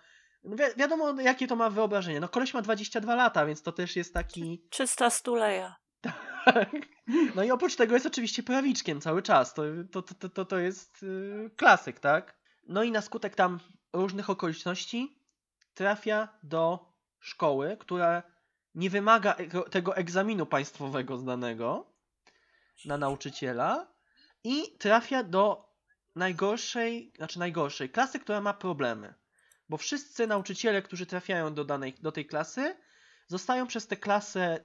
No wi wiadomo, jakie to ma wyobrażenie. No koleś ma 22 lata, więc to też jest taki... Czysta stuleja. Tak. No i oprócz tego jest oczywiście prawiczkiem cały czas. To, to, to, to, to jest yy, klasyk, tak? No i na skutek tam różnych okoliczności trafia do szkoły, która nie wymaga ego- tego egzaminu państwowego znanego na nauczyciela i trafia do najgorszej, znaczy najgorszej klasy, która ma problemy. Bo wszyscy nauczyciele, którzy trafiają do, danej, do tej klasy, zostają przez tę klasę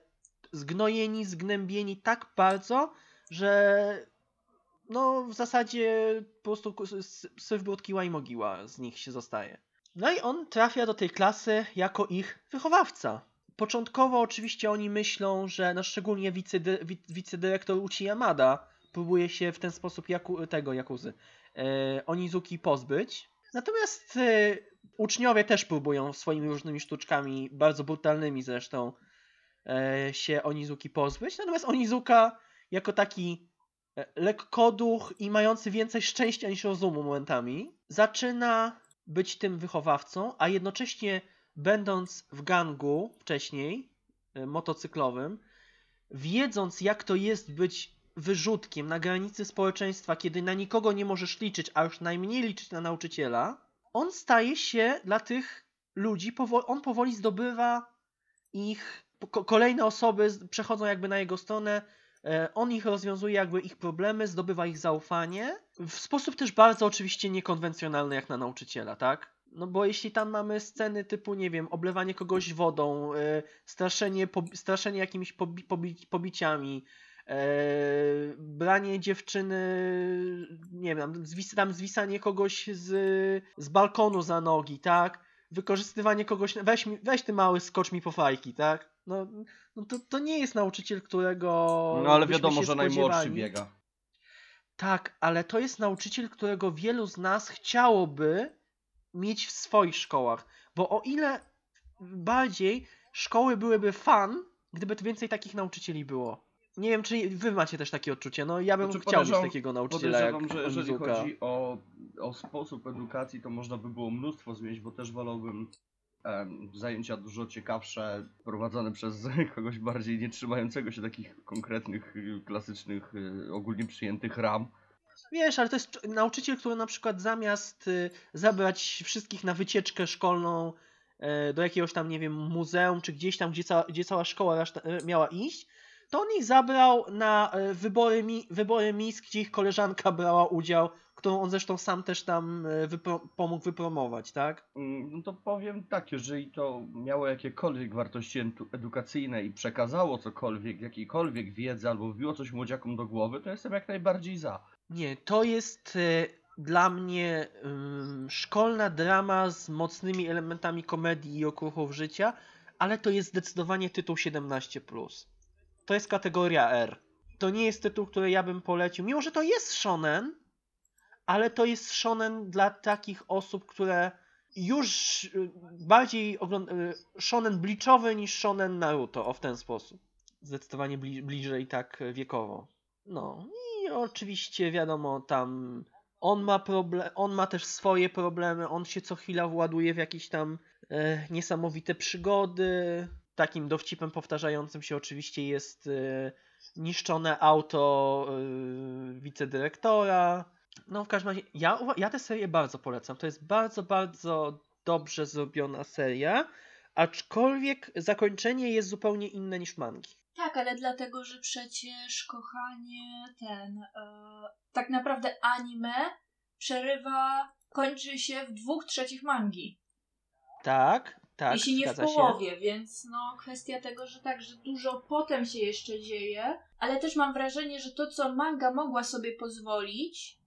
zgnojeni, zgnębieni tak bardzo, że no w zasadzie po prostu syf brudkiła i mogiła z nich się zostaje. No i on trafia do tej klasy jako ich wychowawca. Początkowo oczywiście oni myślą, że no szczególnie wicedy, wi- wicedyrektor Uchi Yamada próbuje się w ten sposób Jaku, tego Jakuzy e, Onizuki pozbyć. Natomiast e, uczniowie też próbują swoimi różnymi sztuczkami, bardzo brutalnymi zresztą, e, się Onizuki pozbyć. Natomiast Onizuka jako taki e, lekkoduch i mający więcej szczęścia niż rozumu momentami, zaczyna być tym wychowawcą, a jednocześnie będąc w gangu wcześniej, e, motocyklowym, wiedząc jak to jest być wyrzutkiem na granicy społeczeństwa, kiedy na nikogo nie możesz liczyć, a już najmniej liczyć na nauczyciela, on staje się dla tych ludzi, on powoli zdobywa ich, ko- kolejne osoby przechodzą jakby na jego stronę, e, on ich rozwiązuje jakby ich problemy, zdobywa ich zaufanie, w sposób też bardzo oczywiście niekonwencjonalny jak na nauczyciela, tak? No bo jeśli tam mamy sceny typu, nie wiem, oblewanie kogoś wodą, e, straszenie, pobi- straszenie jakimiś pobi- pobi- pobiciami, e, branie dziewczyny, nie wiem, zwis- tam zwisanie kogoś z, z balkonu za nogi, tak? Wykorzystywanie kogoś, weź, mi- weź ty mały, skocz mi po fajki, tak? No, no to, to nie jest nauczyciel, którego. No ale wiadomo, że najmłodszy biega. Tak, ale to jest nauczyciel, którego wielu z nas chciałoby mieć w swoich szkołach. Bo o ile bardziej szkoły byłyby fan, gdyby tu więcej takich nauczycieli było. Nie wiem, czy wy macie też takie odczucie. No ja bym Znaczy, chciał mieć takiego nauczyciela jak Podejrzewam, że jeżeli chodzi o, o sposób edukacji, to można by było mnóstwo zmienić, bo też wolałbym zajęcia dużo ciekawsze, prowadzone przez kogoś bardziej nie trzymającego się takich konkretnych, klasycznych, y, ogólnie przyjętych ram. Wiesz, ale to jest cz- nauczyciel, który na przykład zamiast y, zabrać wszystkich na wycieczkę szkolną e, do jakiegoś tam, nie wiem, muzeum, czy gdzieś tam, gdzie cała, gdzie cała szkoła e, miała iść, to on ich zabrał na e, wybory, mi, wybory Miss, gdzie ich koleżanka brała udział, którą on zresztą sam też tam wypro, pomógł wypromować, tak? Mm, No to powiem tak, jeżeli to miało jakiekolwiek wartości edukacyjne i przekazało cokolwiek, jakiejkolwiek wiedzy albo wbiło coś młodziakom do głowy, to jestem jak najbardziej za. Nie, to jest e, dla mnie szkolna drama z mocnymi elementami komedii i okruchów życia, ale to jest zdecydowanie tytuł 17+. To jest kategoria R. To nie jest tytuł, który ja bym polecił, mimo że to jest shonen, ale to jest shonen dla takich osób, które już y, bardziej oglądają shonen bliczowy niż shonen Naruto, o w ten sposób. Zdecydowanie bli bliżej tak wiekowo. No oczywiście wiadomo tam on ma problem, on ma też swoje problemy, on się co chwila właduje w jakieś tam e, niesamowite przygody. Takim dowcipem powtarzającym się oczywiście jest e, niszczone auto e, wicedyrektora. No w każdym razie, ja, ja tę serię bardzo polecam. To jest bardzo, bardzo dobrze zrobiona seria, aczkolwiek zakończenie jest zupełnie inne niż mangi. Tak, ale dlatego, że przecież, kochanie, ten. E, tak naprawdę anime przerywa, kończy się w dwóch trzecich mangi. Tak, tak, jeśli nie w zgadza się. połowie, więc no kwestia tego, że tak, że dużo potem się jeszcze dzieje, ale też mam wrażenie, że to, co manga mogła sobie pozwolić,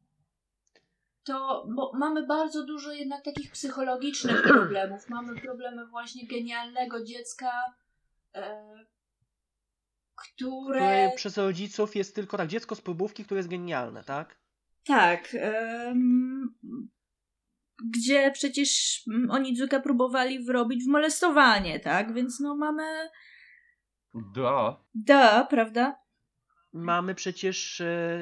to bo mamy bardzo dużo jednak takich psychologicznych problemów. Mamy problemy właśnie genialnego dziecka, e, które... które przez rodziców jest tylko tak, dziecko z próbówki, które jest genialne, tak? Tak. em, gdzie przecież mm, Onizuka próbowali wrobić w molestowanie, tak? Więc no mamy... Da. Da, prawda? Mamy przecież e,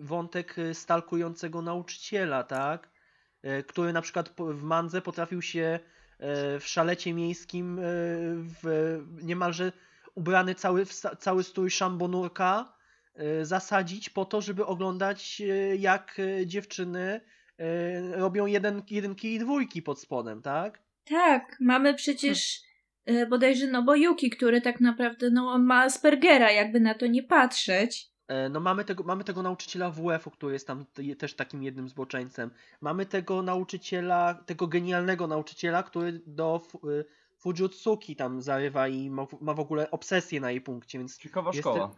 wątek e, stalkującego nauczyciela, tak? E, który na przykład w Mandze potrafił się e, w szalecie miejskim e, w niemalże ubrany cały, w cały strój szambonurka e, zasadzić po to, żeby oglądać e, jak e, dziewczyny robią jeden, jedynki i dwójki pod spodem, tak? Tak, mamy przecież e, bodajże Nobuyuki, który tak naprawdę, no on ma Aspergera, jakby na to nie patrzeć. E, No mamy tego, mamy tego nauczyciela WF-u, który jest tam też takim jednym zboczeńcem. Mamy tego nauczyciela, tego genialnego nauczyciela, który do y, Fujutsuki tam zarywa i ma, w- ma w ogóle obsesję na jej punkcie, więc Ciekawa szkoła.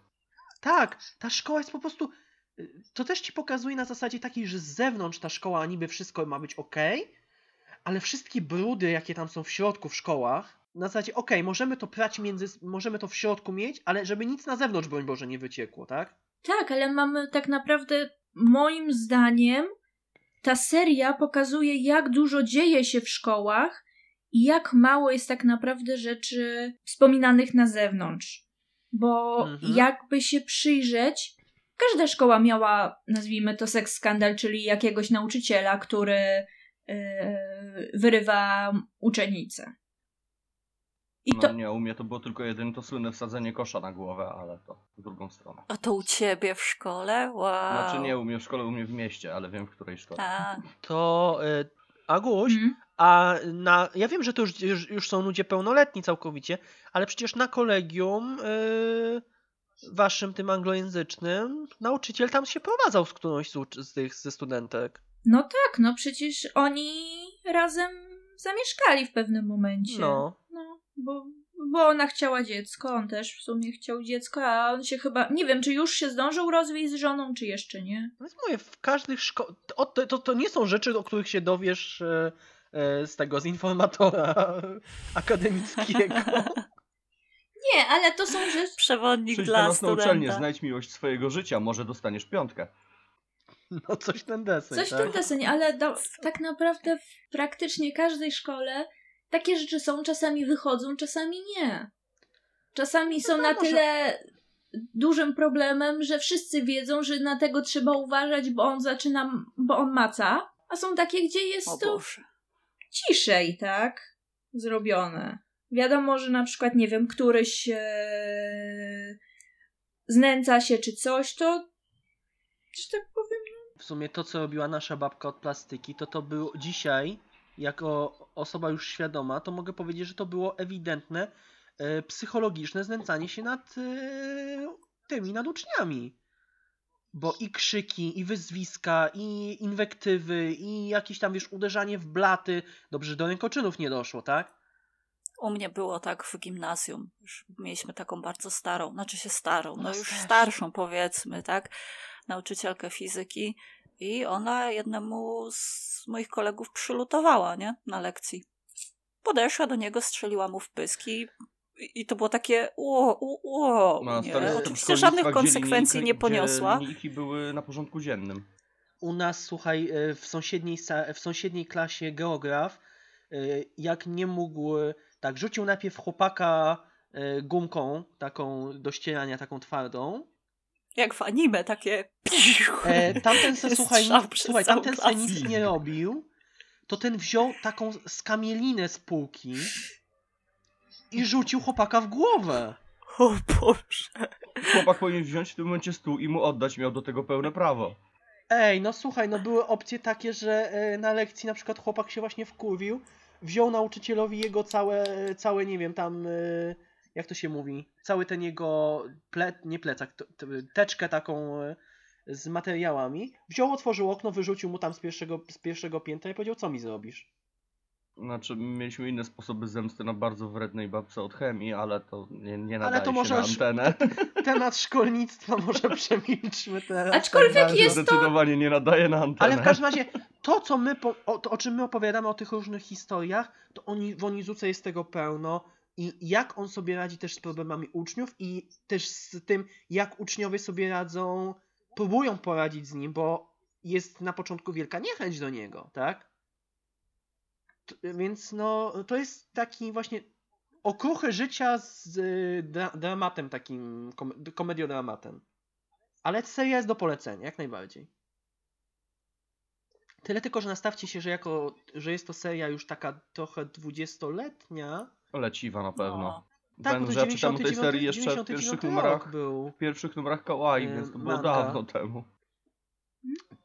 tak, ta szkoła jest po prostu. y, To też ci pokazuje na zasadzie takiej, że z zewnątrz ta szkoła niby wszystko ma być ok, ale wszystkie brudy, jakie tam są w środku w szkołach, na zasadzie ok, możemy to prać między. możemy to w środku mieć, ale żeby nic na zewnątrz, broń Boże, nie wyciekło, tak? Tak, ale mamy tak naprawdę, moim zdaniem, ta seria pokazuje, jak dużo dzieje się w szkołach i jak mało jest tak naprawdę rzeczy wspominanych na zewnątrz. Bo Mhm. jakby się przyjrzeć, każda szkoła miała, nazwijmy to, seks skandal, czyli jakiegoś nauczyciela, który yy, wyrywa uczennicę. I No to, nie, u mnie to było tylko jedyne to słynne wsadzenie kosza na głowę, ale to w drugą stronę. A to u ciebie w szkole? Wow. Znaczy nie u mnie w szkole, u mnie w mieście, ale wiem w której szkole. A, To. Y, Aguś, Mhm. A na. Ja wiem, że to już, już, już są ludzie pełnoletni całkowicie, ale przecież na kolegium yy, waszym tym anglojęzycznym nauczyciel tam się prowadzał z którąś z, z tych ze studentek. No tak, no przecież oni razem zamieszkali w pewnym momencie. No. No, bo, bo ona chciała dziecko, on też w sumie chciał dziecko, a on się chyba, nie wiem, czy już się zdążył rozwieść z żoną, czy jeszcze nie. Więc mówię, w każdych szkołach. To, to, to nie są rzeczy, o których się dowiesz e, z tego, z informatora akademickiego. Nie, ale to są rzeczy... przewodnik Przyjdź dla nas na uczelnię, studenta. znajdź miłość swojego życia, może dostaniesz piątkę. No coś ten deseń, Coś tak? tym desenie, ale do, tak naprawdę w praktycznie każdej szkole takie rzeczy są, czasami wychodzą, czasami nie. Czasami są no na może- tyle dużym problemem, że wszyscy wiedzą, że na tego trzeba uważać, bo on zaczyna, bo on maca, a są takie, gdzie O jest to Boże. Ciszej, tak? Zrobione. Wiadomo, że na przykład, nie wiem, któryś e, znęca się czy coś, to że tak powiem, w sumie to, co robiła nasza babka od plastyki, to to było dzisiaj, jako osoba już świadoma, to mogę powiedzieć, że to było ewidentne e, psychologiczne znęcanie się nad e, tymi, nad uczniami. Bo i krzyki, i wyzwiska, i inwektywy, i jakieś tam, wiesz, uderzanie w blaty. Dobrze, że do rękoczynów nie doszło, tak? U mnie było tak w gimnazjum. Już mieliśmy taką bardzo starą, znaczy się starą, no nas już starszą powiedzmy, tak? Nauczycielkę fizyki i ona jednemu z moich kolegów przylutowała, nie? Na lekcji. Podeszła do niego, strzeliła mu w pyski i to było takie ło, ło, Oczywiście żadnych szkolnictwa, gdzie konsekwencji nie poniosła. Gdzie linijki były na porządku dziennym. U nas, słuchaj, e, w sąsiedniej, w sąsiedniej klasie geograf, e, jak nie mógł, tak, rzucił najpierw chłopaka e, gumką, taką do ścierania, taką twardą. Jak w anime, takie E, tamten se, słuchaj, słuchaj, tamten se nic nie robił, to ten wziął taką skamielinę z półki i rzucił chłopaka w głowę. O Boże. Chłopak powinien wziąć w tym momencie stół i mu oddać, miał do tego pełne prawo. Ej, no słuchaj, no były opcje takie, że e, na lekcji na przykład chłopak się właśnie wkurwił, wziął nauczycielowi jego całe, całe nie wiem, tam, e, jak to się mówi, cały ten jego, ple, nie plecak, teczkę taką e, z materiałami, wziął, otworzył okno, wyrzucił mu tam z pierwszego, z pierwszego piętra i powiedział, co mi zrobisz? Znaczy, mieliśmy inne sposoby zemsty na bardzo wrednej babce od chemii, ale to nie, nie nadaje Ale to się może na antenę. Temat szkolnictwa może przemilczmy teraz. Aczkolwiek tak jest to- Zdecydowanie nie nadaje na antenę. Ale w każdym razie, to, co my po, o, to, o czym my opowiadamy o tych różnych historiach, to oni, w Onizuce jest tego pełno i jak on sobie radzi też z problemami uczniów i też z tym, jak uczniowie sobie radzą, próbują poradzić z nim, bo jest na początku wielka niechęć do niego, tak? Więc no, to jest taki właśnie okruchy życia z y, dra dramatem takim, kom komediodramatem. Ale seria jest do polecenia, jak najbardziej. Tyle tylko, że nastawcie się, że jako, że jest to seria już taka trochę dwudziestoletnia. Leciwa na pewno. No. Tak, bo Będę, to że ja czytam o tej 99 serii jeszcze w 99 pierwszych numerach, był. w pierwszych numerach Kawaii, Yy, więc to było manga. dawno temu.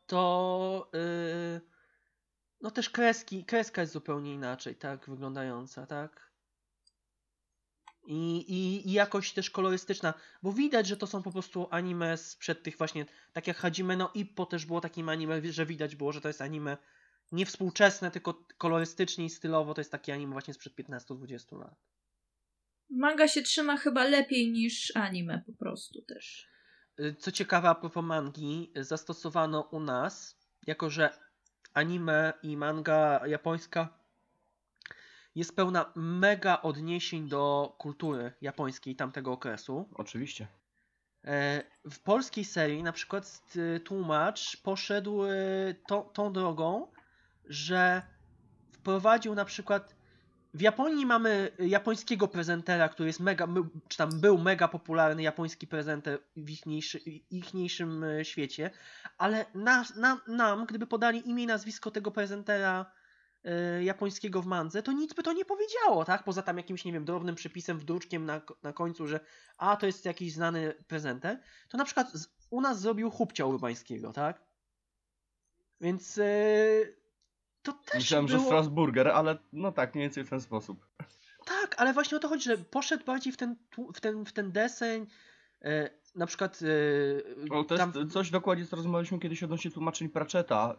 To yy, no też kreski, kreska jest zupełnie inaczej, tak, wyglądająca, tak. I, i, I jakość też kolorystyczna, bo widać, że to są po prostu anime sprzed tych właśnie, tak jak Hajime no Ippo też było takim anime, że widać było, że to jest anime nie współczesne, tylko kolorystycznie i stylowo to jest takie anime właśnie sprzed 15-20 lat. Manga się trzyma chyba lepiej niż anime po prostu też. Y, Co ciekawe, a propos mangi, zastosowano u nas, jako że anime i manga japońska jest pełna mega odniesień do kultury japońskiej tamtego okresu. Oczywiście. E, W polskiej serii na przykład tłumacz poszedł y, tą, tą drogą, że wprowadził na przykład w Japonii mamy japońskiego prezentera, który jest mega, czy tam był mega popularny japoński prezenter w ichniejszy, ichniejszym e, świecie, ale nam, nam, gdyby podali imię i nazwisko tego prezentera e, japońskiego w mandze, to nic by to nie powiedziało, tak? Poza tam jakimś, nie wiem, drobnym przypisem w druczkiem na, na końcu, że a, to jest jakiś znany prezenter, to na przykład z, u nas zrobił chłopcia urbańskiego, tak? Więc e, to też Myślałem, było... że Strasburger, ale no tak, mniej więcej w ten sposób. Tak, ale właśnie o to chodzi, że poszedł bardziej w ten, w ten, w ten deseń, e, na przykład e, O, to tam, jest coś dokładnie, co rozmawialiśmy kiedyś odnośnie tłumaczeń Pratchetta,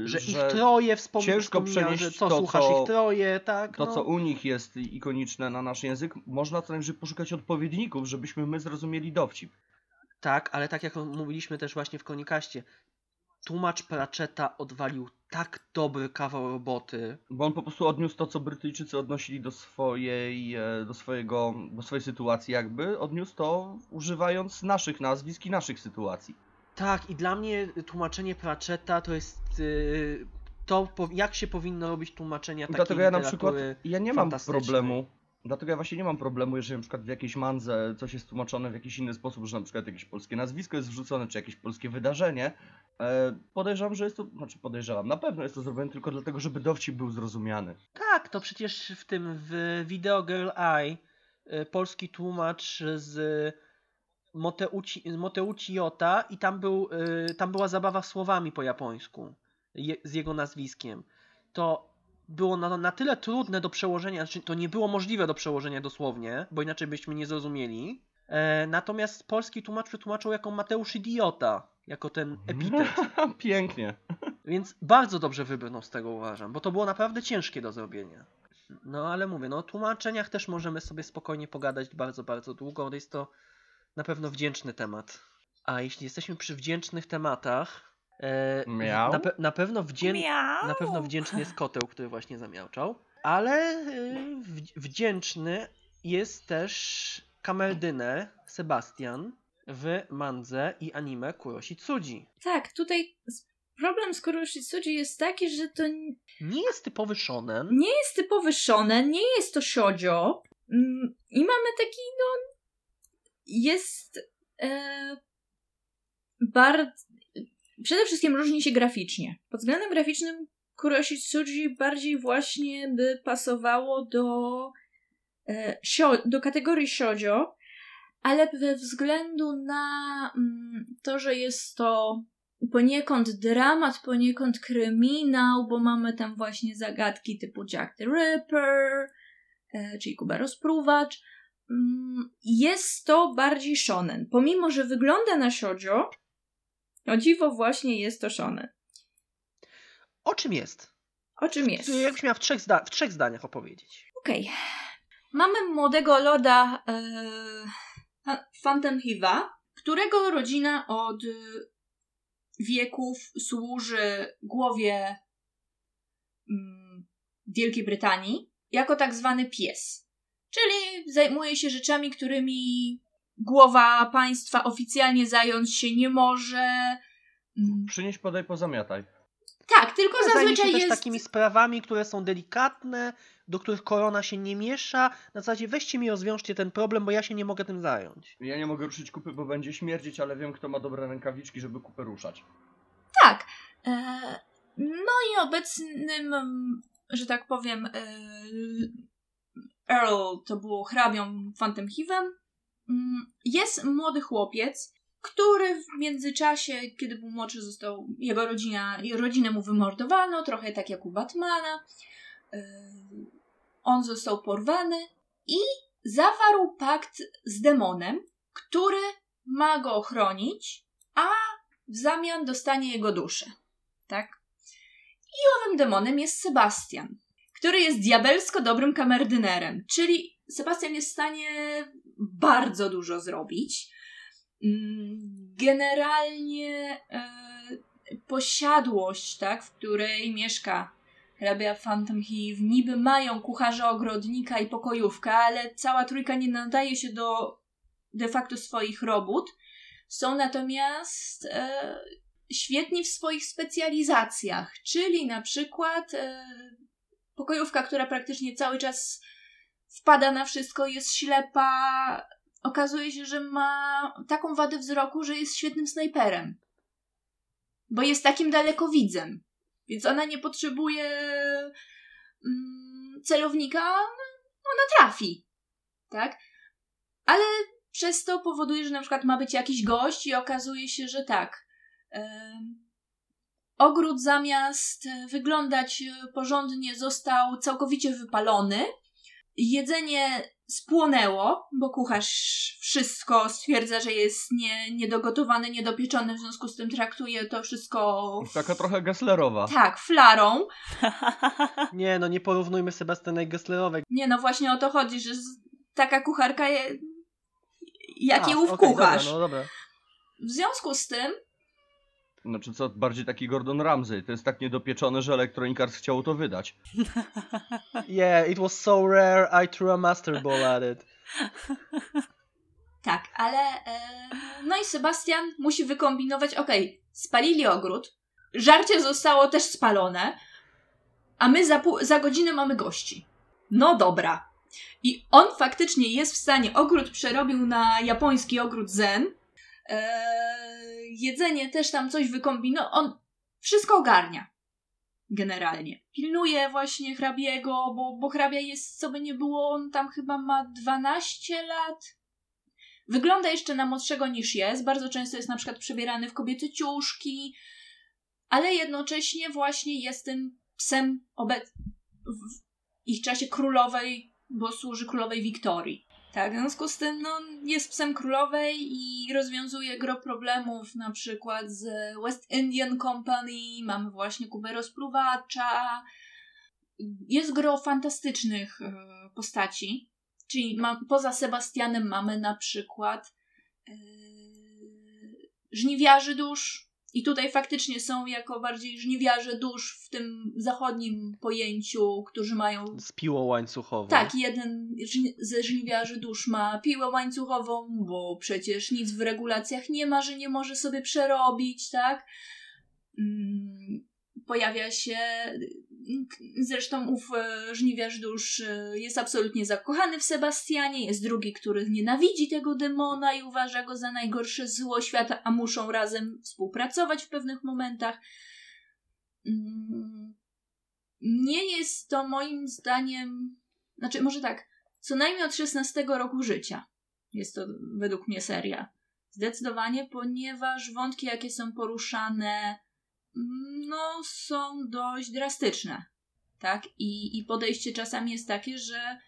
yy, że, ich troje wspom- ciężko wspomina, że przenieść co, to, słuchasz co- ich troje, tak? to, no. co u nich jest ikoniczne na nasz język, można co najwyżej poszukać odpowiedników, żebyśmy my zrozumieli dowcip. Tak, ale tak jak mówiliśmy też właśnie w Kronikaście, tłumacz Pratchetta odwalił tak dobry kawał roboty. Bo on po prostu odniósł to, co Brytyjczycy odnosili do swojej, e, do swojego, do swojej sytuacji jakby, odniósł to używając naszych nazwisk i naszych sytuacji. Tak, i dla mnie tłumaczenie Pratchetta to jest y, to, jak się powinno robić tłumaczenia takiej Dlatego ja na przykład, ja nie mam problemu, dlatego ja właśnie nie mam problemu, jeżeli na przykład w jakiejś mandze coś jest tłumaczone w jakiś inny sposób, że na przykład jakieś polskie nazwisko jest wrzucone, czy jakieś polskie wydarzenie. E, podejrzewam, że jest to, znaczy podejrzewam, na pewno jest to zrobione tylko dlatego, żeby dowcip był zrozumiany. Tak, to przecież w tym w Video Girl Eye y, polski tłumacz z Moteuchi, Moteuchi i tam, był, y, tam była zabawa słowami po japońsku je, z jego nazwiskiem. To było na, na tyle trudne do przełożenia, znaczy to nie było możliwe do przełożenia dosłownie, bo inaczej byśmy nie zrozumieli. E, natomiast polski tłumacz przetłumaczył jako Mateusz Idiota, jako ten epitet. Pięknie. Więc bardzo dobrze wybrnął z tego uważam, bo to było naprawdę ciężkie do zrobienia. No ale mówię, no o tłumaczeniach też możemy sobie spokojnie pogadać bardzo, bardzo długo. Jest to na pewno wdzięczny temat. A jeśli jesteśmy przy wdzięcznych tematach, Miał? na, pe- na, pewno wdzię- Miau. na pewno wdzięczny jest koteł, który właśnie zamiałczał, ale e, w- wdzięczny jest też kamerdyner Sebastian w mandze i anime Kuroshi Tsuji. Tak, tutaj problem z Kuroshitsuji jest taki, że to Nie jest typowy shonen, nie jest typowy shonen, nie jest to shoujo mm, i mamy taki, no, jest e, bardzo, przede wszystkim różni się graficznie. Pod względem graficznym Kuroshitsuji bardziej właśnie by pasowało do, e, shou- do kategorii shoujo, ale ze względu na mm, to, że jest to poniekąd dramat, poniekąd kryminał, bo mamy tam właśnie zagadki typu Jack the Ripper, e, czyli Kuba Rozpruwacz. Mm, Jest to bardziej shonen. Pomimo, że wygląda na shoujo, o dziwo właśnie jest to shonen. O czym jest? O czym jest? Jakbyś miała w trzech, zda- w trzech zdaniach opowiedzieć. Okej. Mamy młodego loda e, Fa- Phantom Hiva, którego rodzina od e, wieków służy głowie mm, Wielkiej Brytanii jako tak zwany pies. Czyli zajmuje się rzeczami, którymi głowa państwa oficjalnie zająć się nie może. Mm, Przynieś, podaj, pozamiataj. Tak, tylko się zazwyczaj też jest... takimi sprawami, które są delikatne, do których korona się nie miesza. Na zasadzie weźcie mi rozwiążcie ten problem, bo ja się nie mogę tym zająć. Ja nie mogę ruszyć kupy, bo będzie śmierdzić, ale wiem, kto ma dobre rękawiczki, żeby kupę ruszać. Tak. E, No i obecnym, że tak powiem, e, Earl to było hrabią Fantemhivem. Mm, Jest młody chłopiec, który w międzyczasie, kiedy był młodszy, został, jego rodzina, rodzinę mu wymordowano, trochę tak jak u Batmana. E, On został porwany i zawarł pakt z demonem, który ma go ochronić, a w zamian dostanie jego duszę. Tak? I owym demonem jest Sebastian, który jest diabelsko dobrym kamerdynerem, czyli Sebastian jest w stanie bardzo dużo zrobić. Mm, Generalnie e, posiadłość, tak, w której mieszka hrabia Phantom Hive, niby mają kucharza ogrodnika i pokojówkę, ale cała trójka nie nadaje się do de facto swoich robót. Są natomiast e, świetni w swoich specjalizacjach, czyli na przykład e, pokojówka, która praktycznie cały czas wpada na wszystko, jest ślepa. Okazuje się, że ma taką wadę wzroku, że jest świetnym snajperem. Bo jest takim dalekowidzem. Więc ona nie potrzebuje mm, celownika, ona trafi. Tak? Ale przez to powoduje, że na przykład ma być jakiś gość i okazuje się, że tak. ogród zamiast wyglądać e, porządnie został całkowicie wypalony. Jedzenie spłonęło, bo kucharz wszystko stwierdza, że jest nie, niedogotowane, niedopieczone, w związku z tym traktuje to wszystko Taka trochę Gesslerowa. tak, flarą. Nie no, nie porównujmy Sebastiana i Gesslerowej. Nie no, właśnie o to chodzi, że taka kucharka je... Jaki A, ów okej, kucharz. Dobra, no dobra. W związku z tym Znaczy co, bardziej taki Gordon Ramsay. To jest tak niedopieczone, że Electronic Arts chciało to wydać. Yeah, it was so rare, I threw a master ball at it. Tak, ale. E, no i Sebastian musi wykombinować, okej, spalili ogród, żarcie zostało też spalone, a my za, pół, za godzinę mamy gości. No dobra. I on faktycznie jest w stanie, ogród przerobił na japoński ogród zen. Jedzenie też tam coś wykombinował. On wszystko ogarnia. Generalnie. Pilnuje właśnie hrabiego, bo, bo hrabia jest, co by nie było, on tam chyba ma 12 lat. Wygląda jeszcze na młodszego niż jest. Bardzo często jest na przykład przebierany w kobiece ciuszki, ale jednocześnie właśnie jest tym psem obec... w ich czasie królowej, bo służy królowej Wiktorii. Tak, w związku z tym no, jest psem królowej i rozwiązuje gro problemów, na przykład z West Indian Company, mamy właśnie Kubę Rozpruwacza. Jest gro fantastycznych e, postaci. Czyli ma, poza Sebastianem mamy na przykład yy, żniwiarzy dusz. I tutaj faktycznie są jako bardziej żniwiarze dusz w tym zachodnim pojęciu, którzy mają. Z piłą łańcuchową. Tak, jeden ze żniwiarzy dusz ma piłę łańcuchową, bo przecież nic w regulacjach nie ma, że nie może sobie przerobić, tak? Mm, pojawia się. Zresztą ów e, żniwiarz dusz e, jest absolutnie zakochany w Sebastianie. Jest drugi, który nienawidzi tego demona i uważa go za najgorsze zło świata, a muszą razem współpracować w pewnych momentach. Mm, Nie jest to moim zdaniem. Znaczy, może tak, co najmniej od 16 roku życia jest to według mnie seria. Zdecydowanie, ponieważ wątki, jakie są poruszane, no, są dość drastyczne. Tak? I, I podejście czasami jest takie, że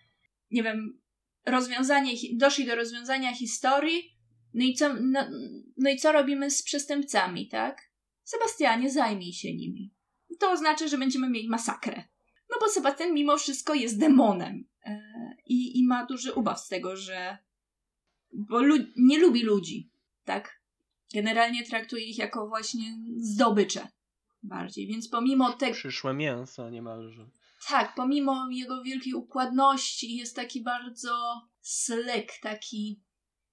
nie wiem, rozwiązanie, doszli do rozwiązania historii, no i co, no, no i co robimy z przestępcami, tak? Sebastianie, zajmij się nimi. To oznacza, że będziemy mieli masakrę. No bo Sebastian mimo wszystko jest demonem. E, i, I ma duży ubaw z tego, że. Bo lu- nie lubi ludzi, tak? Generalnie traktuje ich jako właśnie zdobycze bardziej. Więc pomimo tego. Przyszłe mięso niemalże. Tak, pomimo jego wielkiej układności, jest taki bardzo slick, taki.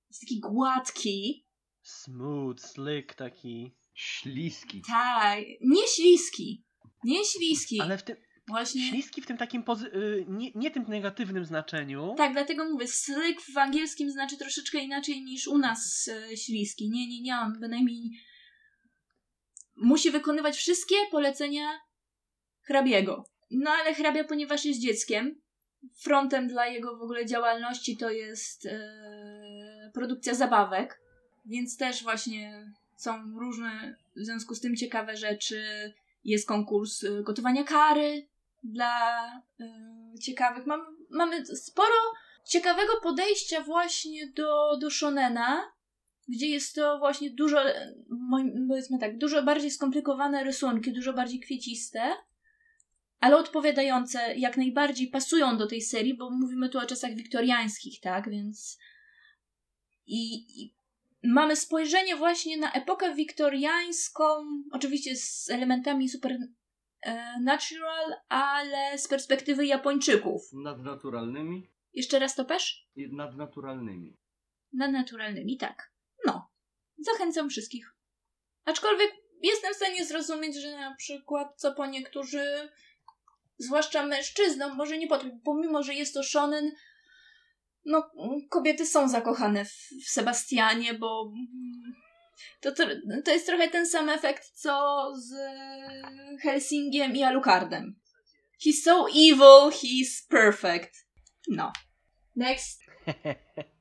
Jest taki gładki. Smooth, slick taki. Śliski. Tak, nie śliski. Nie śliski. Ale w tym, Właśnie. śliski w tym takim, pozy- y, nie, nie tym negatywnym znaczeniu. Tak, dlatego mówię, slick w angielskim znaczy troszeczkę inaczej niż u nas e, śliski. Nie, nie, nie, on bynajmniej musi wykonywać wszystkie polecenia hrabiego. No ale hrabia, ponieważ jest dzieckiem, frontem dla jego w ogóle działalności to jest e, produkcja zabawek, więc też właśnie są różne w związku z tym ciekawe rzeczy. Jest konkurs e, gotowania kary dla e, ciekawych. Mam, mamy sporo ciekawego podejścia właśnie do, do shonena, gdzie jest to właśnie dużo, powiedzmy tak, dużo bardziej skomplikowane rysunki, dużo bardziej kwieciste, ale odpowiadające, jak najbardziej pasują do tej serii, bo mówimy tu o czasach wiktoriańskich, tak, więc i, i mamy spojrzenie właśnie na epokę wiktoriańską, oczywiście z elementami super e, natural, ale z perspektywy Japończyków. Nadnaturalnymi Jeszcze raz topesz? i nadnaturalnymi. Nadnaturalnymi, tak. No. Zachęcam wszystkich. Aczkolwiek jestem w stanie zrozumieć, że na przykład co po niektórzy, zwłaszcza mężczyznom, może nie potrafią, pomimo, że jest to shonen, no kobiety są zakochane w, w Sebastianie, bo to, to, to jest trochę ten sam efekt, co z Helsingiem i Alucardem. He's so evil, he's perfect. No. Next.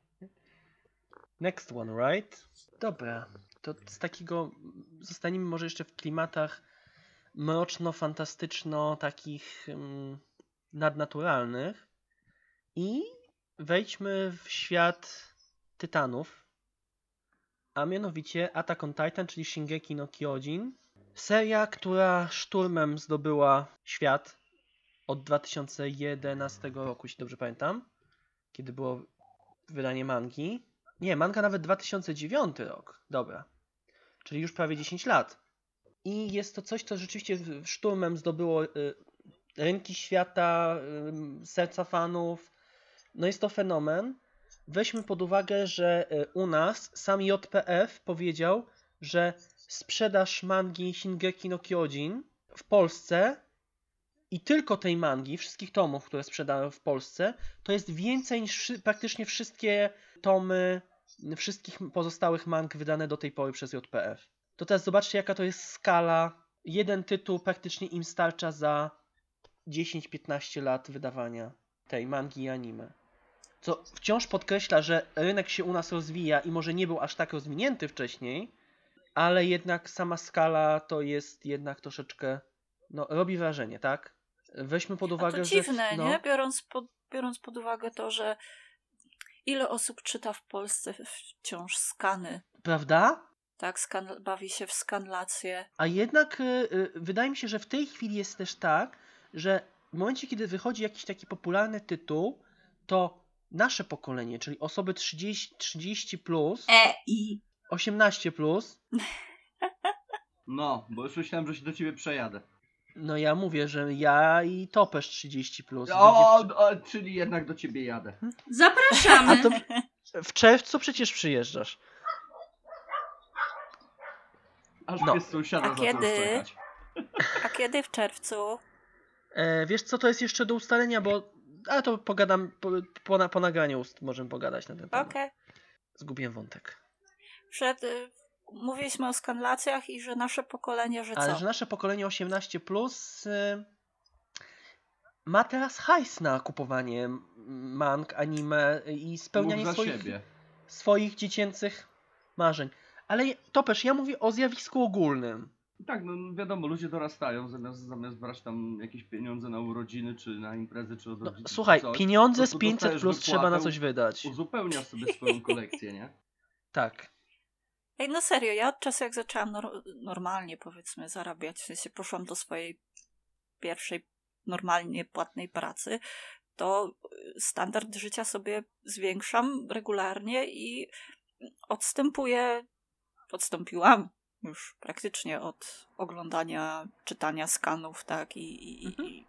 Next one, right? Dobra, to z takiego zostaniemy może jeszcze w klimatach mroczno-fantastyczno takich mm, nadnaturalnych i wejdźmy w świat tytanów, a mianowicie Attack on Titan, czyli Shingeki no Kyojin. Seria, która szturmem zdobyła świat od 2011 roku, jeśli dobrze pamiętam, kiedy było wydanie mangi. Nie, manga nawet 2009 rok. Dobra. Czyli już prawie 10 lat. I jest to coś, co rzeczywiście szturmem zdobyło y, rynki świata, serca fanów. No jest to fenomen. Weźmy pod uwagę, że y, u nas sam JPF powiedział, że sprzedaż mangi Shingeki no Kyojin w Polsce i tylko tej mangi, wszystkich tomów, które sprzedano w Polsce, to jest więcej niż praktycznie wszystkie tomy wszystkich pozostałych mang wydane do tej pory przez JPF. To teraz zobaczcie, jaka to jest skala. Jeden tytuł praktycznie im starcza za 10-15 lat wydawania tej mangi i anime. Co wciąż podkreśla, że rynek się u nas rozwija i może nie był aż tak rozwinięty wcześniej, ale jednak sama skala to jest jednak troszeczkę, no robi wrażenie, tak? Weźmy pod A uwagę, to że... dziwne, no, nie? Biorąc pod, biorąc pod uwagę to, że ile osób czyta w Polsce wciąż skany, Prawda? tak? Skan, bawi się w skanlację. A jednak y, y, wydaje mi się, że w tej chwili jest też tak, że w momencie, kiedy wychodzi jakiś taki popularny tytuł, to nasze pokolenie, czyli osoby 30, 30 plus, E i 18 plus, No, bo już myślałem, że się do ciebie przejadę. No ja mówię, że ja i Topesz 30 plus. O, o, czyli jednak do ciebie jadę. zapraszamy. A to w, w czerwcu przecież przyjeżdżasz. Aż No. pies sąsiada A kiedy? A kiedy w czerwcu? E, wiesz co, to jest jeszcze do ustalenia, bo... Ale to pogadam, po, po, po nagraniu ust możemy pogadać na ten temat. Okej. Zgubiłem wątek. Przed, y, mówiliśmy o skanlacjach i że nasze pokolenie, że Ale co? że nasze pokolenie 18 plus y, ma teraz hajs na kupowanie mang, anime i spełnianie swoich, siebie. swoich dziecięcych marzeń. Ale Topesz, ja mówię o zjawisku ogólnym. Tak, no wiadomo, ludzie dorastają, zamiast, zamiast brać tam jakieś pieniądze na urodziny, czy na imprezy, czy od No, słuchaj, coś, pieniądze z tu 500 dostajesz plus trzeba na wypłatę, coś wydać. Uzupełniasz sobie swoją kolekcję, nie? Tak. Ej, no serio, ja od czasu jak zaczęłam nor- normalnie powiedzmy zarabiać, w sensie poszłam do swojej pierwszej normalnie płatnej pracy, to y, standard życia sobie zwiększam regularnie i odstępuję, odstąpiłam już praktycznie od oglądania, czytania skanów, tak, i, i, Mhm. i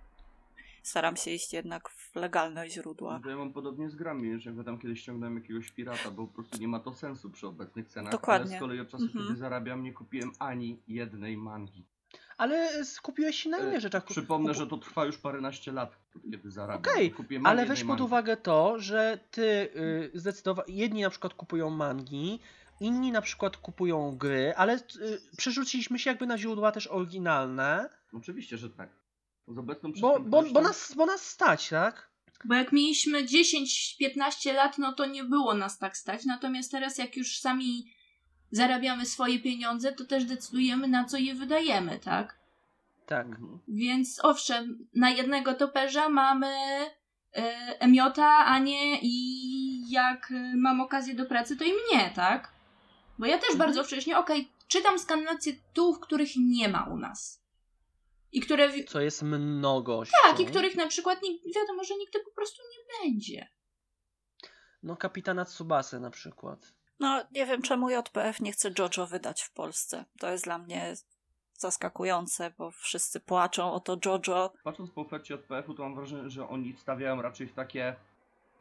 staram się iść jednak w legalne źródła. To ja mam podobnie z grami, że ja tam kiedyś ściągnąłem jakiegoś pirata, bo po prostu nie ma to sensu przy obecnych cenach. Dokładnie. Ale z kolei od czasu, Mhm. kiedy zarabiam, nie kupiłem ani jednej mangi. Ale skupiłeś się na innych E, rzeczach. Przypomnę, że to trwa już paręnaście lat, kiedy zarabiam. Okej, Kupiłem Ale weź pod mangi. uwagę to, że ty y, zdecydowa- jedni na przykład kupują mangi, inni na przykład kupują gry, ale y, przerzuciliśmy się jakby na źródła też oryginalne, Oczywiście, że tak. Z obecną bo, bo, bo, nas, bo nas stać, tak? Bo jak mieliśmy 10-15 lat, no to nie było nas tak stać. Natomiast teraz, jak już sami zarabiamy swoje pieniądze, to też decydujemy, na co je wydajemy, tak? Tak. Mhm. Więc owszem, na jednego toperza mamy e, Emiota, Anię i jak e, mam okazję do pracy, to i mnie, tak? Bo ja też Mhm. bardzo wcześnie, okej, czytam skanację tytułów, których nie ma u nas. I które, Co jest mnogość. tak, i których na przykład nie, wiadomo, że nigdy po prostu nie będzie. No kapitana Tsubasy na przykład. No, nie wiem, czemu JPF nie chce JoJo wydać w Polsce. To jest dla mnie zaskakujące, bo wszyscy płaczą o to JoJo. Patrząc po ofercie od PF-u, to mam wrażenie, że oni stawiają raczej w takie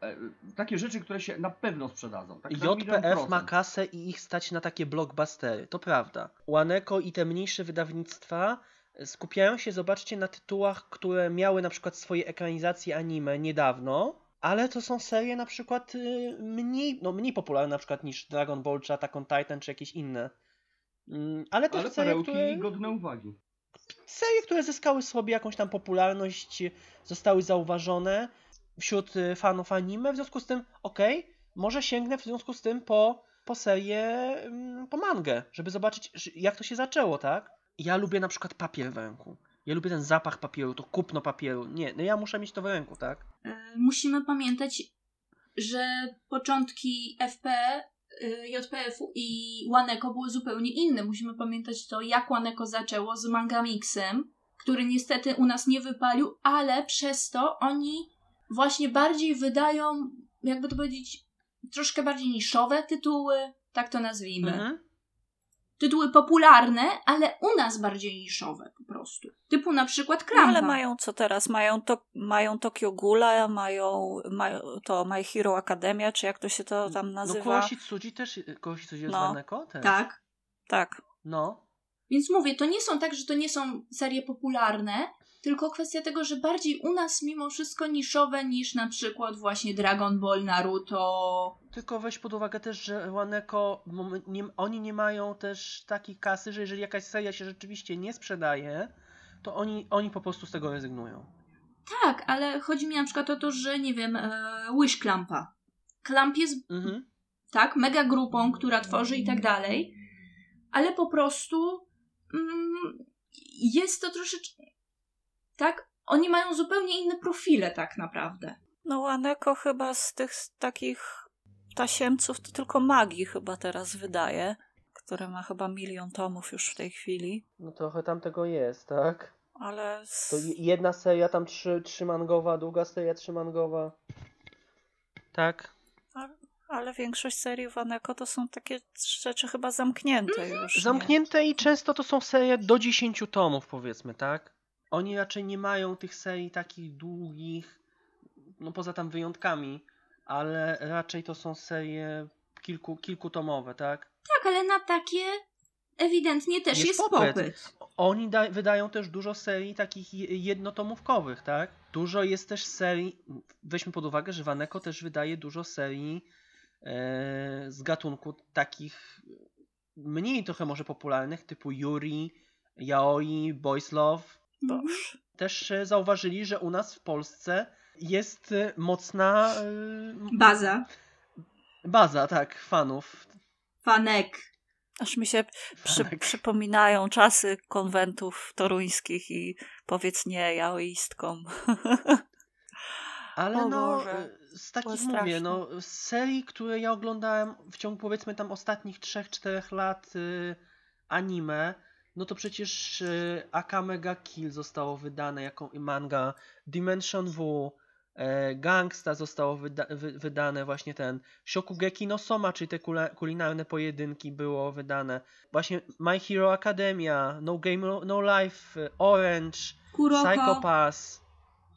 e, takie rzeczy, które się na pewno sprzedadzą. Tak milion JPF ma kasę i ich stać na takie blockbustery, to prawda. Łaneko i te mniejsze wydawnictwa skupiają się, zobaczcie, na tytułach, które miały na przykład swoje ekranizacje anime niedawno, ale to są serie na przykład y, mniej, no mniej popularne na przykład niż Dragon Ball, czy Attack on Titan, czy jakieś inne. Mm, Ale też Ale serie, które, godne uwagi. serie, które zyskały sobie jakąś tam popularność, zostały zauważone wśród y, fanów anime, w związku z tym, okej, może sięgnę w związku z tym po, po serię, mm, po mangę, żeby zobaczyć, jak to się zaczęło, tak? Ja lubię na przykład papier w ręku. Ja lubię ten zapach papieru, to kupno papieru. Nie, no ja muszę mieć to w ręku, tak? E, musimy pamiętać, że początki FP, y, JPF-u i Łaneko były zupełnie inne. Musimy pamiętać to, jak Łaneko zaczęło z Mangamixem, który niestety u nas nie wypalił, ale przez to oni właśnie bardziej wydają, jakby to powiedzieć, troszkę bardziej niszowe tytuły, tak to nazwijmy. Mhm. Tytuły popularne, ale u nas bardziej niszowe po prostu. Typu na przykład No, Klampa. ale mają co teraz? Mają, to, mają Tokyo Ghoula, mają, mają to My Hero Academia, czy jak to się to tam No nazywa? Kołosi też, Kołosi Tsuji jest No. Też. Tak. Tak. No. Więc mówię, to nie są tak, że to nie są serie popularne, tylko kwestia tego, że bardziej u nas mimo wszystko niszowe niż na przykład właśnie Dragon Ball, Naruto. Tylko weź pod uwagę też, że Waneko, nie, oni nie mają też takiej kasy, że jeżeli jakaś seria się rzeczywiście nie sprzedaje, to oni, oni po prostu z tego rezygnują. Tak, ale chodzi mi na przykład o to, że nie wiem, e, Wish Clampa. Clamp jest Mhm. tak, mega grupą, która tworzy i tak dalej, ale po prostu mm, jest to troszeczkę, tak, oni mają zupełnie inne profile tak naprawdę. No Łaneko chyba z tych z takich tasiemców to tylko magii chyba teraz wydaje, które ma chyba milion tomów już w tej chwili. No trochę tam tego jest, tak? Ale z... To je- jedna seria tam trzy, trzy mangowa, druga seria trzy mangowa. Tak. ale większość serii Waneko to są takie rzeczy chyba zamknięte już. nie? Zamknięte i często to są serie do 10 tomów, powiedzmy, tak? Oni raczej nie mają tych serii takich długich, no poza tam wyjątkami, ale raczej to są serie kilku, kilkutomowe, tak? Tak, ale na takie ewidentnie też Jest jest, popyt. popyt. Oni da- wydają też dużo serii takich je- jednotomówkowych, tak? Dużo jest też serii, weźmy pod uwagę, że Waneko też wydaje dużo serii e, z gatunku takich mniej trochę może popularnych, typu Yuri, Yaoi, Boys Love. Boż. Też e, zauważyli, że u nas w Polsce jest e, mocna e, Baza, baza, tak, fanów. fanek. Aż mi się przy, przypominają czasy konwentów toruńskich i powiedz nie jaoistkom. Ale O no, Boże, z takich mówię, no, z serii, które ja oglądałem w ciągu powiedzmy tam ostatnich 3-4 lat y, anime, no to przecież y, Akame ga Kill zostało wydane jako manga, Dimension W, e, Gangsta zostało wyda wy wydane, właśnie ten. Shokugeki no Soma, czyli te kulinarne pojedynki było wydane, właśnie My Hero Academia, No Game No, Life, Orange, Kuroko, Psycho Pass,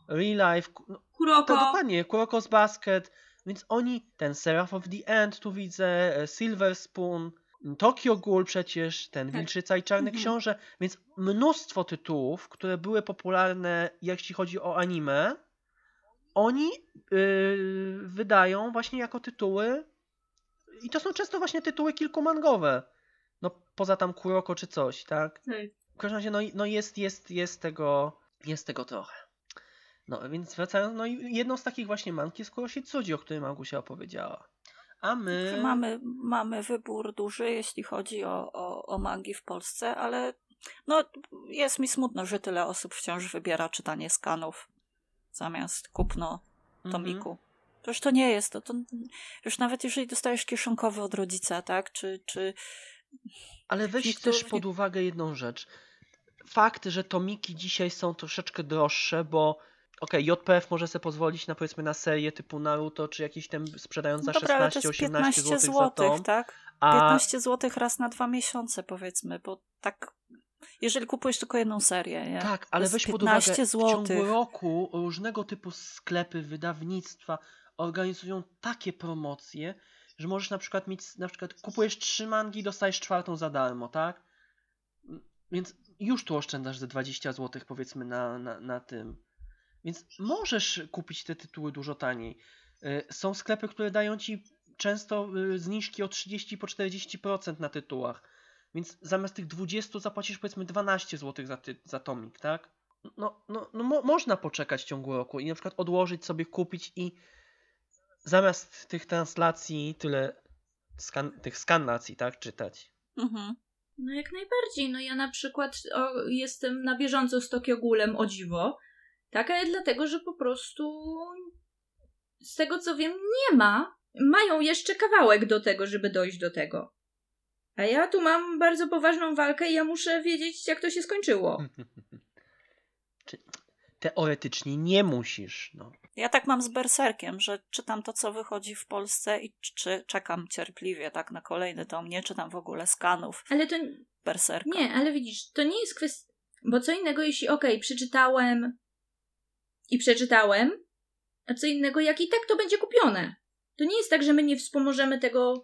Real Life, no, Kuroko. to dokładnie, Kuroko's Basket, więc oni, ten Seraph of the End tu widzę, e, Silver Spoon, Tokyo Ghoul przecież, ten Tak. Wilczyca i Czarny Mhm. Książę, więc mnóstwo tytułów, które były popularne, jeśli chodzi o anime, oni yy, wydają właśnie jako tytuły i to są często właśnie tytuły kilkumangowe. No poza tam Kuroko czy coś, tak? Tak. W każdym razie, no, no jest, jest, jest tego, jest tego trochę. No więc wracając, no i jedną z takich właśnie mank jest Kuroshitsuji, o którym Małgosia opowiedziała. A my... Że Mamy, mamy wybór duży, jeśli chodzi o, o, o mangi w Polsce, ale no, jest mi smutno, że tyle osób wciąż wybiera czytanie skanów zamiast kupno Mhm. tomiku. Przecież to nie jest to, to. Już nawet jeżeli dostajesz kieszonkowy od rodzica, tak? Czy, czy Ale weź Niektórzy- też pod uwagę jedną rzecz. Fakt, że tomiki dzisiaj są troszeczkę droższe, bo okej, JPF może sobie pozwolić na powiedzmy na serię typu Naruto, czy jakiś ten sprzedając za no dobra, ale to 16-18 jest 15 zł za tom. tak? A 15 zł raz na dwa miesiące, powiedzmy, bo tak. Jeżeli kupujesz tylko jedną serię, nie? tak, ale weź pod 15 uwagę, w ciągu roku różnego typu sklepy, wydawnictwa organizują takie promocje, że możesz na przykład mieć, na przykład kupujesz trzy mangi, dostajesz czwartą za darmo, tak? Więc już tu oszczędzasz ze 20 zł powiedzmy na, na, na tym. Więc możesz kupić te tytuły dużo taniej. Y, Są sklepy, które dają ci często y, zniżki o 30 po 40% na tytułach. Więc zamiast tych 20 zapłacisz powiedzmy 12 zł za, ty, za tomik, tak? No, no, no mo można poczekać w ciągu roku i na przykład odłożyć sobie, kupić i zamiast tych translacji tyle skan tych skanacji, tak, czytać. Mhm. No jak najbardziej. No ja na przykład o, jestem na bieżąco z Tokio Ghoulem o dziwo. Tak, ale dlatego, że po prostu z tego co wiem nie ma. Mają jeszcze kawałek do tego, żeby dojść do tego. A ja tu mam bardzo poważną walkę i ja muszę wiedzieć, jak to się skończyło. Czy teoretycznie nie musisz, no. Ja tak mam z Berserkiem, że czytam to, co wychodzi w Polsce i czy, czekam cierpliwie tak na kolejny tom. Nie czytam w ogóle skanów Ale to Berserka. nie, ale widzisz, to nie jest kwestia. Bo co innego, jeśli okej, przeczytałem i przeczytałem, a co innego, jak i tak to będzie kupione. To nie jest tak, że my nie wspomożemy tego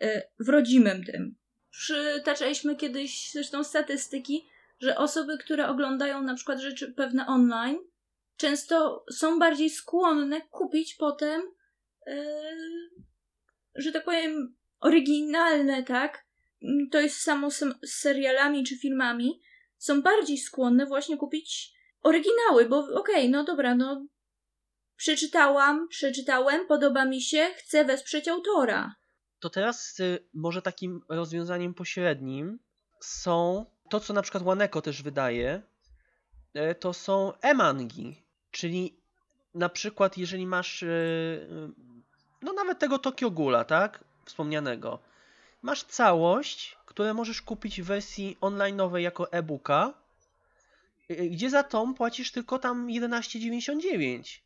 e, w rodzimym tym. Przytaczaliśmy kiedyś zresztą statystyki, że osoby, które oglądają na przykład rzeczy pewne online, często są bardziej skłonne kupić potem, e, że tak powiem, oryginalne, tak? To jest samo z serialami czy filmami, są bardziej skłonne właśnie kupić oryginały, bo okej, no dobra, no. Przeczytałam, przeczytałem, podoba mi się, chcę wesprzeć autora. To teraz y, może takim rozwiązaniem pośrednim są to, co na przykład Waneko też wydaje, y, to są e-mangi, czyli na przykład jeżeli masz y, y, no nawet tego Tokyo Ghoula, tak, wspomnianego, masz całość, które możesz kupić w wersji online'owej jako e-booka, gdzie za tom płacisz tylko tam 11,99,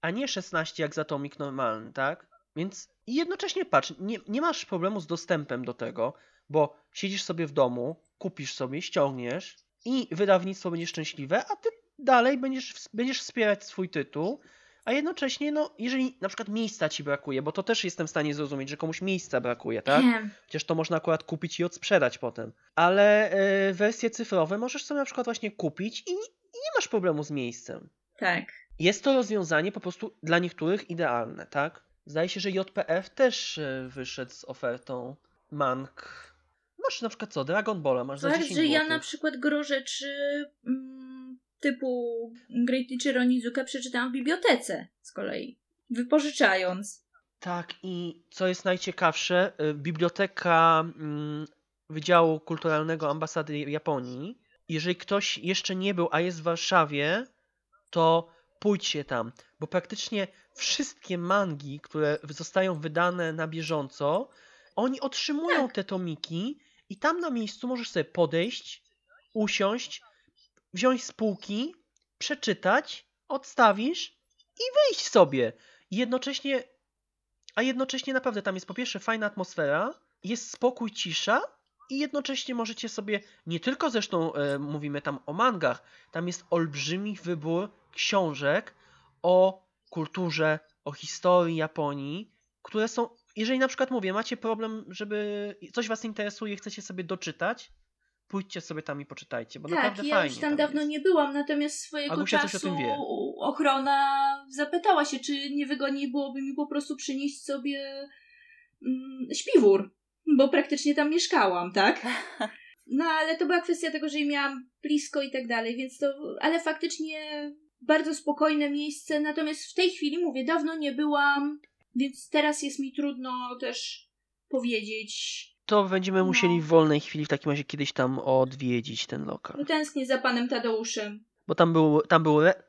a nie 16 jak za tomik normalny, tak? Więc jednocześnie patrz, nie, nie masz problemu z dostępem do tego, bo siedzisz sobie w domu, kupisz sobie, ściągniesz i wydawnictwo będzie szczęśliwe, a ty dalej będziesz, będziesz wspierać swój tytuł, a jednocześnie, no, jeżeli na przykład miejsca ci brakuje, bo to też jestem w stanie zrozumieć, że komuś miejsca brakuje, tak? Chociaż to można akurat kupić i odsprzedać potem. Ale e, wersje cyfrowe możesz sobie na przykład właśnie kupić i, i nie masz problemu z miejscem. Tak. Jest to rozwiązanie po prostu dla niektórych idealne, tak? Zdaje się, że JPF też e, wyszedł z ofertą mang. Masz na przykład co? Dragon Balla masz za Fakt, 10 że ja na przykład gro rzeczy mm, typu Great Teacher Onizuka przeczytałam w bibliotece z kolei, wypożyczając. Tak, i co jest najciekawsze, y, biblioteka mm, Wydziału Kulturalnego Ambasady Japonii. Jeżeli ktoś jeszcze nie był, a jest w Warszawie, to pójdźcie tam, bo praktycznie wszystkie mangi, które zostają wydane na bieżąco, oni otrzymują te tomiki i tam na miejscu możesz sobie podejść, usiąść, wziąć z półki, przeczytać, odstawisz i wyjść sobie. Jednocześnie a jednocześnie naprawdę tam jest po pierwsze fajna atmosfera, jest spokój, cisza i jednocześnie możecie sobie, nie tylko zresztą e, mówimy tam o mangach, tam jest olbrzymi wybór książek o kulturze, o historii Japonii, które są jeżeli na przykład mówię, macie problem, żeby coś was interesuje, chcecie sobie doczytać, pójdźcie sobie tam i poczytajcie, bo tak, naprawdę ja fajnie już tam dawno jest. nie byłam, natomiast swojego Agusia czasu ochrona zapytała się, czy niewygodniej byłoby mi po prostu przynieść sobie mm, śpiwór, bo praktycznie tam mieszkałam, tak? No ale to była kwestia tego, że jej miałam blisko i tak dalej, więc to, ale faktycznie bardzo spokojne miejsce, natomiast w tej chwili, mówię, dawno nie byłam, więc teraz jest mi trudno też powiedzieć. To będziemy No. musieli w wolnej chwili w takim razie kiedyś tam odwiedzić ten lokal. No, tęsknię za panem Tadeuszem. Bo tam był, tam był, re,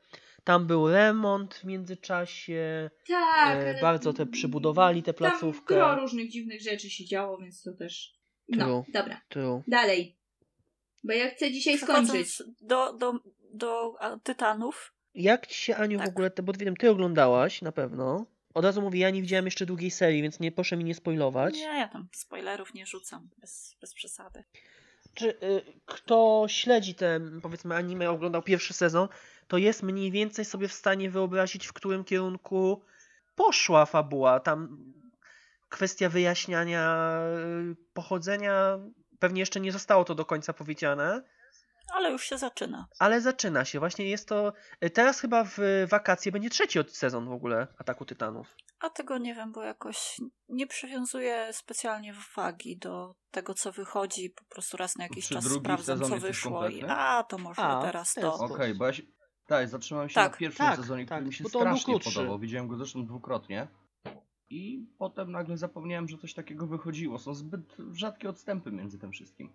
tam był remont w międzyczasie, Tak, e, bardzo te przybudowali tę Tam placówkę. gro różnych dziwnych rzeczy się działo, więc to też. No, True. dobra. Tu. Dalej. Bo ja chcę dzisiaj skończyć. Do, do, do Tytanów, Jak ci się Aniu w Tak. ogóle, te- bo wiem, ty oglądałaś na pewno. Od razu mówię, ja nie widziałem jeszcze drugiej serii, więc nie proszę mi nie spoilować. nie, ja tam spoilerów nie rzucam, bez, bez przesady. Czy y, kto śledzi te, powiedzmy, anime, oglądał pierwszy sezon, to jest mniej więcej sobie w stanie wyobrazić, w którym kierunku poszła fabuła. Tam kwestia wyjaśniania y, pochodzenia, pewnie jeszcze nie zostało to do końca powiedziane, Ale już się zaczyna. ale zaczyna się. Właśnie jest to. y, Teraz chyba w wakacje będzie trzeci od sezon w ogóle Ataku Tytanów. A tego nie wiem, bo jakoś nie przywiązuję specjalnie wagi do tego, co wychodzi. Po prostu raz na jakiś Czy czas sprawdzam, co wyszło. I, a, to może A, teraz to Okej, bo ja się... Tak, zatrzymałem się Tak, na pierwszym tak, sezonie, który tak, mi się strasznie podobał. Widziałem go zresztą dwukrotnie. I potem nagle zapomniałem, że coś takiego wychodziło. Są zbyt rzadkie odstępy między tym wszystkim.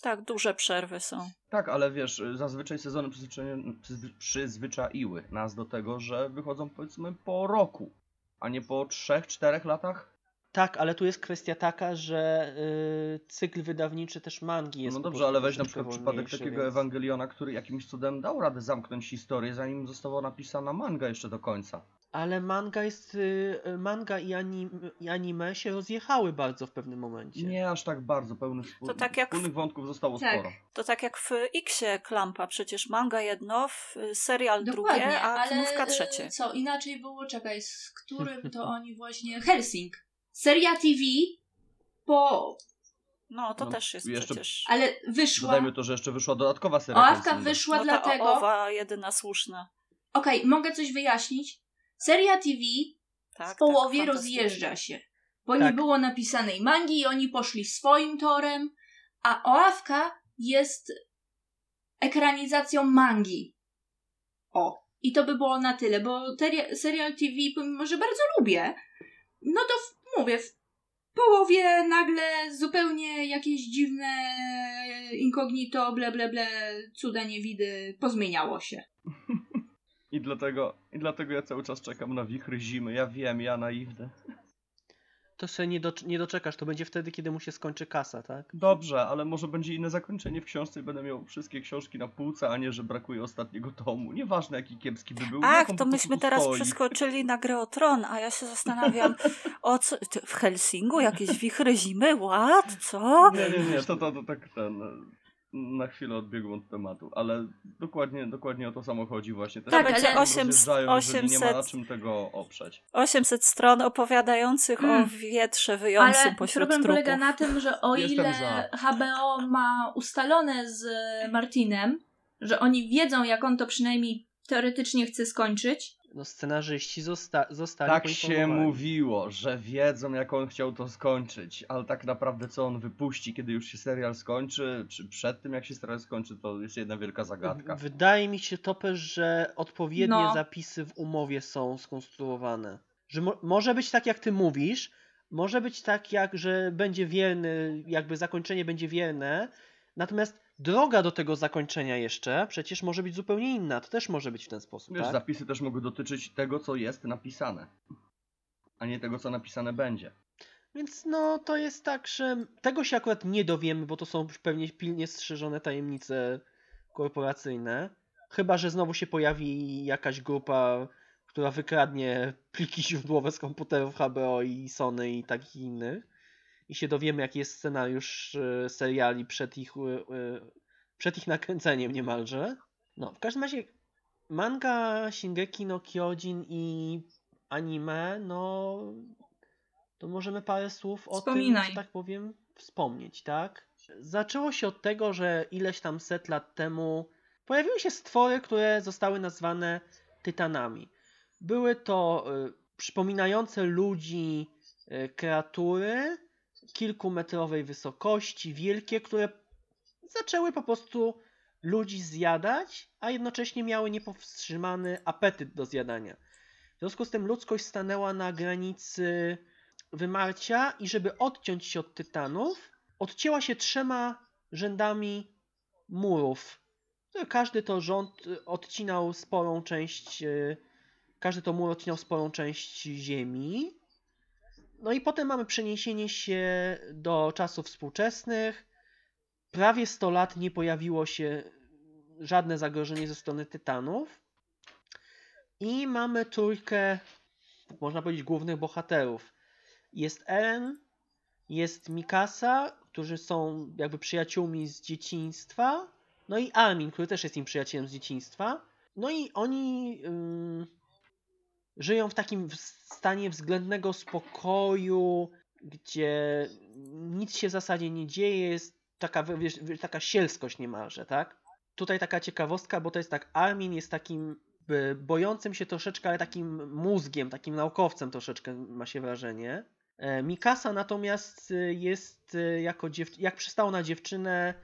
Tak, duże przerwy są. Tak, ale wiesz, zazwyczaj sezony przyzwyczai- przyzwy- przyzwyczaiły nas do tego, że wychodzą powiedzmy po roku, a nie po 3-4 latach. Tak, ale tu jest kwestia taka, że y, cykl wydawniczy też mangi jest. No dobrze, ale weź na przykład przypadek takiego więc- Ewangeliona, który jakimś cudem dał radę zamknąć historię, zanim została napisana manga jeszcze do końca. Ale manga jest. y, y, Manga i, anim, i anime się rozjechały bardzo w pewnym momencie. Nie aż tak bardzo, pełnych wspól... To tak jak w- wspólnych wątków zostało Tak. sporo. To tak jak w Xie Klampa, przecież manga jedno, w serial Dokładnie, drugie, a y, trzecie. co, inaczej było, czekaj, z którym to oni właśnie... Helsing. Seria TV po... No, to No, też jest jeszcze- przecież. Ale wyszła... Dodajmy to, że jeszcze wyszła dodatkowa seria. Oawka wyszła no ta dlatego... owa jedyna słuszna. Okej, mogę coś wyjaśnić? Seria TV Tak, w połowie tak, rozjeżdża się. Bo Tak. nie było napisanej mangi i oni poszli swoim torem, a Oawka jest ekranizacją mangi. O. I to by było na tyle, bo teria- serial TV, pomimo że bardzo lubię, no to w, mówię, w połowie nagle zupełnie jakieś dziwne incognito, ble, ble, ble, cuda niewidy pozmieniało się. I dlatego, I dlatego ja cały czas czekam na wichry zimy. Ja wiem, ja naiwny. To sobie nie, docz- nie doczekasz, to będzie wtedy, kiedy mu się skończy kasa, tak? Dobrze, ale może będzie inne zakończenie w książce i będę miał wszystkie książki na półce, a nie, że brakuje ostatniego tomu. Nieważne jaki kiepski by był. Ach, to myśmy teraz stoi. przeskoczyli na grę o tron, a ja się zastanawiam, o co, w Helsingu jakieś wichry zimy? What? Co? Nie, nie, nie, to, to, to tak ten... Na chwilę odbiegłem od tematu, ale dokładnie, dokładnie o to samo chodzi właśnie. Te osiem- rozjeżdżają, jeżeli nie ma na 800 czym tego oprzeć. 800 stron opowiadających Mm. o wietrze wyjącym Ale pośród problem trupów. polega na tym, że o Jestem ile za. HBO ma ustalone z Martinem, że oni wiedzą, jak on to przynajmniej teoretycznie chce skończyć, No scenarzyści zosta- zostali Tak się mówiło, że wiedzą jak on chciał to skończyć, ale tak naprawdę co on wypuści, kiedy już się serial skończy, czy przed tym jak się serial skończy, to jest jedna wielka zagadka. W- Wydaje mi się, Topę, że odpowiednie No. zapisy w umowie są skonstruowane. Że mo- może być tak, jak ty mówisz, może być tak, jak, że będzie wierny, jakby zakończenie będzie wierne, natomiast droga do tego zakończenia jeszcze przecież może być zupełnie inna. To też może być w ten sposób, Wiesz, tak? zapisy też mogą dotyczyć tego, co jest napisane, a nie tego, co napisane będzie. Więc no to jest tak, że tego się akurat nie dowiemy, bo to są pewnie pilnie strzeżone tajemnice korporacyjne. Chyba, że znowu się pojawi jakaś grupa, która wykradnie pliki źródłowe z komputerów HBO i Sony i takich innych. I się dowiemy, jaki jest scenariusz e, seriali przed ich, e, e, przed ich nakręceniem niemalże. No, w każdym razie manga Shingeki no Kyojin i anime, no to możemy parę słów o Wspominaj. tym, że tak powiem, wspomnieć, tak? Zaczęło się od tego, że ileś tam set lat temu pojawiły się stwory, które zostały nazwane tytanami. Były to y, przypominające ludzi y, kreatury kilkumetrowej wysokości, wielkie, które zaczęły po prostu ludzi zjadać, a jednocześnie miały niepowstrzymany apetyt do zjadania. W związku z tym ludzkość stanęła na granicy wymarcia i żeby odciąć się od tytanów, odcięła się trzema rzędami murów. Każdy to rząd y, odcinał sporą część, y, każdy to mur odcinał sporą część ziemi. No i potem mamy przeniesienie się do czasów współczesnych. Prawie 100 lat nie pojawiło się żadne zagrożenie ze strony tytanów. I mamy trójkę, można powiedzieć, głównych bohaterów. Jest Eren, jest Mikasa, którzy są jakby przyjaciółmi z dzieciństwa. No i Armin, który też jest im przyjacielem z dzieciństwa. No i oni ym, żyją w takim stanie względnego spokoju, gdzie nic się w zasadzie nie dzieje, jest taka, wiesz, taka sielskość niemalże, tak? Tutaj taka ciekawostka, bo to jest tak, Armin jest takim by bojącym się troszeczkę, ale takim mózgiem, takim naukowcem troszeczkę ma się wrażenie. E, Mikasa natomiast y, jest jako dziew... jak przystało na dziewczynę,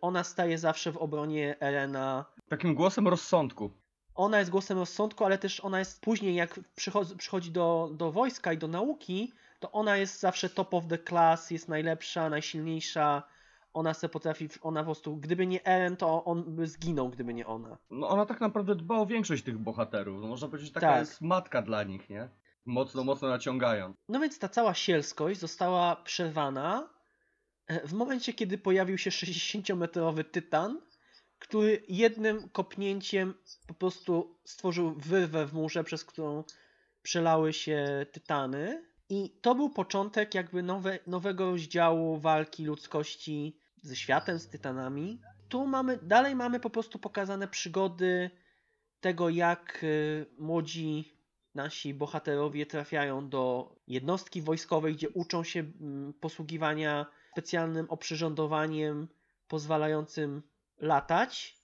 ona staje zawsze w obronie Elena. Takim głosem rozsądku. Ona jest głosem rozsądku, ale też ona jest później, jak przychodzi, przychodzi do, do wojska i do nauki, to ona jest zawsze top of the class, jest najlepsza, najsilniejsza. Ona se potrafi, ona po prostu, gdyby nie Eren, to on by zginął, gdyby nie ona. No ona tak naprawdę dba o większość tych bohaterów. No, można powiedzieć, że taka Tak. jest matka dla nich, nie? Mocno, mocno naciągają. No więc ta cała sielskość została przerwana e, w momencie, kiedy pojawił się 60-metrowy tytan, który jednym kopnięciem po prostu stworzył wyrwę w murze, przez którą przelały się tytany. I to był początek jakby nowe, nowego rozdziału walki ludzkości ze światem, z tytanami. Tu mamy, dalej mamy po prostu pokazane przygody tego, jak y, młodzi nasi bohaterowie trafiają do jednostki wojskowej, gdzie uczą się mm, posługiwania specjalnym oprzyrządowaniem pozwalającym latać.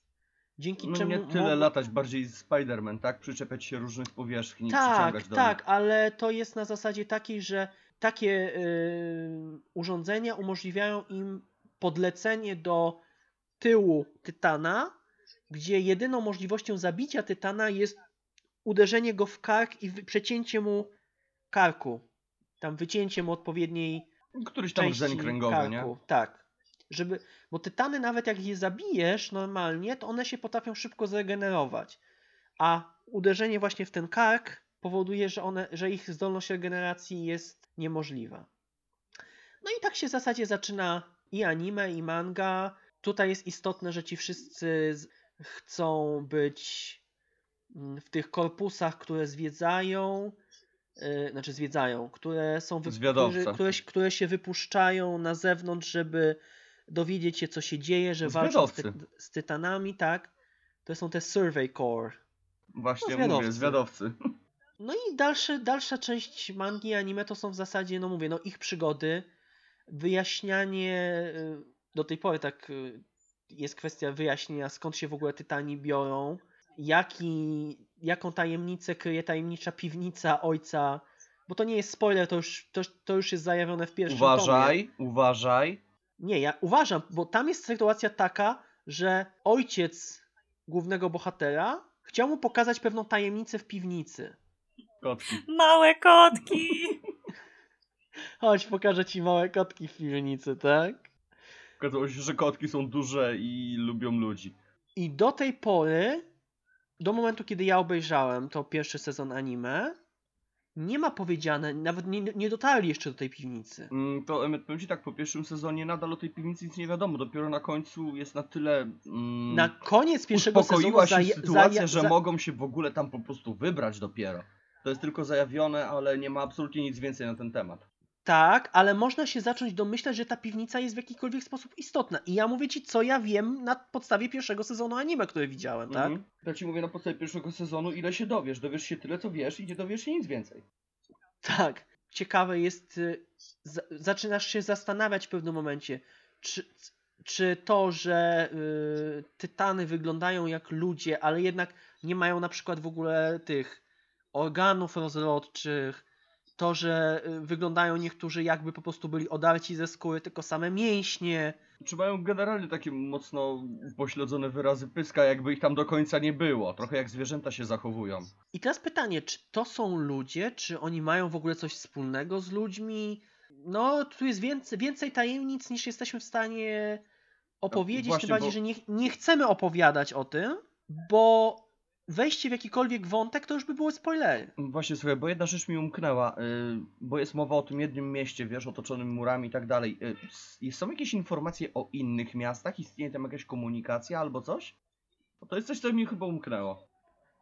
Dzięki No czemu nie tyle latać, bardziej Spider-Man, tak? Przyczepiać się różnych powierzchni, tak, przyciągać do tak, ale to jest na zasadzie takiej, że takie y, urządzenia umożliwiają im podlecenie do tyłu Tytana, gdzie jedyną możliwością zabicia Tytana jest uderzenie go w kark i przecięcie mu karku. Tam wycięcie mu odpowiedniej Któryś tam części rdzeń kręgowy, nie? karku. Tak. Żeby, bo tytany nawet jak je zabijesz normalnie, to one się potrafią szybko zregenerować. A uderzenie właśnie w ten kark powoduje, że, one, że ich zdolność regeneracji jest niemożliwa. No i tak się w zasadzie zaczyna i anime, i manga. Tutaj jest istotne, że ci wszyscy chcą być mm, w tych korpusach, które zwiedzają, yy, znaczy zwiedzają, które są wy- które, które, które się wypuszczają na zewnątrz, żeby dowiedzieć się, co się dzieje, że walczą z, ty- Zwiadowcy. z tytanami, tak? To są te Survey Corps. Właśnie No, mówię, zwiadowcy. No i dalszy, dalsza część mangi i anime to są w zasadzie, no mówię, no ich przygody, wyjaśnianie, y, do tej pory tak y, jest kwestia wyjaśnienia, skąd się w ogóle tytani biorą, jaki, jaką tajemnicę kryje tajemnicza piwnica ojca, bo to nie jest spoiler, to już, to, to już jest zajawione w pierwszym tomie. Uważaj, uważaj. Nie, ja uważam, bo tam jest sytuacja taka, że ojciec głównego bohatera chciał mu pokazać pewną tajemnicę w piwnicy. Kotki. Małe kotki! Chodź, pokażę ci małe kotki w piwnicy, tak? Okazało się, że kotki są duże i lubią ludzi. I do tej pory, do momentu, kiedy ja obejrzałem to pierwszy sezon anime, nie ma powiedziane, nawet nie, nie dotarli jeszcze do tej piwnicy. Mm, To Emmet, powiem ci tak, po pierwszym sezonie nadal o tej piwnicy nic nie wiadomo. Dopiero na końcu jest na tyle. Mm, Na koniec pierwszego sezonu się zaja- sytuacja, zaja- że za- mogą się w ogóle tam po prostu wybrać dopiero. To jest tylko zajawione, ale nie ma absolutnie nic więcej na ten temat. Tak, ale można się zacząć domyślać, że ta piwnica jest w jakikolwiek sposób istotna. I ja mówię ci, co ja wiem na podstawie pierwszego sezonu anime, które widziałem, tak? Mhm. Ja ci mówię na podstawie pierwszego sezonu, ile się dowiesz. Dowiesz się tyle, co wiesz i nie dowiesz się nic więcej. Tak. ciekawe jest, y, za- zaczynasz się zastanawiać w pewnym momencie, czy, czy to, że y, tytany wyglądają jak ludzie, ale jednak nie mają na przykład w ogóle tych organów rozrodczych, to, że y, wyglądają niektórzy jakby po prostu byli odarci ze skóry, tylko same mięśnie. Czy mają generalnie takie mocno pośledzone wyrazy pyska, jakby ich tam do końca nie było. Trochę jak zwierzęta się zachowują. I teraz pytanie, czy to są ludzie, czy oni mają w ogóle coś wspólnego z ludźmi? No, tu jest więcej, więcej tajemnic niż jesteśmy w stanie opowiedzieć, właśnie, tym bardziej, bo- że nie, nie chcemy opowiadać o tym, bo wejście w jakikolwiek wątek to już by były spoilery. Właśnie, słuchaj, bo jedna rzecz mi umknęła, y, bo jest mowa o tym jednym mieście, wiesz, otoczonym murami i tak dalej. Y, s- Są jakieś informacje o innych miastach? Istnieje tam jakaś komunikacja albo coś? Bo to jest coś, co mi chyba umknęło.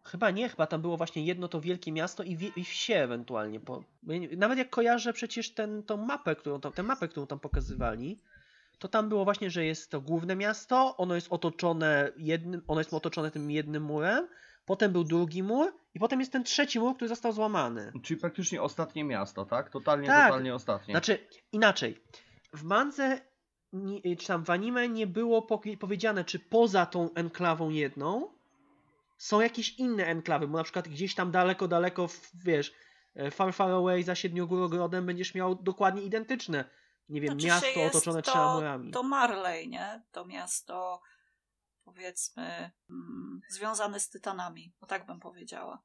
Chyba nie, chyba tam było właśnie jedno to wielkie miasto i, wie, i wsie ewentualnie. Bo nawet jak kojarzę przecież ten, tą mapę, którą tam, tę mapę, którą tam pokazywali, to tam było właśnie, że jest to główne miasto, ono jest otoczone jednym, ono jest otoczone tym jednym murem, potem był drugi mur i potem jest ten trzeci mur, który został złamany. Czyli praktycznie ostatnie miasto, tak? Totalnie, Tak. totalnie ostatnie. Znaczy, inaczej, w nie- czy tam w anime nie było powiedziane, czy poza tą enklawą jedną są jakieś inne enklawy, bo na przykład gdzieś tam daleko, daleko, w, wiesz, e, far, far away za Siedmiogórogrodem będziesz miał dokładnie identyczne, nie wiem, Znaczy miasto otoczone to, trzema murami. To Marley, nie? To miasto, powiedzmy, mm, związane z Tytanami, bo tak bym powiedziała.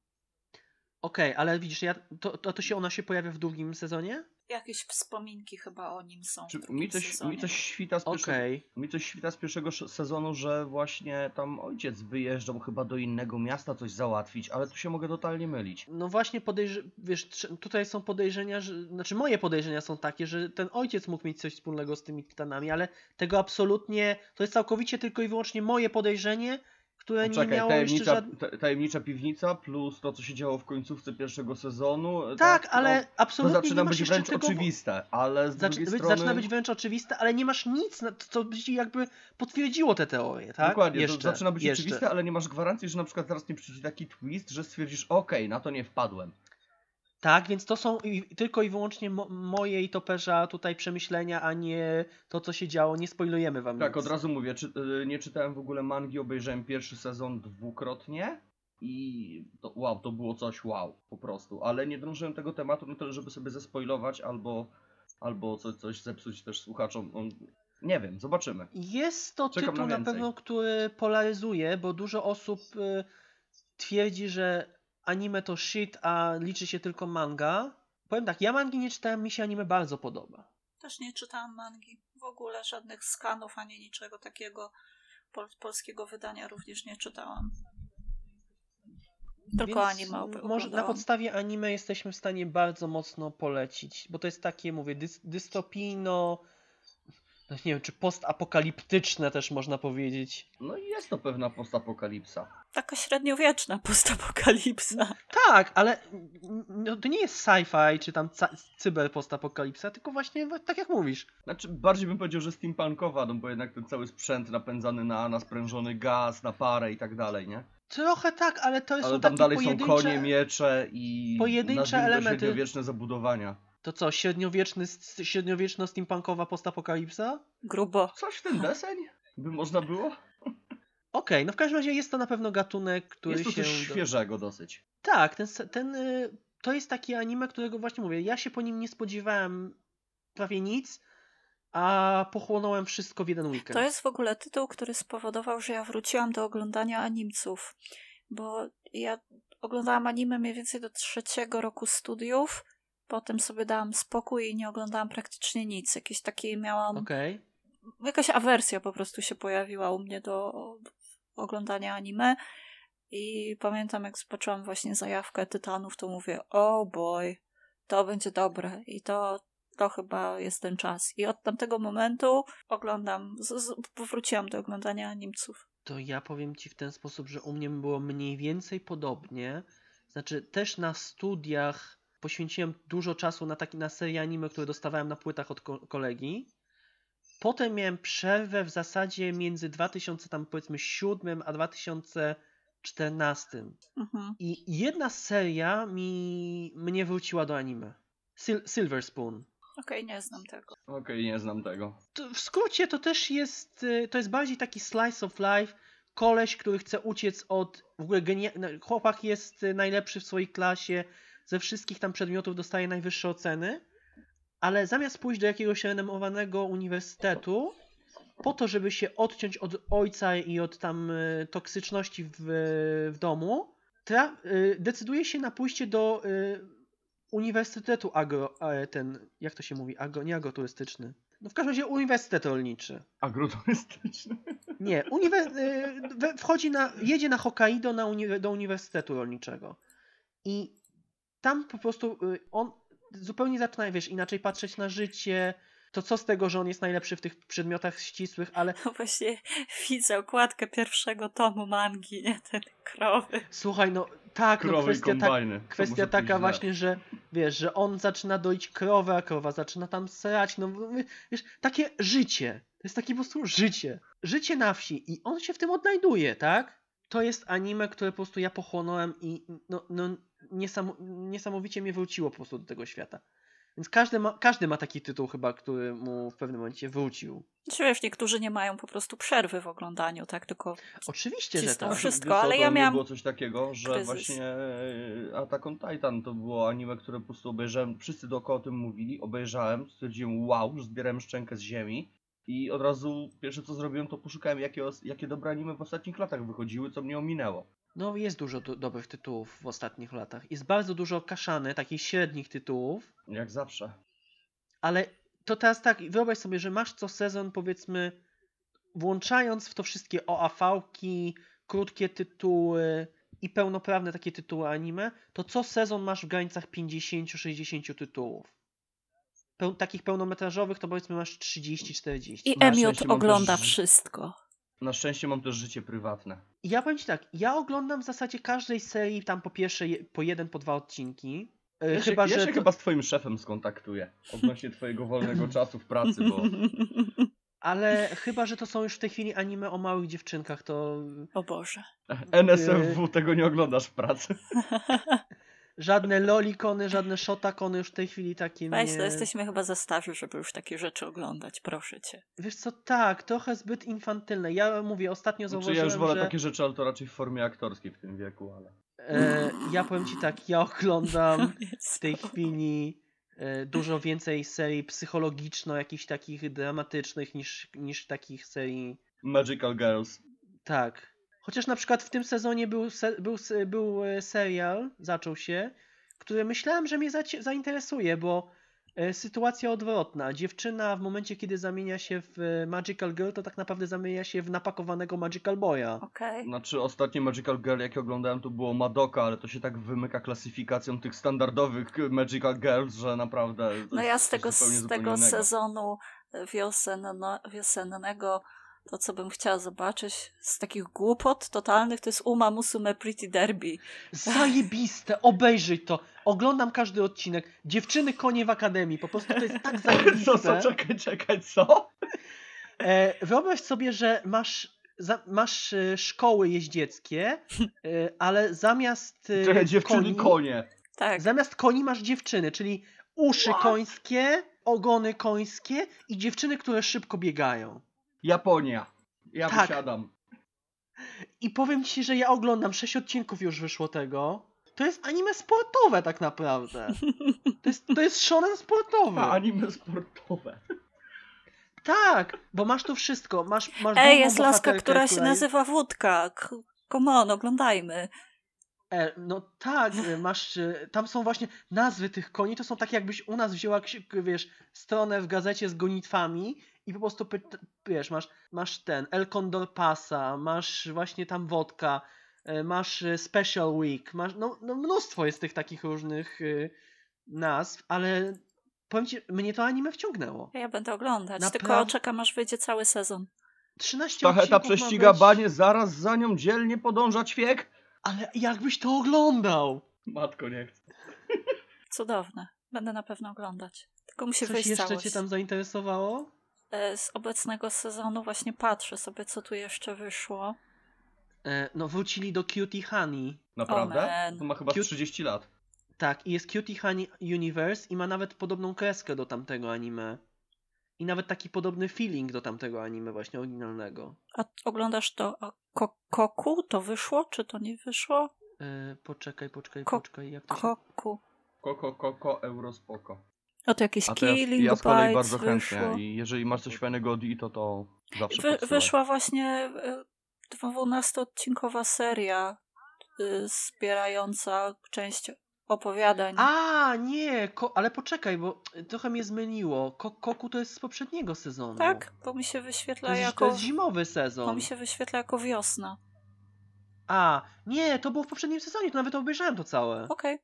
Okej, ale widzisz, ja, to, to, to się ona się pojawia w drugim sezonie? Jakieś wspominki chyba o nim są. Czy mi, coś, sezonie. mi coś świta z pierwszego, Okej. mi coś świta z pierwszego sz- sezonu, że właśnie tam ojciec wyjeżdżał chyba do innego miasta coś załatwić, ale tu się mogę totalnie mylić. No właśnie podejrz... wiesz, tutaj są podejrzenia, że... znaczy moje podejrzenia są takie, że ten ojciec mógł mieć coś wspólnego z tymi tytanami, ale tego absolutnie, to jest całkowicie tylko i wyłącznie moje podejrzenie, które nie Czekaj, miało tajemnicza, żadnych... ta- tajemnicza piwnica plus to, co się działo w końcówce pierwszego sezonu. Tak, ale no, to absolutnie zaczyna nie masz być wręcz tego... oczywiste, ale z Zaczy... drugiej strony... Zaczyna być wręcz oczywiste, ale nie masz nic, co by ci jakby potwierdziło te teorie, tak? Dokładnie, jeszcze, to zaczyna być jeszcze. oczywiste, ale nie masz gwarancji, że na przykład zaraz nie przyjdzie taki twist, że stwierdzisz, okej, na to nie wpadłem. Tak, więc to są i, tylko i wyłącznie mo moje i toperza tutaj przemyślenia, a nie to, co się działo. Nie spoilujemy wam Tak, nic. od razu mówię, czy, y, nie czytałem w ogóle mangi, obejrzałem pierwszy sezon dwukrotnie i to, wow, to było coś wow, po prostu, ale nie drążyłem tego tematu, no tyle, żeby sobie zespoilować albo, albo coś, coś zepsuć też słuchaczom. On, nie wiem, zobaczymy. Jest to Czekam tytuł na na, pewno, który polaryzuje, bo dużo osób y, twierdzi, że anime to shit, a liczy się tylko manga. Powiem tak, ja mangi nie czytałem, mi się anime bardzo podoba. Też nie czytałam mangi. W ogóle żadnych skanów ani niczego takiego. Pol polskiego wydania również nie czytałam. Tylko Więc anime może na podstawie anime jesteśmy w stanie bardzo mocno polecić, bo to jest takie, mówię, dys dystopijno, no nie wiem, czy postapokaliptyczne też można powiedzieć. No i jest to pewna postapokalipsa. Taka średniowieczna postapokalipsa. Tak, ale no, to nie jest sci-fi, czy tam cyberpostapokalipsa, tylko właśnie tak jak mówisz. Znaczy, bardziej bym powiedział, że steampunkowa, no bo jednak ten cały sprzęt napędzany na, na sprężony gaz, na parę i tak dalej, nie? Trochę tak, ale to Ale są tam dalej są konie, miecze i pojedyncze elementy. średniowieczne zabudowania. To co, średniowieczny, średniowieczno-steampunkowa postapokalipsa? Grubo. Coś w ten deseń? By można było? Okej, no w każdym razie jest to na pewno gatunek, który Jest to się... coś świeżego dosyć. Tak, ten, ten, y, to jest taki anime, którego właśnie mówię, ja się po nim nie spodziewałem prawie nic, a pochłonąłem wszystko w jeden weekend. To jest w ogóle tytuł, który spowodował, że ja wróciłam do oglądania animców. Bo ja oglądałam anime mniej więcej do trzeciego roku studiów. Potem sobie dałam spokój i nie oglądałam praktycznie nic. Jakieś takie miałam. Okej. Jakaś awersja po prostu się pojawiła u mnie do oglądania anime. I pamiętam, jak zobaczyłam właśnie zajawkę Tytanów, to mówię: Oh boy, to będzie dobre. I to, to chyba jest ten czas. I od tamtego momentu oglądam, z, z, wróciłam do oglądania animców. To ja powiem ci w ten sposób, że u mnie było mniej więcej podobnie. Znaczy, też na studiach poświęciłem dużo czasu na taki na serię anime, które dostawałem na płytach od ko- kolegi. Potem miałem przerwę w zasadzie między 2000 tam powiedzmy 7 a 2014. Mhm. I jedna seria mi mnie wróciła do anime. Sil Silver Spoon. Okej, nie znam tego. Okej, nie znam tego. To w skrócie to też jest, y, to jest bardziej taki slice of life. Koleś, który chce uciec od, w ogóle genia... no, chłopak jest y, najlepszy w swojej klasie, ze wszystkich tam przedmiotów dostaje najwyższe oceny, ale zamiast pójść do jakiegoś renomowanego uniwersytetu, po to, żeby się odciąć od ojca i od tam y, toksyczności w, w domu, y, decyduje się na pójście do y, uniwersytetu agro, e, ten, jak to się mówi, agro, nie agroturystyczny. No w każdym razie uniwersytet rolniczy. Agroturystyczny. Nie, uniwer... we- wchodzi na, jedzie na Hokkaido na uni... do uniwersytetu rolniczego. I tam po prostu on zupełnie zaczyna, wiesz, inaczej patrzeć na życie. To co z tego, że on jest najlepszy w tych przedmiotach ścisłych, ale No właśnie widzę okładkę pierwszego tomu mangi, nie? Ten krowy. słuchaj, no tak, no Krowy i kwestia. To kwestia taka źle. właśnie, że wiesz, że on zaczyna doić krowę, a krowa zaczyna tam srać, no wiesz, takie życie. To jest takie po prostu życie. Życie na wsi i on się w tym odnajduje, tak? To jest anime, które po prostu ja pochłonąłem i no, no niesam, niesamowicie mnie wróciło po prostu do tego świata. Więc każdy ma, każdy ma taki tytuł chyba, który mu w pewnym momencie wrócił. Czy wiesz, niektórzy nie mają po prostu przerwy w oglądaniu, tak? Tylko Oczywiście, że tak. wszystko, Wiesz ale to ja miałam było coś takiego, że kryzys. właśnie e, Attack on Titan to było anime, które po prostu obejrzałem, wszyscy dookoła o tym mówili, obejrzałem, stwierdziłem wow, że zbierałem szczękę z ziemi i od razu pierwsze co zrobiłem to poszukałem jakie, jakie dobre anime w ostatnich latach wychodziły, co mnie ominęło. No jest dużo do, dobrych tytułów w ostatnich latach. Jest bardzo dużo kaszany, takich średnich tytułów. Jak zawsze. Ale to teraz tak, wyobraź sobie, że masz co sezon, powiedzmy, włączając w to wszystkie OAV-ki, krótkie tytuły i pełnoprawne takie tytuły anime, to co sezon masz w granicach 50-60 tytułów. Peł, takich pełnometrażowych to powiedzmy masz 30-40. i Emiot ogląda wszystko. Na szczęście mam też życie prywatne. I ja powiem ci tak, ja oglądam w zasadzie każdej serii tam po pierwsze, po jeden, po dwa odcinki. E, Ja się, chyba, ja że się to- chyba z twoim szefem skontaktuję odnośnie twojego wolnego czasu w pracy, bo Ale chyba, że to są już w tej chwili anime o małych dziewczynkach, to o Boże. NSFW tego nie oglądasz w pracy. żadne lolikony, żadne shotakony już w tej chwili takie Weź, nie... to jesteśmy chyba za starzy, żeby już takie rzeczy oglądać, proszę cię. Wiesz co, tak, trochę zbyt infantylne. Ja mówię, ostatnio Znaczy, zauważyłem, ja już wolę że... takie rzeczy, ale to raczej w formie aktorskiej w tym wieku, ale... E, ja powiem ci tak, ja oglądam w tej chwili e, dużo więcej serii psychologiczno, jakichś takich dramatycznych niż, niż takich serii Magical Girls. Tak. Chociaż na przykład w tym sezonie był, se, był, był e, serial, zaczął się, który myślałem, że mnie zainteresuje, bo e, sytuacja odwrotna. Dziewczyna w momencie, kiedy zamienia się w e, Magical Girl, to tak naprawdę zamienia się w napakowanego Magical Boya. Okej. Znaczy, ostatnie Magical Girl, jakie oglądałem, to było Madoka, ale to się tak wymyka klasyfikacją tych standardowych Magical Girls, że naprawdę. No ja z tego, zupełnie, z tego sezonu wiosennego, to co bym chciała zobaczyć, z takich głupot totalnych, to jest Uma Musume Pretty Derby. Zajebiste, obejrzyj to. Oglądam każdy odcinek. Dziewczyny konie w akademii, po prostu to jest tak zajebiste. Co, co, czekaj, czekaj, co? E, wyobraź sobie, że masz, za, masz e, szkoły jeździeckie, e, ale zamiast e, Trochę dziewczyny koni, konie. Tak, zamiast koni masz dziewczyny, czyli uszy What? końskie, ogony końskie i dziewczyny, które szybko biegają. Japonia. Ja Tak. wysiadam. I powiem ci, że ja oglądam, sześć odcinków już wyszło tego. To jest anime sportowe tak naprawdę. To jest, to jest shonen sportowy. A, anime sportowe. Tak, bo masz tu wszystko. Masz, masz Ej, jest laska, która się nazywa Wódka. Come on, oglądajmy. E, no tak, e, masz, e, tam są właśnie nazwy tych koni, to są takie jakbyś u nas wzięła, wiesz, stronę w gazecie z gonitwami i po prostu, pyta, wiesz, masz, masz ten El Condor Pasa, masz właśnie tam wodka, e, masz e, Special Week, masz, no, no mnóstwo jest tych takich różnych e, nazw, ale powiem ci, mnie to anime wciągnęło. Ja będę oglądać, tylko czekam aż wyjdzie cały sezon. 13 Sztacheta prześciga być, banie, zaraz za nią dzielnie podąża ćwiek. Ale jakbyś to oglądał? Matko, nie chcę. Cudowne. Będę na pewno oglądać. Tylko musi Coś wyjść jeszcze całość. cię tam zainteresowało? E, Z obecnego sezonu właśnie patrzę sobie, co tu jeszcze wyszło. E, no wrócili do Cutie Honey. Naprawdę? man. To ma chyba Cute- 30 lat. Tak, i jest Cutie Honey Universe i ma nawet podobną kreskę do tamtego anime. I nawet taki podobny feeling do tamtego anime właśnie oryginalnego. A oglądasz to a ko- Koku? To wyszło, czy to nie wyszło? Yy, poczekaj, poczekaj, Ko- poczekaj, jak to się... Koku. Koko, koko, eurospoko. O to jakiś A to ja, Killing ja z kolei Bites bardzo wyszło. chętnie i jeżeli masz coś fajnego od Ito, to zawsze Wy, wyszła właśnie y, 12-odcinkowa seria y, zbierająca część opowiadań. A, nie, ko- ale poczekaj, bo trochę mnie zmyliło. Ko- Koku to jest z poprzedniego sezonu. Tak, bo mi się To wyświetla jest, to jako. jest zimowy Bo sezon. mi się wyświetla jako wiosna. A, nie, to było w poprzednim sezonie, to nawet obejrzałem to całe. Okej.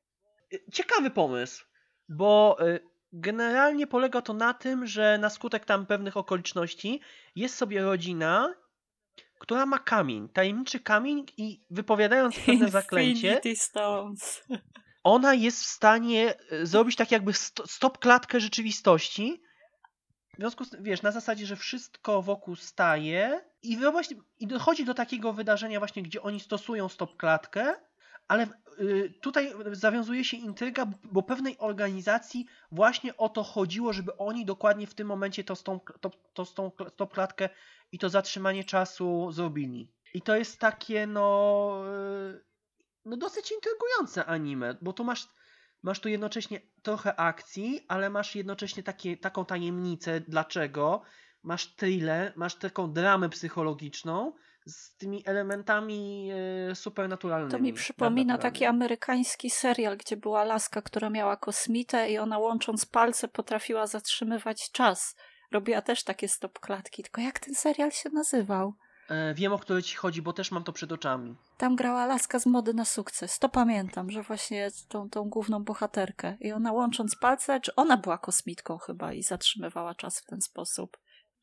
Y, Ciekawy pomysł, bo y, generalnie polega to na tym, że na skutek tam pewnych okoliczności jest sobie rodzina, która ma kamień, tajemniczy kamień i wypowiadając pewne zaklęcie, ona jest w stanie y, zrobić tak jakby sto- stop klatkę rzeczywistości. W związku z tym, wiesz, na zasadzie, że wszystko wokół staje i, właśnie, i dochodzi do takiego wydarzenia właśnie, gdzie oni stosują stop klatkę, ale y, tutaj zawiązuje się intryga, bo pewnej organizacji właśnie o to chodziło, żeby oni dokładnie w tym momencie to, stop, to, to stop klatkę i to zatrzymanie czasu zrobili. I to jest takie, no, y, no dosyć intrygujące anime, bo tu masz, masz tu jednocześnie trochę akcji, ale masz jednocześnie takie, taką tajemnicę, dlaczego. Masz thriller, masz taką dramę psychologiczną z tymi elementami supernaturalnymi. To mi przypomina taki amerykański serial, gdzie była laska, która miała kosmitę i ona łącząc palce potrafiła zatrzymywać czas. Robiła też takie stop klatki. Tylko jak ten serial się nazywał? E, wiem, o który ci chodzi, bo też mam to przed oczami. Tam grała laska z mody na sukces. To pamiętam, że właśnie tą, tą główną bohaterkę. I ona łącząc palce, czy ona była kosmitką chyba i zatrzymywała czas w ten sposób.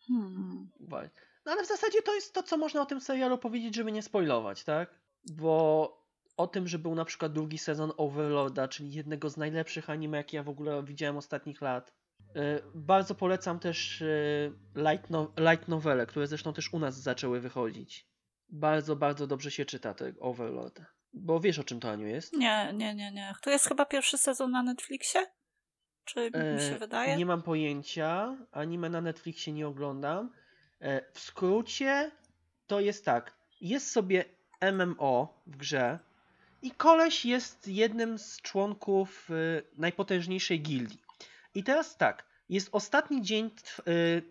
Hmm. No ale w zasadzie to jest to, co można o tym serialu powiedzieć, żeby nie spoilować, tak? Bo o tym, że był na przykład drugi sezon Overlorda, czyli jednego z najlepszych anime, jakie ja w ogóle widziałem ostatnich lat. E, Bardzo polecam też e, light, no, light novele, które zresztą też u nas zaczęły wychodzić. Bardzo, bardzo dobrze się czyta te Overlord. Bo wiesz o czym to Aniu jest? Nie, nie, nie, nie. To jest chyba pierwszy sezon na Netflixie? Czy mi się E, wydaje? Nie mam pojęcia. Anime na Netflixie nie oglądam. E, W skrócie to jest tak. Jest sobie MMO w grze i koleś jest jednym z członków y, najpotężniejszej gildii. I teraz tak. Jest ostatni dzień y,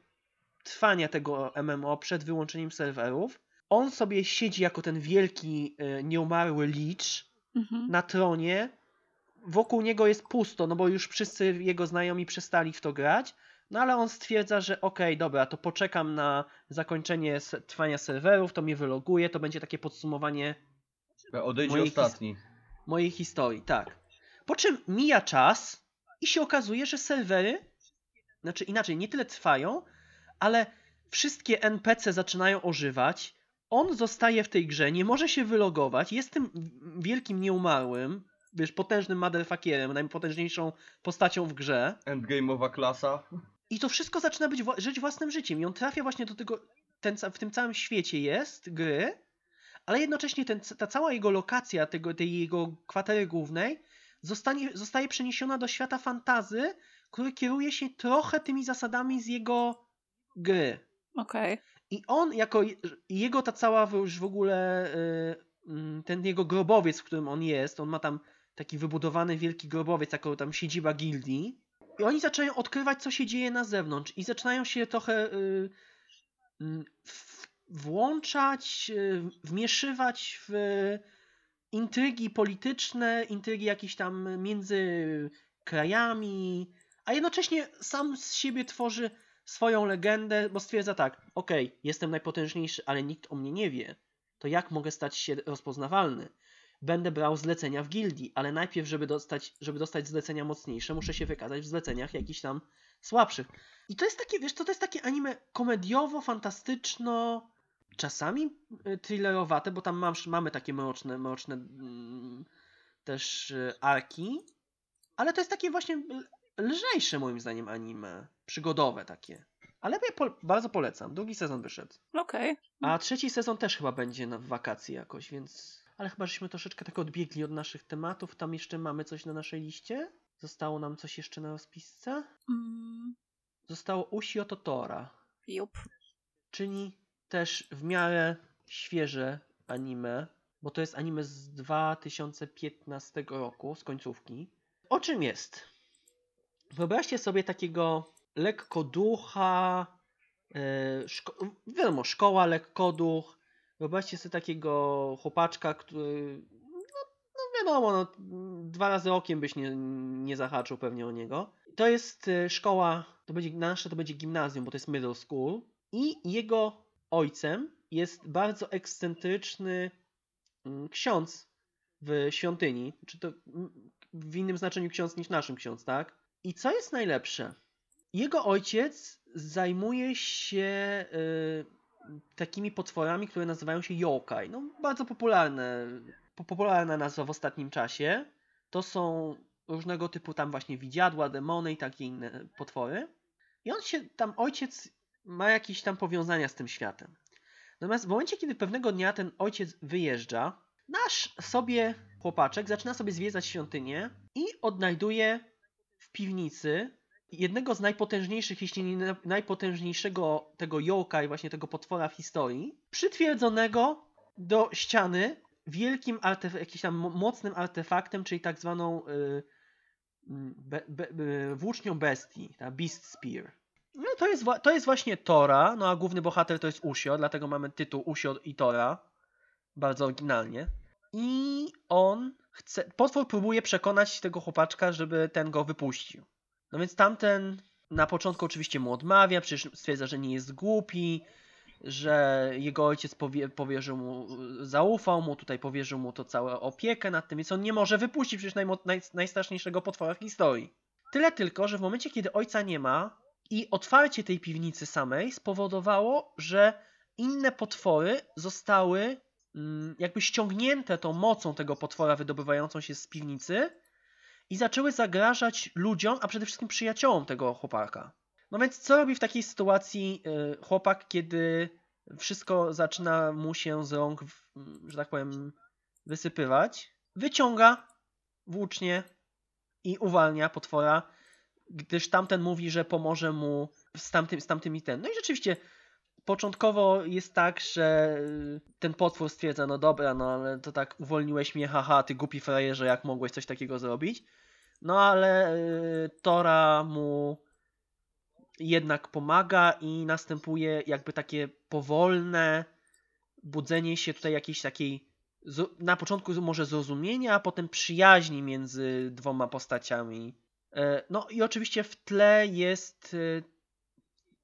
trwania tego MMO przed wyłączeniem serwerów. On sobie siedzi jako ten wielki, nieumarły licz Mhm. na tronie. Wokół niego jest pusto, no bo już wszyscy jego znajomi przestali w to grać. No ale on stwierdza, że okej, dobra, to poczekam na zakończenie trwania serwerów, to mnie wyloguje, to będzie takie podsumowanie Odejdzie Mojej his- ostatni. mojej historii, tak. Po czym mija czas i się okazuje, że serwery, znaczy inaczej, nie tyle trwają, ale wszystkie NPC zaczynają ożywać. On zostaje w tej grze, nie może się wylogować, jest tym wielkim nieumarłym, wiesz, potężnym motherfuckerem, najpotężniejszą postacią w grze. Endgame'owa klasa. I to wszystko zaczyna być żyć własnym życiem. I on trafia właśnie do tego, ten, w tym całym świecie jest gry, ale jednocześnie ten, ta cała jego lokacja, tego, tej jego kwatery głównej, zostanie, zostaje przeniesiona do świata fantazy, który kieruje się trochę tymi zasadami z jego gry. Okej. I on, jako je- jego ta cała już w ogóle, y, mm, ten jego grobowiec, w którym on jest, on ma tam taki wybudowany wielki grobowiec, jako tam siedziba gildii. I oni zaczynają odkrywać, co się dzieje na zewnątrz i zaczynają się trochę y, mm, włączać, y, wmieszywać w intrygi polityczne, intrygi jakieś tam między krajami, a jednocześnie sam z siebie tworzy swoją legendę, bo stwierdza tak, okej, jestem najpotężniejszy, ale nikt o mnie nie wie. To jak mogę stać się rozpoznawalny? Będę brał zlecenia w gildii, ale najpierw, żeby dostać, żeby dostać zlecenia mocniejsze, muszę się wykazać w zleceniach jakichś tam słabszych. I to jest takie, wiesz co, to jest takie anime komediowo, fantastyczno, czasami y, thrillerowate, bo tam mam, mamy takie mroczne, mroczne mm, też y, arki, ale to jest takie właśnie lżejsze moim zdaniem anime, przygodowe takie. Ale ja po, bardzo polecam. Drugi sezon wyszedł. Okej. A trzeci sezon też chyba będzie na wakacje jakoś, więc Ale chyba żeśmy troszeczkę tak odbiegli od naszych tematów. Tam jeszcze mamy coś na naszej liście? Zostało nam coś jeszcze na rozpisce? Mm, Zostało Ushi Totora, jup. czyli też w miarę świeże anime, bo to jest anime z 2015 roku, z końcówki. O czym jest? Wyobraźcie sobie takiego lekko ducha, e, szko- wiadomo, szkoła, lekkoduch. Wyobraźcie sobie takiego chłopaczka, który, no, no wiadomo, no, dwa razy okiem byś nie, nie zahaczył pewnie o niego. To jest e, szkoła, to będzie, nasze to będzie gimnazjum, bo to jest middle school. I jego ojcem jest bardzo ekscentryczny mm, ksiądz w świątyni. Czy to mm, w innym znaczeniu ksiądz niż naszym ksiądz, tak? I co jest najlepsze? Jego ojciec zajmuje się y, takimi potworami, które nazywają się yokai. No, bardzo popularne, po- popularna nazwa w ostatnim czasie. To są różnego typu tam właśnie widziadła, demony i takie inne potwory. I on się, tam ojciec ma jakieś tam powiązania z tym światem. Natomiast w momencie, kiedy pewnego dnia ten ojciec wyjeżdża, nasz sobie chłopaczek zaczyna sobie zwiedzać świątynię i odnajduje w piwnicy jednego z najpotężniejszych, jeśli nie na- najpotężniejszego tego yokai, właśnie tego potwora w historii, przytwierdzonego do ściany wielkim artef- jakimś tam mo- mocnym artefaktem, czyli tak zwaną y, be, be, be, włócznią bestii, ta Beast Spear. No to jest, to jest właśnie Tora, no a główny bohater to jest Usio, dlatego mamy tytuł Usio i Tora. Bardzo oryginalnie. I on chce, potwór próbuje przekonać tego chłopaczka, żeby ten go wypuścił. No więc tamten na początku oczywiście mu odmawia, przecież stwierdza, że nie jest głupi, że jego ojciec powie, powierzył mu, zaufał mu, tutaj powierzył mu to całą opiekę nad tym, więc on nie może wypuścić przecież najmo, naj, najstraszniejszego potwora w historii. Tyle tylko, że w momencie, kiedy ojca nie ma i otwarcie tej piwnicy samej spowodowało, że inne potwory zostały mm, jakby ściągnięte tą mocą tego potwora wydobywającą się z piwnicy i zaczęły zagrażać ludziom, a przede wszystkim przyjaciołom tego chłopaka. No więc co robi w takiej sytuacji y, chłopak, kiedy wszystko zaczyna mu się z rąk, że tak powiem, wysypywać? Wyciąga włócznie i uwalnia potwora, gdyż tamten mówi, że pomoże mu z, tamtym, z tamtymi ten. No i rzeczywiście początkowo jest tak, że y, ten potwór stwierdza, no dobra, no ale to tak uwolniłeś mnie, haha, ty głupi frajerze, jak mogłeś coś takiego zrobić? No ale y, Tora mu jednak pomaga i następuje jakby takie powolne budzenie się tutaj jakiejś takiej na początku może zrozumienia, a potem przyjaźni między dwoma postaciami. E, No i oczywiście w tle jest e,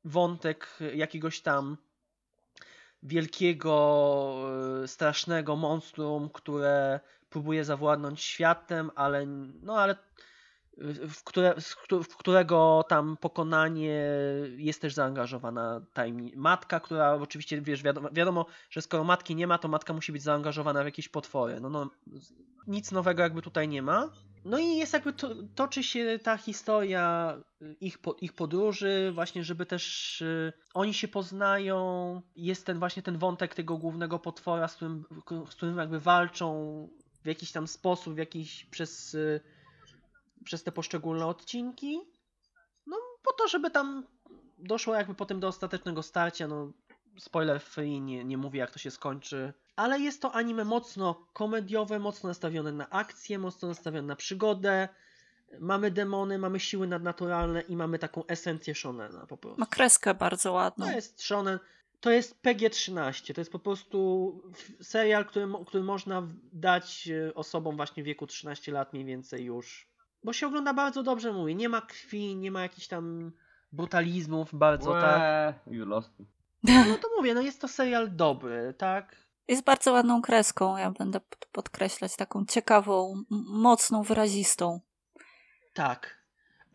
wątek jakiegoś tam wielkiego, e, strasznego monstrum, które próbuje zawładnąć światem, ale no ale w, które, w którego tam pokonanie jest też zaangażowana tajemni- matka, która oczywiście, wiesz, wiadomo, wiadomo, że skoro matki nie ma, to matka musi być zaangażowana w jakieś potwory. No, no, nic nowego jakby tutaj nie ma. No i jest jakby, to, toczy się ta historia y, ich, po, ich podróży, właśnie, żeby też y, oni się poznają. Jest ten właśnie ten wątek tego głównego potwora, z którym, z którym jakby walczą w jakiś tam sposób, w jakiś przez y, przez te poszczególne odcinki. No, po to, żeby tam doszło jakby potem do ostatecznego starcia. No, spoiler free, nie, nie mówię jak to się skończy. Ale jest to anime mocno komediowe, mocno nastawione na akcję, mocno nastawione na przygodę. Mamy demony, mamy siły nadnaturalne i mamy taką esencję shonena po prostu. Ma kreskę bardzo ładną. To jest shonen, to jest PG-13, to jest po prostu serial, który, który można dać e, osobom właśnie w wieku 13 lat mniej więcej już. Bo się ogląda bardzo dobrze, mówię, nie ma krwi, nie ma jakichś tam brutalizmów bardzo, tak. You lost me. No to mówię, no jest to serial dobry, tak. Jest bardzo ładną kreską. Ja będę pod- podkreślać taką ciekawą, mocną, wyrazistą. Tak.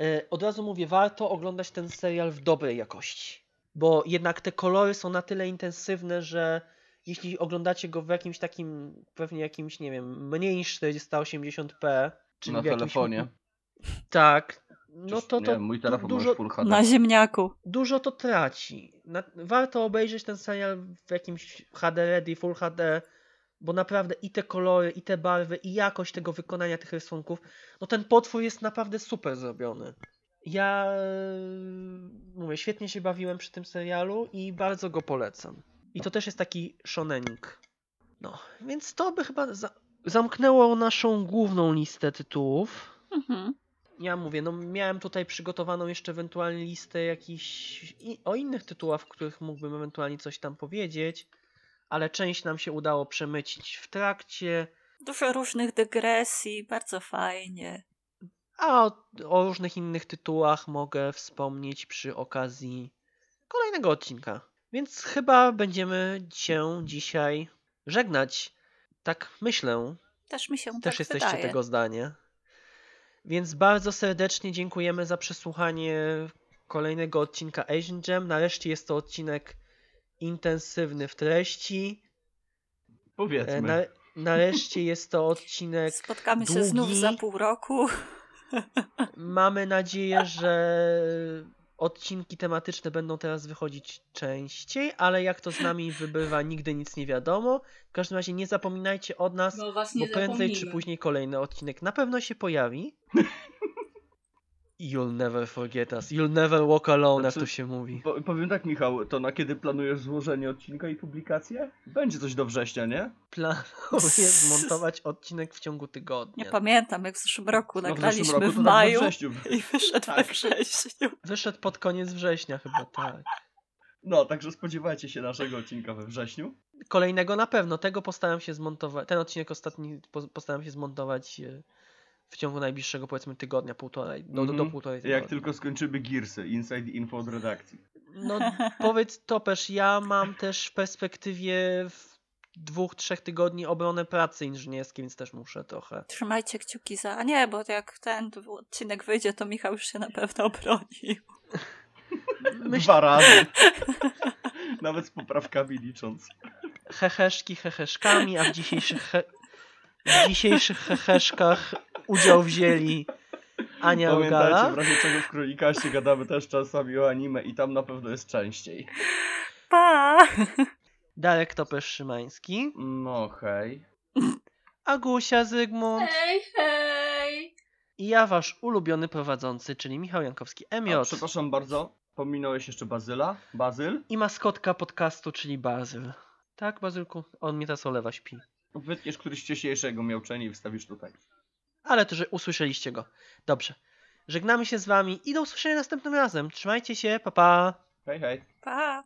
E, Od razu mówię, warto oglądać ten serial w dobrej jakości. Bo jednak te kolory są na tyle intensywne, że jeśli oglądacie go w jakimś takim, pewnie jakimś, nie wiem, mniej niż 480p, czyli Na w jakimś... telefonie. Tak. No to, nie to wiem, mój telefon dużo, ma już Full HD. Na ziemniaku. dużo to traci. Na, warto obejrzeć ten serial w jakimś HD ready, Full HD, bo naprawdę i te kolory, i te barwy, i jakość tego wykonania tych rysunków, no ten potwór jest naprawdę super zrobiony. Ja e, mówię, świetnie się bawiłem przy tym serialu i bardzo go polecam. I to też jest taki shonenik. No, więc to by chyba za zamknęło naszą główną listę tytułów. Mhm. Ja mówię, no miałem tutaj przygotowaną jeszcze ewentualnie listę jakichś o innych tytułach, w których mógłbym ewentualnie coś tam powiedzieć, ale część nam się udało przemycić w trakcie, Dużo różnych dygresji, bardzo fajnie. a o, o różnych innych tytułach mogę wspomnieć przy okazji kolejnego odcinka. Więc chyba będziemy się dzisiaj żegnać. Tak myślę, Też mi się Też tak jesteście wydaje. tego zdania. Więc bardzo serdecznie dziękujemy za przesłuchanie kolejnego odcinka Asian Jam. Nareszcie jest to odcinek intensywny w treści. E, Powiedzmy. Na, nareszcie jest to odcinek. Spotkamy się długi. znów za pół roku. Mamy nadzieję, że odcinki tematyczne będą teraz wychodzić częściej, ale jak to z nami wybywa, nigdy nic nie wiadomo. W każdym razie nie zapominajcie od nas, Bo was Bo prędzej zapomnimy. czy później kolejny odcinek na pewno się pojawi. You'll never forget us. You'll never walk alone, jak Znaczy- to się mówi. Po, powiem tak, Michał, to na kiedy planujesz złożenie odcinka i publikację? Będzie coś do września, nie? Planuję zmontować odcinek w ciągu tygodnia. Nie pamiętam, jak w zeszłym roku No, w nagraliśmy zeszłym roku w to tak we maju wrześniu. i wyszedł we Tak. wrześniu. Wyszedł pod koniec września chyba, tak. No, także spodziewajcie się naszego odcinka we wrześniu. Kolejnego na pewno, tego postaram się zmontować, ten odcinek ostatni po- postaram się zmontować e, w ciągu najbliższego powiedzmy tygodnia, półtorej, do, do, do Mhm. półtorej tygodnia. Jak tylko skończymy Gearsy, Inside Info od redakcji. No powiedz Topesz, ja mam też w perspektywie w dwóch, trzech tygodni obronę pracy inżynierskiej, więc też muszę trochę. Trzymajcie kciuki za... A nie, bo jak ten odcinek wyjdzie, to Michał już się na pewno obronił. Myśl, Dwa razy. Nawet z poprawkami licząc. heheszki heheszkami, a w dzisiejszych, he... w dzisiejszych heheszkach udział wzięli Ania Pamiętajcie, Ogala w razie czego w Kronikaście gadamy też czasami o anime i tam na pewno jest częściej. Pa! Darek Topesz Szymański, No hej. Agusia Zygmunt Hej, hej! i ja wasz ulubiony prowadzący, czyli Michał Jankowski A, MJ przepraszam bardzo, pominąłeś jeszcze Bazyla. Bazyl? i maskotka podcastu, czyli Bazyl. Tak, Bazylku? On mnie teraz olewa śpi. Wytniesz któryś wcześniejszego miauczenie i wstawisz tutaj. Ale to, że usłyszeliście go. Dobrze. Żegnamy się z wami i do usłyszenia następnym razem. Trzymajcie się, pa pa! Hej, hej. Pa!